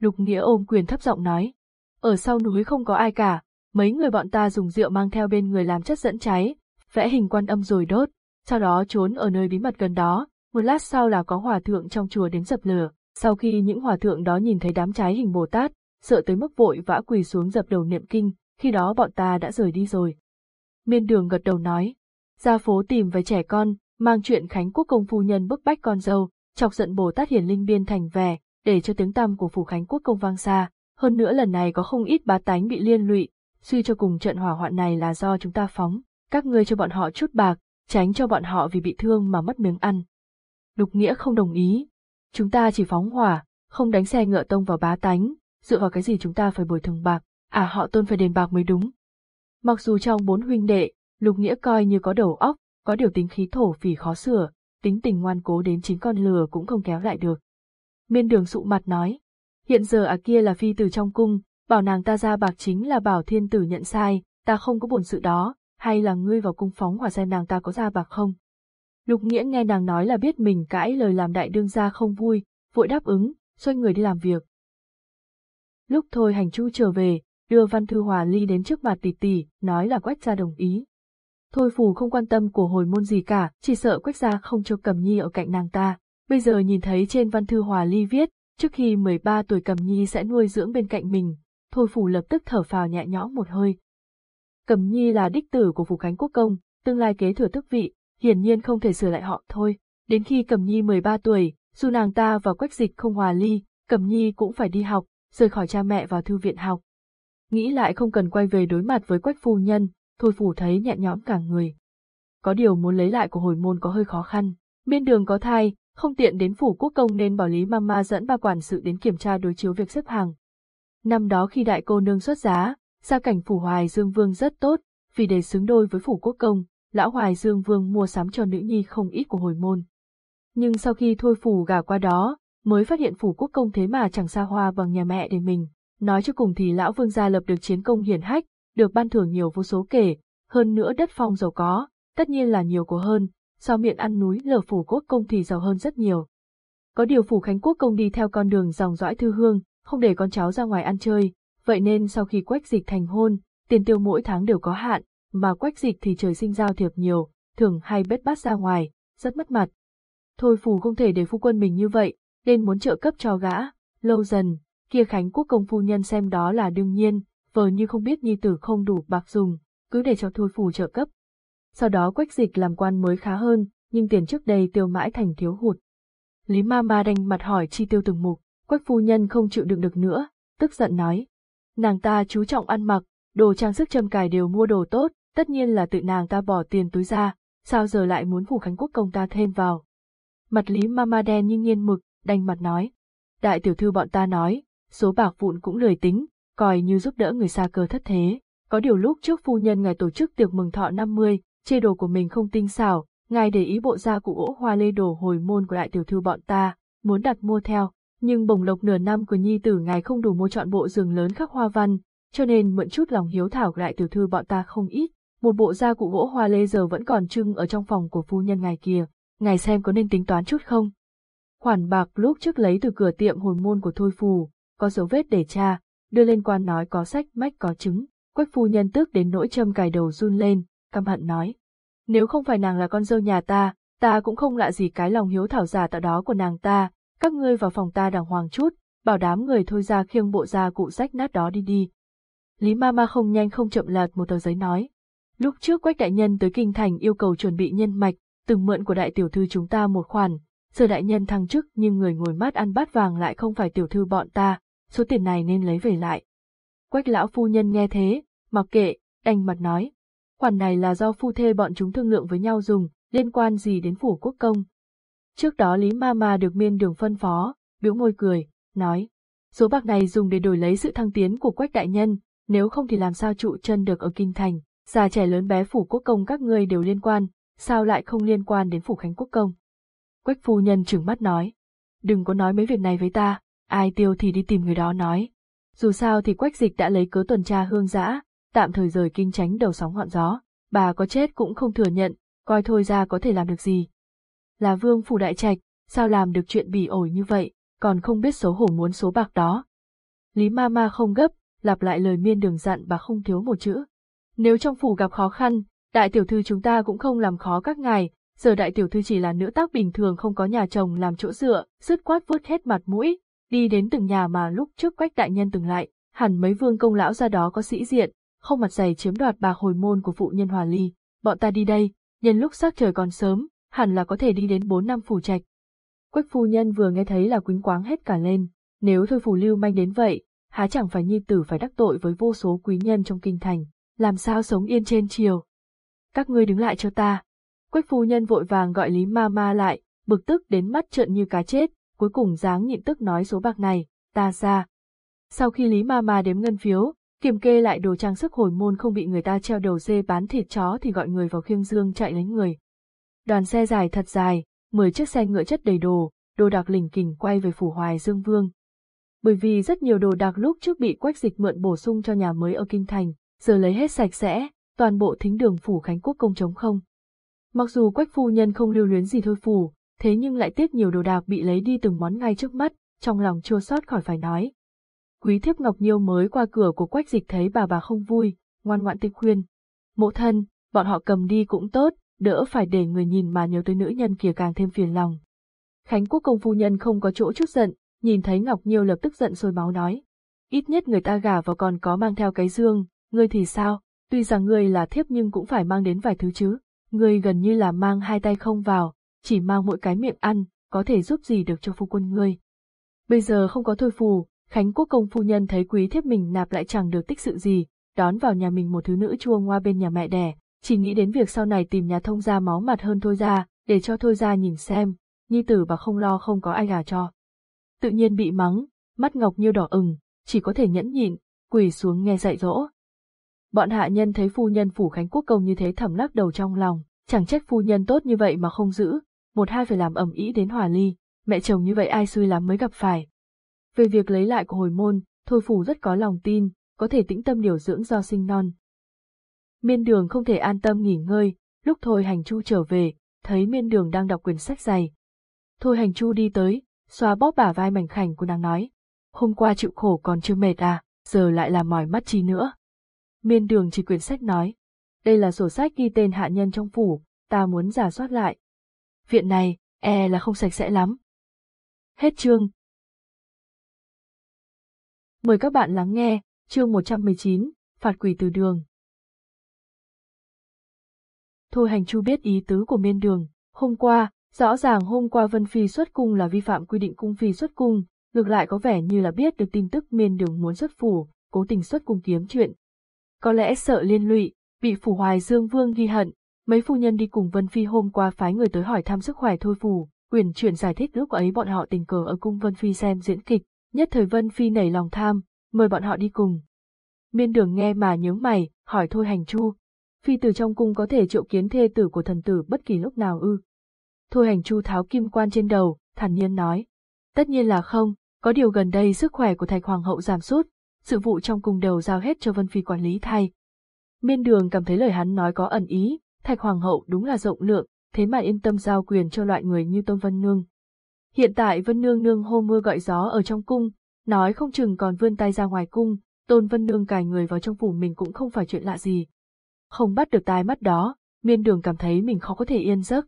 Lục Nghĩa ôm quyền thấp giọng nói. Ở sau núi không có ai cả, mấy người bọn ta dùng rượu mang theo bên người làm chất dẫn cháy, vẽ hình quan âm rồi đốt, sau đó trốn ở nơi bí mật gần đó, một lát sau là có hòa thượng trong chùa đến dập lửa. Sau khi những hòa thượng đó nhìn thấy đám cháy hình Bồ Tát, sợ tới mức vội vã quỳ xuống dập đầu niệm kinh, khi đó bọn ta đã rời đi rồi. Miên đường gật đầu nói, ra phố tìm về trẻ con, mang chuyện Khánh Quốc công phu nhân bức bách con dâu, chọc giận Bồ Tát hiển linh biên thành về, để cho tiếng tăm của phủ Khánh Quốc công vang xa. Hơn nữa lần này có không ít bá tánh bị liên lụy, suy cho cùng trận hỏa hoạn này là do chúng ta phóng, các ngươi cho bọn họ chút bạc, tránh cho bọn họ vì bị thương mà mất miếng ăn. Lục Nghĩa không đồng ý. Chúng ta chỉ phóng hỏa, không đánh xe ngựa tông vào bá tánh, dựa vào cái gì chúng ta phải bồi thường bạc, à họ tôn phải đền bạc mới đúng. Mặc dù trong bốn huynh đệ, Lục Nghĩa coi như có đầu óc, có điều tính khí thổ phỉ khó sửa, tính tình ngoan cố đến chính con lừa cũng không kéo lại được. Miên đường sụ mặt nói, hiện giờ à kia là phi tử trong cung, bảo nàng ta ra bạc chính là bảo thiên tử nhận sai, ta không có buồn sự đó, hay là ngươi vào cung phóng hỏa xem nàng ta có ra bạc không. Lục Nghĩa nghe nàng nói là biết mình cãi lời làm đại đương gia không vui, vội đáp ứng, xoay người đi làm việc. Lúc thôi hành chu trở về, đưa Văn Thư Hòa Ly đến trước mặt tỷ tỷ, nói là Quách gia đồng ý. Thôi phù không quan tâm của hồi môn gì cả, chỉ sợ Quách gia không cho Cầm Nhi ở cạnh nàng ta. Bây giờ nhìn thấy trên Văn Thư Hòa Ly viết, trước khi 13 tuổi Cầm Nhi sẽ nuôi dưỡng bên cạnh mình, Thôi phù lập tức thở phào nhẹ nhõm một hơi. Cầm Nhi là đích tử của Phủ Khánh Quốc Công, tương lai kế thừa tước vị, hiển nhiên không thể sửa lại họ thôi. Đến khi Cẩm Nhi 13 tuổi, dù nàng ta và Quách Dịch không hòa ly, Cẩm Nhi cũng phải đi học, rời khỏi cha mẹ vào thư viện học. Nghĩ lại không cần quay về đối mặt với Quách phu nhân, Thôi Phủ thấy nhẹ nhõm cả người. Có điều muốn lấy lại của hồi môn có hơi khó khăn. Bên đường có thai, không tiện đến phủ quốc công nên bảo Lý Mama dẫn ba quản sự đến kiểm tra đối chiếu việc xếp hàng. Năm đó khi đại cô nương xuất giá, gia cảnh phủ Hoài Dương Vương rất tốt, vì để xứng đôi với phủ quốc công, lão Hoài Dương Vương mua sắm cho nữ nhi không ít của hồi môn. Nhưng sau khi thôi phủ gả qua đó, mới phát hiện phủ quốc công thế mà chẳng xa hoa bằng nhà mẹ để mình. Nói cho cùng thì lão vương gia lập được chiến công hiển hách, được ban thưởng nhiều vô số kể, hơn nữa đất phong giàu có, tất nhiên là nhiều của hơn, so miệng ăn núi lở phủ quốc công thì giàu hơn rất nhiều. Có điều phủ Khánh Quốc công đi theo con đường dòng dõi thư hương, không để con cháu ra ngoài ăn chơi, vậy nên sau khi quách dịch thành hôn, tiền tiêu mỗi tháng đều có hạn, mà quách dịch thì trời sinh giao thiệp nhiều, thường hay bết bát ra ngoài, rất mất mặt. Thôi phù không thể để phu quân mình như vậy, nên muốn trợ cấp cho gã, lâu dần, kia Khánh Quốc công phu nhân xem đó là đương nhiên, vờ như không biết nhi tử không đủ bạc dùng, cứ để cho thôi phù trợ cấp. Sau đó quách dịch làm quan mới khá hơn, nhưng tiền trước đây tiêu mãi thành thiếu hụt. Lý ma ma đành mặt hỏi chi tiêu từng mục, quách phu nhân không chịu đựng được nữa, tức giận nói. Nàng ta chú trọng ăn mặc, đồ trang sức châm cài đều mua đồ tốt, tất nhiên là tự nàng ta bỏ tiền túi ra, sao giờ lại muốn phủ khánh quốc công ta thêm vào. Mặt Lý Mama đen như nghiên mực, đanh mặt nói. Đại tiểu thư bọn ta nói, số bạc vụn cũng lười tính, coi như giúp đỡ người xa cơ thất thế. Có điều lúc trước phu nhân ngài tổ chức tiệc mừng thọ 50, chê đồ của mình không tinh xảo, ngài để ý bộ da cụ ỗ hoa lê đồ hồi môn của đại tiểu thư bọn ta, muốn đặt mua theo, nhưng bồng lộc nửa năm của nhi tử ngài không đủ mua chọn bộ giường lớn khắc hoa văn, cho nên mượn chút lòng hiếu thảo của đại tiểu thư bọn ta không ít, một bộ da cụ gỗ hoa lê giờ vẫn còn trưng ở trong phòng của phu nhân ngài kia, ngài xem có nên tính toán chút không? Khoản bạc lúc trước lấy từ cửa tiệm hồi môn của Thôi Phù, có dấu vết để tra, đưa lên quan nói có sách mách có chứng, quách phu nhân tức đến nỗi châm cài đầu run lên, căm hận nói. Nếu không phải nàng là con dâu nhà ta, ta cũng không lạ gì cái lòng hiếu thảo giả tạo đó của nàng ta, các ngươi vào phòng ta đàng hoàng chút, bảo đám người thôi ra khiêng bộ da cụ rách nát đó đi đi. Lý ma ma không nhanh không chậm lật một tờ giấy nói. Lúc trước quách đại nhân tới kinh thành yêu cầu chuẩn bị nhân mạch, từng mượn của đại tiểu thư chúng ta một khoản, giờ đại nhân thăng chức nhưng người ngồi mát ăn bát vàng lại không phải tiểu thư bọn ta, số tiền này nên lấy về lại. Quách lão phu nhân nghe thế, mặc kệ, đành mặt nói. Khoản này là do phu thê bọn chúng thương lượng với nhau dùng, liên quan gì đến phủ quốc công. Trước đó Lý Ma Ma được miên đường phân phó, biểu môi cười, nói. Số bạc này dùng để đổi lấy sự thăng tiến của quách đại nhân, nếu không thì làm sao trụ chân được ở kinh thành, già trẻ lớn bé phủ quốc công các ngươi đều liên quan, sao lại không liên quan đến phủ khánh quốc công. Quách phu nhân trừng mắt nói, đừng có nói mấy việc này với ta, ai tiêu thì đi tìm người đó nói. Dù sao thì quách dịch đã lấy cớ tuần tra hương giã, tạm thời rời kinh tránh đầu sóng ngọn gió, bà có chết cũng không thừa nhận, coi thôi ra có thể làm được gì. Là vương phủ đại trạch, sao làm được chuyện bỉ ổi như vậy, còn không biết xấu hổ muốn số bạc đó. Lý ma ma không gấp, lặp lại lời miên đường dặn bà không thiếu một chữ. Nếu trong phủ gặp khó khăn, đại tiểu thư chúng ta cũng không làm khó các ngài, giờ đại tiểu thư chỉ là nữ tác bình thường không có nhà chồng làm chỗ dựa, dứt quát vứt hết mặt mũi, đi đến từng nhà mà lúc trước quách đại nhân từng lại, hẳn mấy vương công lão ra đó có sĩ diện, không mặt dày chiếm đoạt bạc hồi môn của phụ nhân hòa ly, bọn ta đi đây, nhân lúc sắc trời còn sớm, hẳn là có thể đi đến bốn năm phủ trạch. Quách phu nhân vừa nghe thấy là quính quáng hết cả lên, nếu thôi phủ lưu manh đến vậy, há chẳng phải nhi tử phải đắc tội với vô số quý nhân trong kinh thành, làm sao sống yên trên chiều. Các ngươi đứng lại cho ta. Quách phu nhân vội vàng gọi Lý Ma Ma lại, bực tức đến mắt trợn như cá chết, cuối cùng dáng nhịn tức nói số bạc này, ta ra. Sau khi Lý Ma Ma đếm ngân phiếu, kiểm kê lại đồ trang sức hồi môn không bị người ta treo đầu dê bán thịt chó thì gọi người vào khiêng dương chạy lấy người. Đoàn xe dài thật dài, 10 chiếc xe ngựa chất đầy đồ, đồ đạc lỉnh kỉnh quay về phủ Hoài Dương Vương. Bởi vì rất nhiều đồ đạc lúc trước bị quách dịch mượn bổ sung cho nhà mới ở Kinh Thành, giờ lấy hết sạch sẽ, toàn bộ thính đường phủ Khánh Quốc công trống không. Mặc dù quách phu nhân không lưu luyến gì thôi phủ, thế nhưng lại tiếc nhiều đồ đạc bị lấy đi từng món ngay trước mắt, trong lòng chua xót khỏi phải nói. Quý thiếp Ngọc Nhiêu mới qua cửa của quách dịch thấy bà bà không vui, ngoan ngoãn tinh khuyên. Mộ thân, bọn họ cầm đi cũng tốt, đỡ phải để người nhìn mà nhớ tới nữ nhân kia càng thêm phiền lòng. Khánh quốc công phu nhân không có chỗ chút giận, nhìn thấy Ngọc Nhiêu lập tức giận sôi máu nói. Ít nhất người ta gả vào còn có mang theo cái dương, ngươi thì sao, tuy rằng ngươi là thiếp nhưng cũng phải mang đến vài thứ chứ, ngươi gần như là mang hai tay không vào, chỉ mang mỗi cái miệng ăn, có thể giúp gì được cho phu quân ngươi. Bây giờ không có thôi phù, Khánh quốc công phu nhân thấy quý thiếp mình nạp lại chẳng được tích sự gì, đón vào nhà mình một thứ nữ chua ngoa bên nhà mẹ đẻ, chỉ nghĩ đến việc sau này tìm nhà thông gia máu mặt hơn thôi ra, để cho thôi ra nhìn xem, nhi tử bà không lo không có ai gà cho. Tự nhiên bị mắng, mắt ngọc như đỏ ửng, chỉ có thể nhẫn nhịn, quỳ xuống nghe dạy dỗ. Bọn hạ nhân thấy phu nhân phủ khánh quốc công như thế thầm lắc đầu trong lòng, chẳng trách phu nhân tốt như vậy mà không giữ, một hai phải làm ẩm ý đến hòa ly, mẹ chồng như vậy ai xui lắm mới gặp phải. Về việc lấy lại của hồi môn, thôi phủ rất có lòng tin, có thể tĩnh tâm điều dưỡng do sinh non, Miên đường không thể an tâm nghỉ ngơi, lúc Thôi Hành Chu trở về, thấy miên đường đang đọc quyển sách dày. Thôi Hành Chu đi tới, xoa bóp bả vai mảnh khảnh của nàng nói. Hôm qua chịu khổ còn chưa mệt à, giờ lại là mỏi mắt chi nữa. Miên đường chỉ quyển sách nói. Đây là sổ sách ghi tên hạ nhân trong phủ, ta muốn giả soát lại. Viện này, e là không sạch sẽ lắm. Hết chương. Mời các bạn lắng nghe, chương 119, phạt quỷ từ đường. Thôi hành chu biết ý tứ của miên đường, hôm qua, rõ ràng hôm qua Vân Phi xuất cung là vi phạm quy định cung phi xuất cung, ngược lại có vẻ như là biết được tin tức miên đường muốn xuất phủ, cố tình xuất cung kiếm chuyện. Có lẽ sợ liên lụy, bị phủ hoài dương vương ghi hận, mấy phu nhân đi cùng Vân Phi hôm qua phái người tới hỏi thăm sức khỏe thôi phủ, quyền chuyển giải thích lúc ấy bọn họ tình cờ ở cung Vân Phi xem diễn kịch, nhất thời Vân Phi nảy lòng tham, mời bọn họ đi cùng. Miên đường nghe mà nhớ mày, hỏi thôi hành chu, phi từ trong cung có thể triệu kiến thê tử của thần tử bất kỳ lúc nào ư. Thôi hành chu tháo kim quan trên đầu, thản nhiên nói. Tất nhiên là không, có điều gần đây sức khỏe của thạch hoàng hậu giảm sút, sự vụ trong cung đều giao hết cho Vân Phi quản lý thay. Miên đường cảm thấy lời hắn nói có ẩn ý, thạch hoàng hậu đúng là rộng lượng, thế mà yên tâm giao quyền cho loại người như Tôn Vân Nương. Hiện tại Vân Nương nương hô mưa gọi gió ở trong cung, nói không chừng còn vươn tay ra ngoài cung, Tôn Vân Nương cài người vào trong phủ mình cũng không phải chuyện lạ gì. Không bắt được tai mắt đó, miên đường cảm thấy mình khó có thể yên giấc.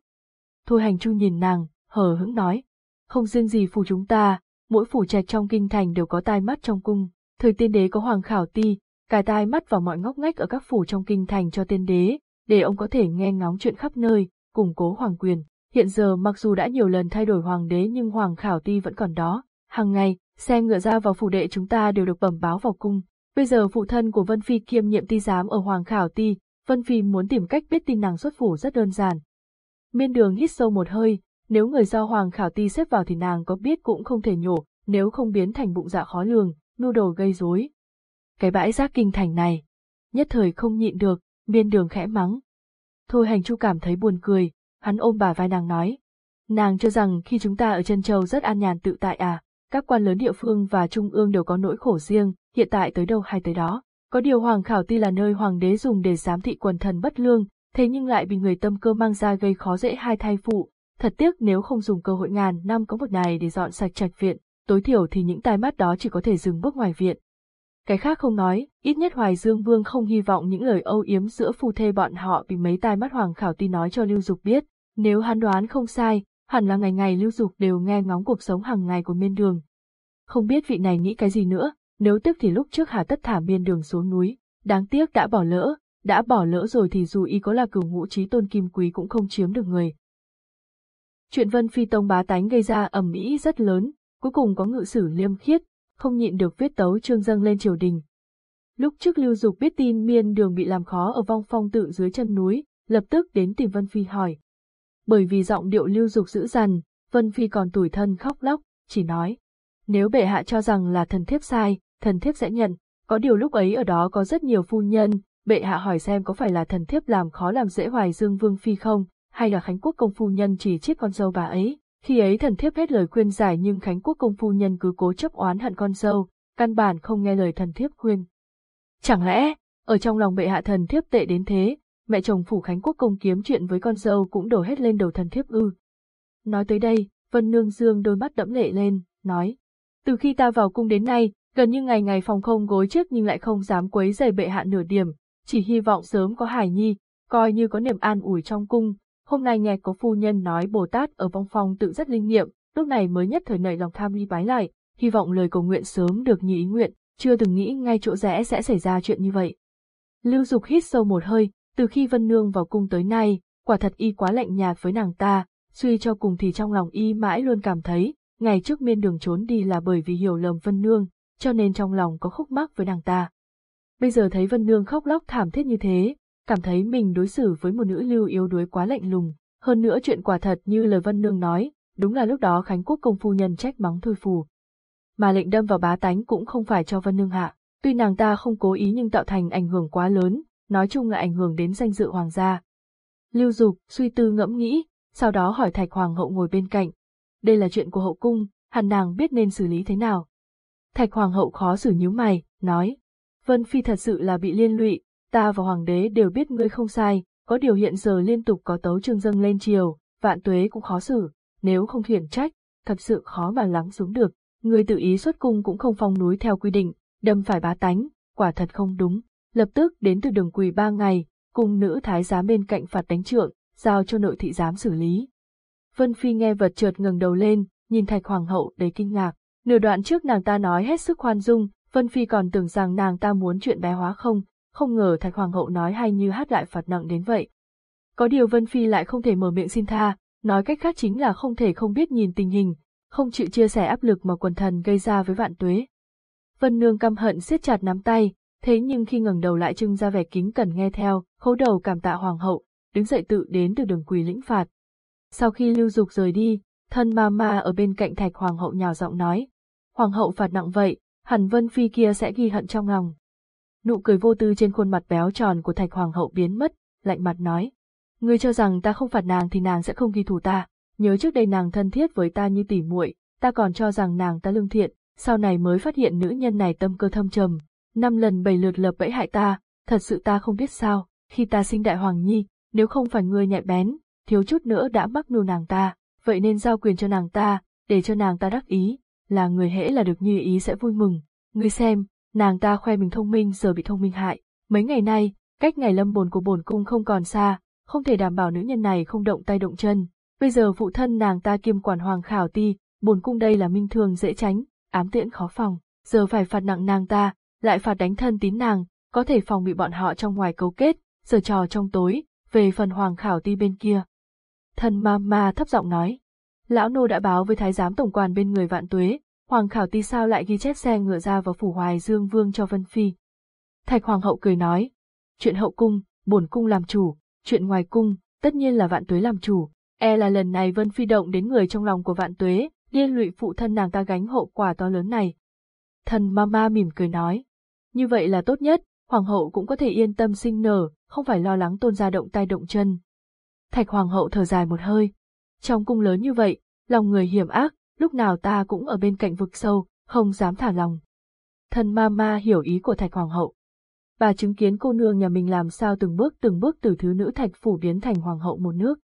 Thôi hành chu nhìn nàng, hờ hững nói. Không riêng gì phủ chúng ta, mỗi phủ trạch trong kinh thành đều có tai mắt trong cung. Thời tiên đế có hoàng khảo ti, cài tai mắt vào mọi ngóc ngách ở các phủ trong kinh thành cho tiên đế, để ông có thể nghe ngóng chuyện khắp nơi, củng cố hoàng quyền. Hiện giờ mặc dù đã nhiều lần thay đổi hoàng đế nhưng hoàng khảo ti vẫn còn đó. Hàng ngày, xe ngựa ra vào phủ đệ chúng ta đều được bẩm báo vào cung. Bây giờ phụ thân của Vân Phi kiêm nhiệm ti giám ở hoàng khảo ti, Vân Phi muốn tìm cách biết tin nàng xuất phủ rất đơn giản. Miên đường hít sâu một hơi, nếu người do hoàng khảo ti xếp vào thì nàng có biết cũng không thể nhổ, nếu không biến thành bụng dạ khó lường, nô đồ gây rối. Cái bãi rác kinh thành này, nhất thời không nhịn được, miên đường khẽ mắng. Thôi hành chu cảm thấy buồn cười, hắn ôm bà vai nàng nói. Nàng cho rằng khi chúng ta ở chân châu rất an nhàn tự tại à, các quan lớn địa phương và trung ương đều có nỗi khổ riêng, hiện tại tới đâu hay tới đó. Có điều hoàng khảo ti là nơi hoàng đế dùng để giám thị quần thần bất lương, thế nhưng lại bị người tâm cơ mang ra gây khó dễ hai thai phụ. Thật tiếc nếu không dùng cơ hội ngàn năm có một ngày để dọn sạch trạch viện, tối thiểu thì những tai mắt đó chỉ có thể dừng bước ngoài viện. Cái khác không nói, ít nhất Hoài Dương Vương không hy vọng những lời âu yếm giữa phu thê bọn họ bị mấy tai mắt Hoàng Khảo Ti nói cho Lưu Dục biết. Nếu hắn đoán không sai, hẳn là ngày ngày Lưu Dục đều nghe ngóng cuộc sống hàng ngày của miên đường. Không biết vị này nghĩ cái gì nữa, nếu tức thì lúc trước hà tất thả miên đường xuống núi, đáng tiếc đã bỏ lỡ, đã bỏ lỡ rồi thì dù y có là cửu ngũ trí tôn kim quý cũng không chiếm được người. Chuyện Vân Phi Tông bá tánh gây ra ẩm ý rất lớn, cuối cùng có ngự sử liêm khiết, không nhịn được viết tấu trương dâng lên triều đình. Lúc trước Lưu Dục biết tin miên đường bị làm khó ở vong phong tự dưới chân núi, lập tức đến tìm Vân Phi hỏi. Bởi vì giọng điệu Lưu Dục dữ dằn, Vân Phi còn tủi thân khóc lóc, chỉ nói. Nếu bệ hạ cho rằng là thần thiếp sai, thần thiếp sẽ nhận, có điều lúc ấy ở đó có rất nhiều phu nhân, bệ hạ hỏi xem có phải là thần thiếp làm khó làm dễ hoài dương vương phi không, hay là Khánh Quốc công phu nhân chỉ chiết con dâu bà ấy. Khi ấy thần thiếp hết lời khuyên giải nhưng Khánh Quốc công phu nhân cứ cố chấp oán hận con dâu, căn bản không nghe lời thần thiếp khuyên. Chẳng lẽ, ở trong lòng bệ hạ thần thiếp tệ đến thế, mẹ chồng phủ Khánh Quốc công kiếm chuyện với con dâu cũng đổ hết lên đầu thần thiếp ư. Nói tới đây, Vân Nương Dương đôi mắt đẫm lệ lên, nói. Từ khi ta vào cung đến nay, gần như ngày ngày phòng không gối trước nhưng lại không dám quấy giày bệ hạ nửa điểm, chỉ hy vọng sớm có hải nhi, coi như có niềm an ủi trong cung. Hôm nay nghe có phu nhân nói Bồ Tát ở vong phong tự rất linh nghiệm, lúc này mới nhất thời nảy lòng tham ly bái lại, hy vọng lời cầu nguyện sớm được như ý nguyện, chưa từng nghĩ ngay chỗ rẽ sẽ xảy ra chuyện như vậy. Lưu Dục hít sâu một hơi, từ khi Vân Nương vào cung tới nay, quả thật y quá lạnh nhạt với nàng ta, suy cho cùng thì trong lòng y mãi luôn cảm thấy, ngày trước miên đường trốn đi là bởi vì hiểu lầm Vân Nương, cho nên trong lòng có khúc mắc với nàng ta. Bây giờ thấy Vân Nương khóc lóc thảm thiết như thế, cảm thấy mình đối xử với một nữ lưu yếu đuối quá lạnh lùng, hơn nữa chuyện quả thật như lời Vân Nương nói, đúng là lúc đó Khánh Quốc công phu nhân trách mắng thôi phù. Mà lệnh đâm vào bá tánh cũng không phải cho Vân Nương hạ, tuy nàng ta không cố ý nhưng tạo thành ảnh hưởng quá lớn, nói chung là ảnh hưởng đến danh dự hoàng gia. Lưu Dục suy tư ngẫm nghĩ, sau đó hỏi Thạch Hoàng hậu ngồi bên cạnh. Đây là chuyện của hậu cung, hẳn nàng biết nên xử lý thế nào. Thạch Hoàng hậu khó xử nhíu mày, nói. Vân Phi thật sự là bị liên lụy, ta và Hoàng đế đều biết ngươi không sai, có điều hiện giờ liên tục có tấu trương dâng lên triều, vạn tuế cũng khó xử, nếu không khiển trách, thật sự khó mà lắng xuống được. Ngươi tự ý xuất cung cũng không phong núi theo quy định, đâm phải bá tánh, quả thật không đúng. Lập tức đến từ đường quỳ ba ngày, cùng nữ thái giám bên cạnh phạt đánh trượng, giao cho nội thị giám xử lý. Vân Phi nghe vật chợt ngẩng đầu lên, nhìn thạch hoàng hậu đầy kinh ngạc. Nửa đoạn trước nàng ta nói hết sức khoan dung, Vân Phi còn tưởng rằng nàng ta muốn chuyện bé hóa không, không ngờ Thạch Hoàng hậu nói hay như hát lại phạt nặng đến vậy. Có điều Vân Phi lại không thể mở miệng xin tha, nói cách khác chính là không thể không biết nhìn tình hình, không chịu chia sẻ áp lực mà quần thần gây ra với vạn tuế. Vân Nương căm hận siết chặt nắm tay, thế nhưng khi ngẩng đầu lại trưng ra vẻ kính cẩn nghe theo, khấu đầu cảm tạ Hoàng hậu, đứng dậy tự đến từ đường quỳ lĩnh phạt. Sau khi lưu dục rời đi, thân ma ma ở bên cạnh Thạch Hoàng hậu nhào giọng nói, Hoàng hậu phạt nặng vậy, hẳn Vân Phi kia sẽ ghi hận trong lòng. Nụ cười vô tư trên khuôn mặt béo tròn của Thạch Hoàng hậu biến mất, lạnh mặt nói. Ngươi cho rằng ta không phạt nàng thì nàng sẽ không ghi thù ta, nhớ trước đây nàng thân thiết với ta như tỉ muội, ta còn cho rằng nàng ta lương thiện, sau này mới phát hiện nữ nhân này tâm cơ thâm trầm, năm lần bảy lượt lập bẫy hại ta, thật sự ta không biết sao, khi ta sinh đại hoàng nhi, nếu không phải ngươi nhạy bén, thiếu chút nữa đã mắc mưu nàng ta, vậy nên giao quyền cho nàng ta, để cho nàng ta đắc ý, là người hễ là được như ý sẽ vui mừng. Ngươi xem, nàng ta khoe mình thông minh giờ bị thông minh hại. Mấy ngày nay, cách ngày lâm bồn của bổn cung không còn xa, không thể đảm bảo nữ nhân này không động tay động chân. Bây giờ phụ thân nàng ta kiêm quản hoàng khảo ti, bổn cung đây là minh thường dễ tránh, ám tiễn khó phòng. Giờ phải phạt nặng nàng ta, lại phạt đánh thân tín nàng, có thể phòng bị bọn họ trong ngoài cấu kết, giờ trò trong tối, về phần hoàng khảo ti bên kia. Thần ma ma thấp giọng nói. Lão nô đã báo với thái giám tổng quan bên người vạn tuế, hoàng khảo ti sao lại ghi chép xe ngựa ra vào phủ hoài dương vương cho Vân Phi. Thạch hoàng hậu cười nói. Chuyện hậu cung, bổn cung làm chủ, chuyện ngoài cung, tất nhiên là vạn tuế làm chủ. E là lần này Vân Phi động đến người trong lòng của vạn tuế, liên lụy phụ thân nàng ta gánh hậu quả to lớn này. Thần ma ma mỉm cười nói. Như vậy là tốt nhất, hoàng hậu cũng có thể yên tâm sinh nở, không phải lo lắng tôn gia động tay động chân. Thạch hoàng hậu thở dài một hơi. Trong cung lớn như vậy, lòng người hiểm ác, lúc nào ta cũng ở bên cạnh vực sâu, không dám thả lòng. Thần ma ma hiểu ý của thạch hoàng hậu. Bà chứng kiến cô nương nhà mình làm sao từng bước từng bước từ thứ nữ thạch phủ biến thành hoàng hậu một nước.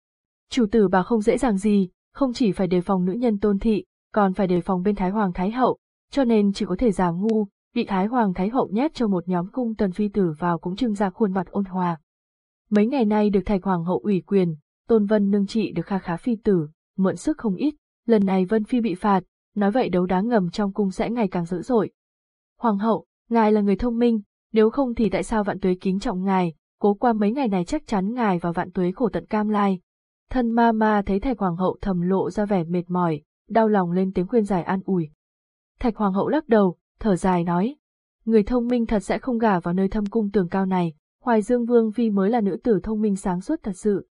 Chủ tử bà không dễ dàng gì, không chỉ phải đề phòng nữ nhân tôn thị, còn phải đề phòng bên thái hoàng thái hậu, cho nên chỉ có thể giả ngu, bị Thái Hoàng Thái Hậu nhét cho một nhóm cung tần phi tử vào cũng trưng ra khuôn mặt ôn hòa. Mấy ngày nay được Thạch Hoàng Hậu ủy quyền, Tôn Vân nương trị được kha khá phi tử, mượn sức không ít, lần này Vân Phi bị phạt, nói vậy đấu đá ngầm trong cung sẽ ngày càng dữ dội. Hoàng hậu, ngài là người thông minh, nếu không thì tại sao vạn tuế kính trọng ngài, cố qua mấy ngày này chắc chắn ngài và vạn tuế khổ tận cam lai. Thân ma ma thấy thạch hoàng hậu thầm lộ ra vẻ mệt mỏi, đau lòng lên tiếng khuyên giải an ủi. Thạch hoàng hậu lắc đầu, thở dài nói. Người thông minh thật sẽ không gả vào nơi thâm cung tường cao này, Hoài Dương Vương Phi mới là nữ tử thông minh sáng suốt thật sự.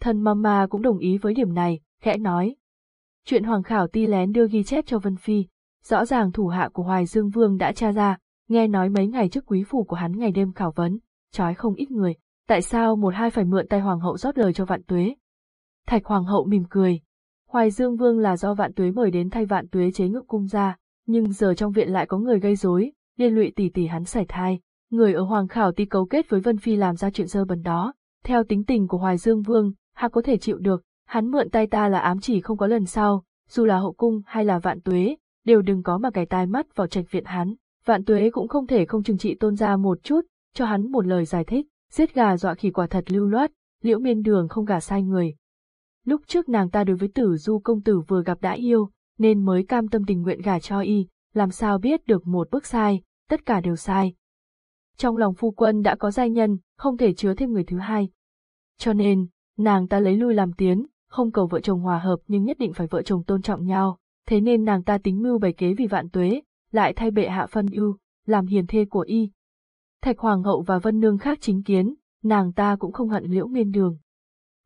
Thần Mama cũng đồng ý với điểm này, khẽ nói. Chuyện Hoàng Khảo ti lén đưa ghi chép cho Vân Phi, rõ ràng thủ hạ của Hoài Dương Vương đã tra ra, nghe nói mấy ngày trước quý phủ của hắn ngày đêm khảo vấn, trói không ít người, tại sao một hai phải mượn tay Hoàng hậu rót lời cho vạn tuế. Thạch Hoàng hậu mỉm cười. Hoài Dương Vương là do vạn tuế mời đến thay vạn tuế chế ngự cung ra, nhưng giờ trong viện lại có người gây rối, liên lụy tỷ tỷ hắn sảy thai, người ở Hoàng Khảo ti cấu kết với Vân Phi làm ra chuyện dơ bẩn đó. Theo tính tình của Hoài Dương Vương, hắn có thể chịu được, hắn mượn tay ta là ám chỉ không có lần sau, dù là hậu cung hay là vạn tuế, đều đừng có mà cài tai mắt vào trạch viện hắn. Vạn tuế cũng không thể không trừng trị tôn ra một chút, cho hắn một lời giải thích, giết gà dọa khỉ quả thật lưu loát, liễu miên đường không gả sai người. Lúc trước nàng ta đối với tử du công tử vừa gặp đã yêu, nên mới cam tâm tình nguyện gả cho y, làm sao biết được một bước sai, tất cả đều sai. Trong lòng phu quân đã có giai nhân, không thể chứa thêm người thứ hai. Cho nên, nàng ta lấy lui làm tiến, không cầu vợ chồng hòa hợp nhưng nhất định phải vợ chồng tôn trọng nhau, thế nên nàng ta tính mưu bày kế vì vạn tuế, lại thay bệ hạ phân ưu, làm hiền thê của y. Thạch Hoàng hậu và Vân Nương khác chính kiến, nàng ta cũng không hận liễu miên đường.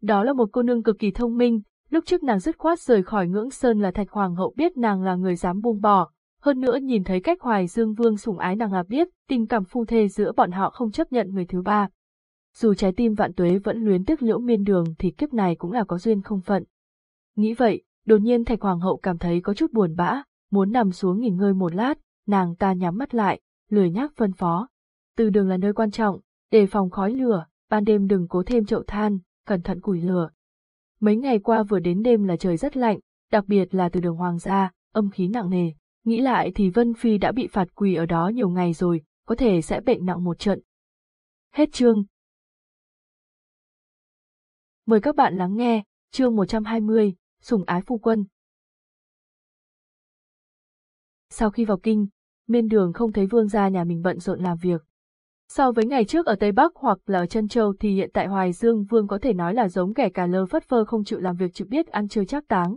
Đó là một cô nương cực kỳ thông minh, Lúc trước nàng dứt khoát rời khỏi ngưỡng sơn là thạch hoàng hậu biết nàng là người dám buông bỏ, hơn nữa nhìn thấy cách hoài dương vương sủng ái nàng là biết tình cảm phu thê giữa bọn họ không chấp nhận người thứ ba. Dù trái tim vạn tuế vẫn luyến tiếc liễu miên đường thì kiếp này cũng là có duyên không phận. Nghĩ vậy, đột nhiên thạch hoàng hậu cảm thấy có chút buồn bã, muốn nằm xuống nghỉ ngơi một lát, nàng ta nhắm mắt lại, lười nhác phân phó. Từ đường là nơi quan trọng, đề phòng khói lửa, ban đêm đừng cố thêm chậu than, cẩn thận củi lửa, Mấy ngày qua vừa đến đêm là trời rất lạnh, đặc biệt là từ đường hoàng gia, âm khí nặng nề. Nghĩ lại thì Vân Phi đã bị phạt quỳ ở đó nhiều ngày rồi, có thể sẽ bệnh nặng một trận. Hết chương. Mời các bạn lắng nghe, chương 120, Sùng ái phu quân. Sau khi vào kinh, miên đường không thấy vương gia nhà mình bận rộn làm việc, So với ngày trước ở Tây Bắc hoặc là ở Trân Châu thì hiện tại Hoài Dương Vương có thể nói là giống kẻ cà lơ phất phơ không chịu làm việc chịu biết ăn chơi chắc táng.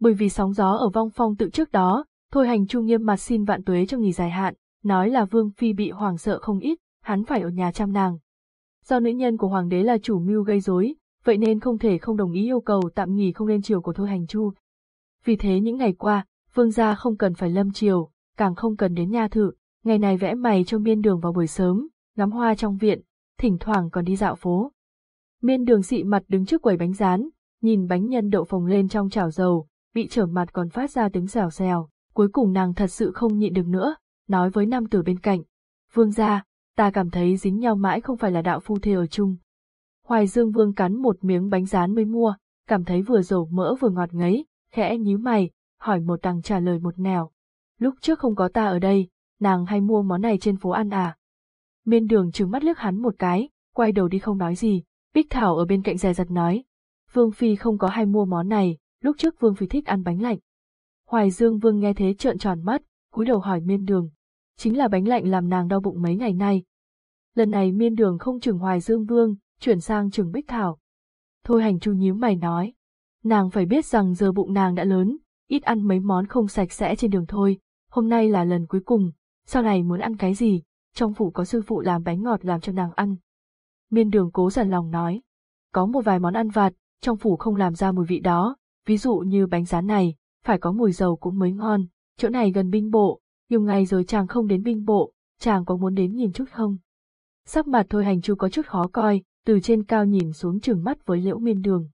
Bởi vì sóng gió ở vong phong tự trước đó, Thôi hành trung nghiêm mặt xin vạn tuế cho nghỉ dài hạn, nói là Vương Phi bị hoàng sợ không ít, hắn phải ở nhà chăm nàng. Do nữ nhân của hoàng đế là chủ mưu gây rối, vậy nên không thể không đồng ý yêu cầu tạm nghỉ không lên triều của Thôi hành chu. Vì thế những ngày qua, Vương gia không cần phải lâm triều, càng không cần đến nhà thự, ngày này vẽ mày cho miên đường vào buổi sớm, ngắm hoa trong viện, thỉnh thoảng còn đi dạo phố. Miên đường dị mặt đứng trước quầy bánh rán, nhìn bánh nhân đậu phồng lên trong chảo dầu, bị trở mặt còn phát ra tiếng xèo xèo, cuối cùng nàng thật sự không nhịn được nữa, nói với nam tử bên cạnh. Vương gia, ta cảm thấy dính nhau mãi không phải là đạo phu thê ở chung. Hoài Dương Vương cắn một miếng bánh rán mới mua, cảm thấy vừa dầu mỡ vừa ngọt ngấy, khẽ nhíu mày, hỏi một đằng trả lời một nẻo. Lúc trước không có ta ở đây, nàng hay mua món này trên phố ăn à? Miên đường trừng mắt liếc hắn một cái, quay đầu đi không nói gì, Bích Thảo ở bên cạnh dè dặt nói. Vương Phi không có hay mua món này, lúc trước Vương Phi thích ăn bánh lạnh. Hoài Dương Vương nghe thế trợn tròn mắt, cúi đầu hỏi miên đường. Chính là bánh lạnh làm nàng đau bụng mấy ngày nay. Lần này miên đường không chừng Hoài Dương Vương, chuyển sang chừng Bích Thảo. Thôi hành chu nhíu mày nói. Nàng phải biết rằng giờ bụng nàng đã lớn, ít ăn mấy món không sạch sẽ trên đường thôi, hôm nay là lần cuối cùng, sau này muốn ăn cái gì, trong phủ có sư phụ làm bánh ngọt làm cho nàng ăn. Miên đường cố dần lòng nói, có một vài món ăn vặt, trong phủ không làm ra mùi vị đó, ví dụ như bánh rán này, phải có mùi dầu cũng mới ngon, chỗ này gần binh bộ, nhiều ngày rồi chàng không đến binh bộ, chàng có muốn đến nhìn chút không? Sắc mặt thôi hành chu có chút khó coi, từ trên cao nhìn xuống trừng mắt với liễu miên đường.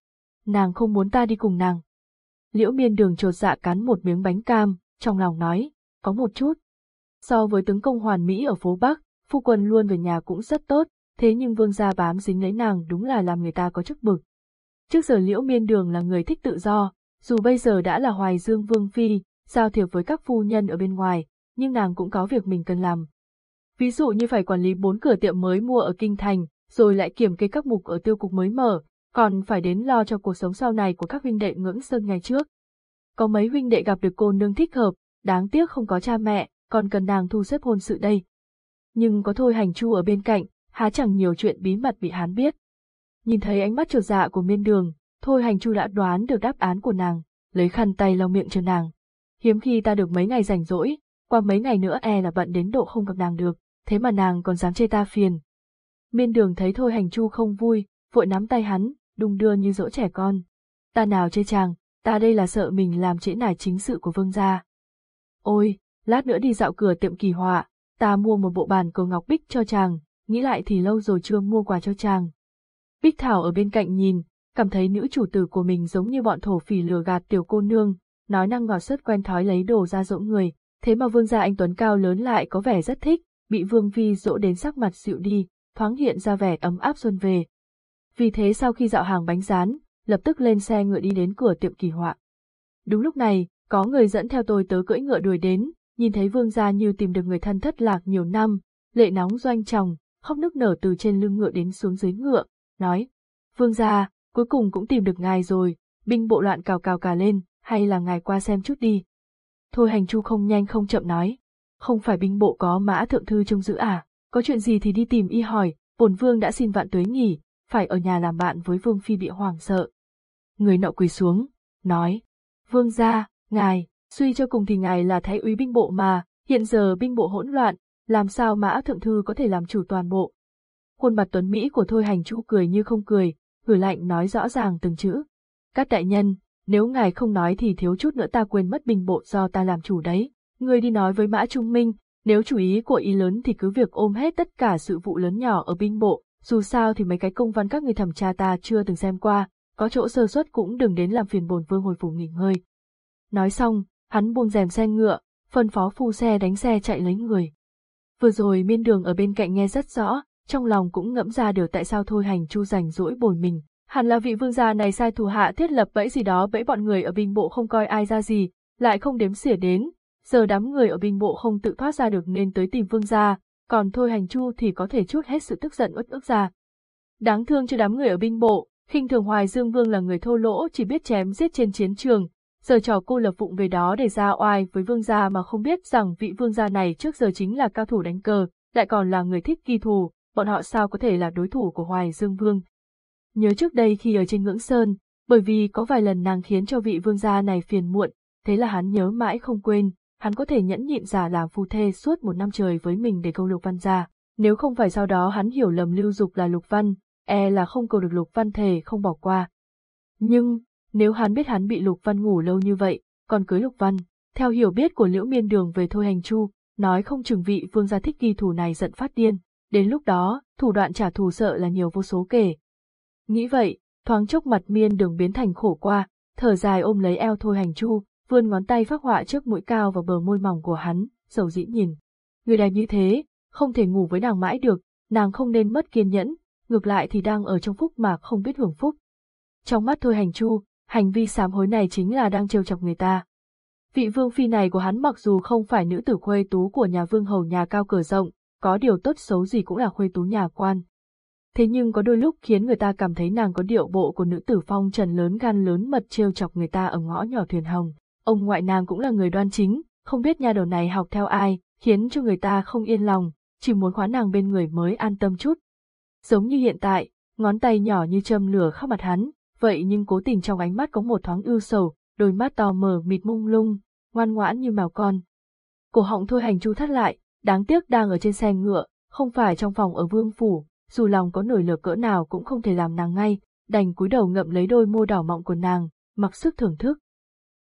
Nàng không muốn ta đi cùng nàng. Liễu miên đường trột dạ cắn một miếng bánh cam, trong lòng nói, có một chút. So với tướng công hoàn mỹ ở phố Bắc, phu quân luôn về nhà cũng rất tốt, thế nhưng vương gia bám dính lấy nàng đúng là làm người ta có chút bực. Trước giờ liễu miên đường là người thích tự do, dù bây giờ đã là hoài dương vương phi, giao thiệp với các phu nhân ở bên ngoài, nhưng nàng cũng có việc mình cần làm. Ví dụ như phải quản lý bốn cửa tiệm mới mua ở Kinh Thành, rồi lại kiểm kê các mục ở tiêu cục mới mở, còn phải đến lo cho cuộc sống sau này của các huynh đệ ngưỡng sơn ngày trước. Có mấy huynh đệ gặp được cô nương thích hợp, đáng tiếc không có cha mẹ, còn cần nàng thu xếp hôn sự đây. Nhưng có thôi hành chu ở bên cạnh, há chẳng nhiều chuyện bí mật bị hắn biết. Nhìn thấy ánh mắt trột dạ của miên đường, thôi hành chu đã đoán được đáp án của nàng, lấy khăn tay lau miệng cho nàng. Hiếm khi ta được mấy ngày rảnh rỗi, qua mấy ngày nữa e là bận đến độ không gặp nàng được, thế mà nàng còn dám chê ta phiền. Miên đường thấy thôi hành chu không vui, vội nắm tay hắn, đung đưa như dỗ trẻ con. Ta nào chê chàng, ta đây là sợ mình làm trễ nải chính sự của vương gia. Ôi, lát nữa đi dạo cửa tiệm kỳ họa, ta mua một bộ bàn cờ ngọc bích cho chàng, nghĩ lại thì lâu rồi chưa mua quà cho chàng. Bích Thảo ở bên cạnh nhìn, cảm thấy nữ chủ tử của mình giống như bọn thổ phỉ lừa gạt tiểu cô nương, nói năng ngọt sớt quen thói lấy đồ ra dỗ người, thế mà vương gia anh Tuấn cao lớn lại có vẻ rất thích, bị vương vi dỗ đến sắc mặt dịu đi, thoáng hiện ra vẻ ấm áp xuân về. Vì thế sau khi dạo hàng bánh rán, lập tức lên xe ngựa đi đến cửa tiệm kỳ họa. Đúng lúc này, có người dẫn theo tôi tớ cưỡi ngựa đuổi đến, nhìn thấy vương gia như tìm được người thân thất lạc nhiều năm, lệ nóng doanh chồng, khóc nức nở từ trên lưng ngựa đến xuống dưới ngựa, nói, vương gia, cuối cùng cũng tìm được ngài rồi, binh bộ loạn cào cào cả lên, hay là ngài qua xem chút đi. Thôi hành chu không nhanh không chậm nói, không phải binh bộ có mã thượng thư trông giữ à, có chuyện gì thì đi tìm y hỏi, bổn vương đã xin vạn tuế nghỉ, phải ở nhà làm bạn với vương phi bị hoàng sợ. Người nọ quỳ xuống, nói, vương gia, ngài, suy cho cùng thì ngài là thái úy binh bộ mà, hiện giờ binh bộ hỗn loạn, làm sao mã thượng thư có thể làm chủ toàn bộ. Khuôn mặt tuấn Mỹ của Thôi Hành Chu cười như không cười, gửi lạnh nói rõ ràng từng chữ. Các đại nhân, nếu ngài không nói thì thiếu chút nữa ta quên mất binh bộ do ta làm chủ đấy. Ngươi đi nói với Mã Trung Minh, nếu chú ý của ý lớn thì cứ việc ôm hết tất cả sự vụ lớn nhỏ ở binh bộ, dù sao thì mấy cái công văn các người thẩm tra ta chưa từng xem qua, có chỗ sơ suất cũng đừng đến làm phiền bổn vương hồi phủ nghỉ ngơi. Nói xong, hắn buông rèm xe ngựa, phân phó phu xe đánh xe chạy lấy người. Vừa rồi miên đường ở bên cạnh nghe rất rõ, trong lòng cũng ngẫm ra được tại sao thôi hành chu rảnh rỗi bồi mình. Hẳn là vị vương gia này sai thủ hạ thiết lập bẫy gì đó bẫy bọn người ở binh bộ không coi ai ra gì, lại không đếm xỉa đến, giờ đám người ở binh bộ không tự thoát ra được nên tới tìm vương gia, còn thôi hành chu thì có thể chút hết sự tức giận uất ức ra. Đáng thương cho đám người ở binh bộ, khinh thường Hoài Dương Vương là người thô lỗ chỉ biết chém giết trên chiến trường, giờ trò cô lập vụng về đó để ra oai với vương gia mà không biết rằng vị vương gia này trước giờ chính là cao thủ đánh cờ, lại còn là người thích ghi thù, bọn họ sao có thể là đối thủ của Hoài Dương Vương. Nhớ trước đây khi ở trên ngưỡng sơn, bởi vì có vài lần nàng khiến cho vị vương gia này phiền muộn, thế là hắn nhớ mãi không quên, hắn có thể nhẫn nhịn giả làm phu thê suốt một năm trời với mình để câu Lục Văn ra. Nếu không phải sau đó hắn hiểu lầm Lưu Dục là Lục Văn, e là không cầu được Lục Văn thề không bỏ qua. Nhưng, nếu hắn biết hắn bị Lục Văn ngủ lâu như vậy, còn cưới Lục Văn, theo hiểu biết của Liễu Miên Đường về Thôi Hành Chu, nói không chừng vị vương gia thích ghi thủ này giận phát điên, đến lúc đó, thủ đoạn trả thù sợ là nhiều vô số kể. Nghĩ vậy, thoáng chốc mặt Miên Đường biến thành khổ qua, thở dài ôm lấy eo Thôi Hành Chu, vươn ngón tay phác họa trước mũi cao và bờ môi mỏng của hắn, dầu dĩ nhìn. Người đẹp như thế, không thể ngủ với nàng mãi được, nàng không nên mất kiên nhẫn, ngược lại thì đang ở trong phúc mà không biết hưởng phúc. Trong mắt thôi hành chu, hành vi sám hối này chính là đang trêu chọc người ta. Vị vương phi này của hắn mặc dù không phải nữ tử khuê tú của nhà vương hầu nhà cao cửa rộng, có điều tốt xấu gì cũng là khuê tú nhà quan. Thế nhưng có đôi lúc khiến người ta cảm thấy nàng có điệu bộ của nữ tử phong trần lớn gan lớn mật trêu chọc người ta ở ngõ nhỏ thuyền hồng. Ông ngoại nàng cũng là người đoan chính, không biết nha đầu này học theo ai, khiến cho người ta không yên lòng, chỉ muốn khóa nàng bên người mới an tâm chút. Giống như hiện tại, ngón tay nhỏ như châm lửa khắp mặt hắn, vậy nhưng cố tình trong ánh mắt có một thoáng ưu sầu, đôi mắt to mờ mịt mung lung, ngoan ngoãn như mèo con. Cổ họng thôi hành chu thắt lại, đáng tiếc đang ở trên xe ngựa, không phải trong phòng ở vương phủ, dù lòng có nổi lửa cỡ nào cũng không thể làm nàng ngay, đành cúi đầu ngậm lấy đôi môi đỏ mọng của nàng, mặc sức thưởng thức.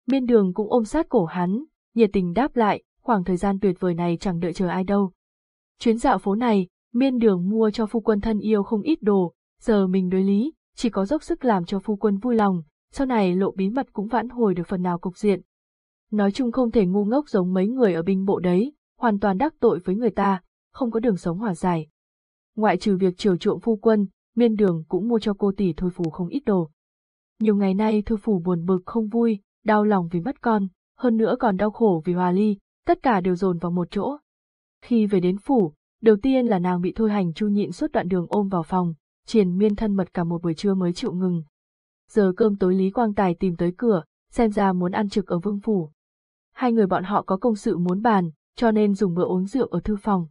Miên đường cũng ôm sát cổ hắn, nhiệt tình đáp lại, khoảng thời gian tuyệt vời này chẳng đợi chờ ai đâu. Chuyến dạo phố này, miên đường mua cho phu quân thân yêu không ít đồ, giờ mình đối lý, chỉ có dốc sức làm cho phu quân vui lòng, sau này lộ bí mật cũng vãn hồi được phần nào cục diện. Nói chung không thể ngu ngốc giống mấy người ở binh bộ đấy, hoàn toàn đắc tội với người ta, không có đường sống hòa giải. Ngoại trừ việc chiều chuộng phu quân, miên đường cũng mua cho cô tỷ thôi phù không ít đồ. Nhiều ngày nay thôi Phủ buồn bực không vui, đau lòng vì mất con, hơn nữa còn đau khổ vì hòa ly, tất cả đều dồn vào một chỗ. Khi về đến phủ, đầu tiên là nàng bị thôi hành chu nhịn suốt đoạn đường ôm vào phòng, triền miên thân mật cả một buổi trưa mới chịu ngừng. Giờ cơm tối Lý Quang Tài tìm tới cửa, xem ra muốn ăn trực ở vương phủ. Hai người bọn họ có công sự muốn bàn, cho nên dùng bữa uống rượu ở thư phòng.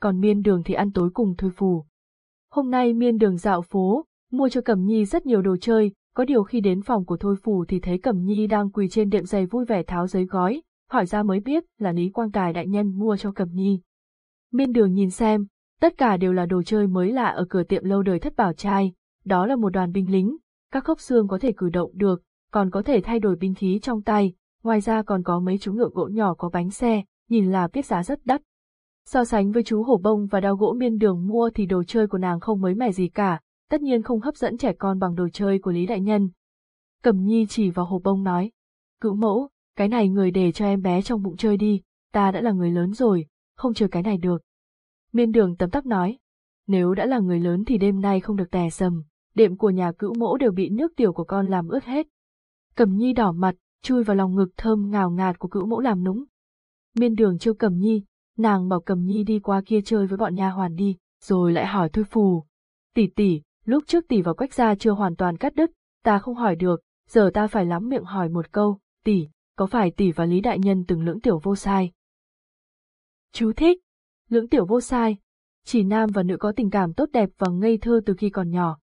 Còn miên đường thì ăn tối cùng thôi phù. Hôm nay miên đường dạo phố, mua cho Cẩm Nhi rất nhiều đồ chơi, có điều khi đến phòng của Thôi Phủ thì thấy Cẩm Nhi đang quỳ trên đệm giày vui vẻ tháo giấy gói, hỏi ra mới biết là Lý Quang Tài đại nhân mua cho Cẩm Nhi. Miên đường nhìn xem, tất cả đều là đồ chơi mới lạ ở cửa tiệm lâu đời thất bảo trai, đó là một đoàn binh lính, các khớp xương có thể cử động được, còn có thể thay đổi binh khí trong tay, ngoài ra còn có mấy chú ngựa gỗ nhỏ có bánh xe, nhìn là biết giá rất đắt. So sánh với chú hổ bông và đao gỗ miên đường mua thì đồ chơi của nàng không mới mẻ gì cả, tất nhiên không hấp dẫn trẻ con bằng đồ chơi của Lý Đại Nhân. cẩm nhi chỉ vào hộp bông nói, cữu mẫu, cái này người để cho em bé trong bụng chơi đi, ta đã là người lớn rồi, không chơi cái này được. Miên đường tấm tắc nói, nếu đã là người lớn thì đêm nay không được tè sầm, đệm của nhà cữu mẫu đều bị nước tiểu của con làm ướt hết. cẩm nhi đỏ mặt, chui vào lòng ngực thơm ngào ngạt của cữu mẫu làm núng. Miên đường trêu cẩm nhi, nàng bảo cẩm nhi đi qua kia chơi với bọn nha hoàn đi, rồi lại hỏi thôi phù. Tỷ tỷ, lúc trước tỷ và quách gia chưa hoàn toàn cắt đứt, ta không hỏi được, giờ ta phải lắm miệng hỏi một câu, tỷ, có phải tỷ và Lý Đại Nhân từng lưỡng tiểu vô sai? Chú thích, lưỡng tiểu vô sai, chỉ nam và nữ có tình cảm tốt đẹp và ngây thơ từ khi còn nhỏ.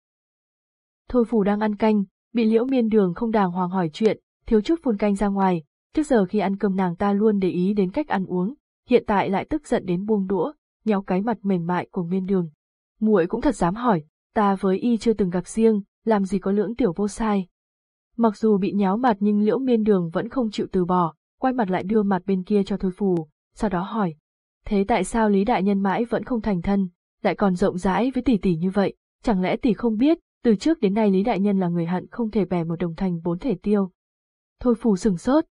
Thôi phù đang ăn canh, bị liễu miên đường không đàng hoàng hỏi chuyện, thiếu chút phun canh ra ngoài, trước giờ khi ăn cơm nàng ta luôn để ý đến cách ăn uống, hiện tại lại tức giận đến buông đũa, nhéo cái mặt mềm mại của miên đường. muội cũng thật dám hỏi, ta với y chưa từng gặp riêng, làm gì có lưỡng tiểu vô sai. Mặc dù bị nhéo mặt nhưng liễu miên đường vẫn không chịu từ bỏ, quay mặt lại đưa mặt bên kia cho thôi phù, sau đó hỏi. Thế tại sao Lý Đại Nhân mãi vẫn không thành thân, lại còn rộng rãi với tỷ tỷ như vậy, chẳng lẽ tỷ không biết, từ trước đến nay Lý Đại Nhân là người hận không thể bè một đồng thành bốn thể tiêu. Thôi phù sừng sốt,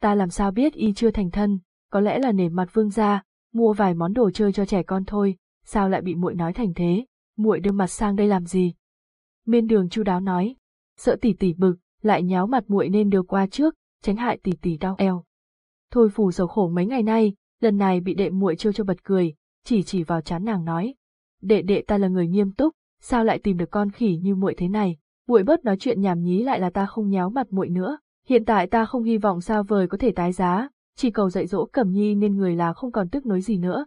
ta làm sao biết y chưa thành thân, có lẽ là nể mặt vương gia, mua vài món đồ chơi cho trẻ con thôi, sao lại bị muội nói thành thế, muội đưa mặt sang đây làm gì? Miên đường chu đáo nói, sợ tỷ tỷ bực, lại nháo mặt muội nên đưa qua trước, tránh hại tỷ tỷ đau eo. Thôi phủ sầu khổ mấy ngày nay, lần này bị đệ muội trêu cho bật cười, chỉ chỉ vào chán nàng nói, đệ đệ ta là người nghiêm túc, sao lại tìm được con khỉ như muội thế này, muội bớt nói chuyện nhảm nhí lại là ta không nháo mặt muội nữa, hiện tại ta không hy vọng sao vời có thể tái giá, chỉ cầu dạy dỗ Cẩm Nhi nên người là không còn tức nối gì nữa.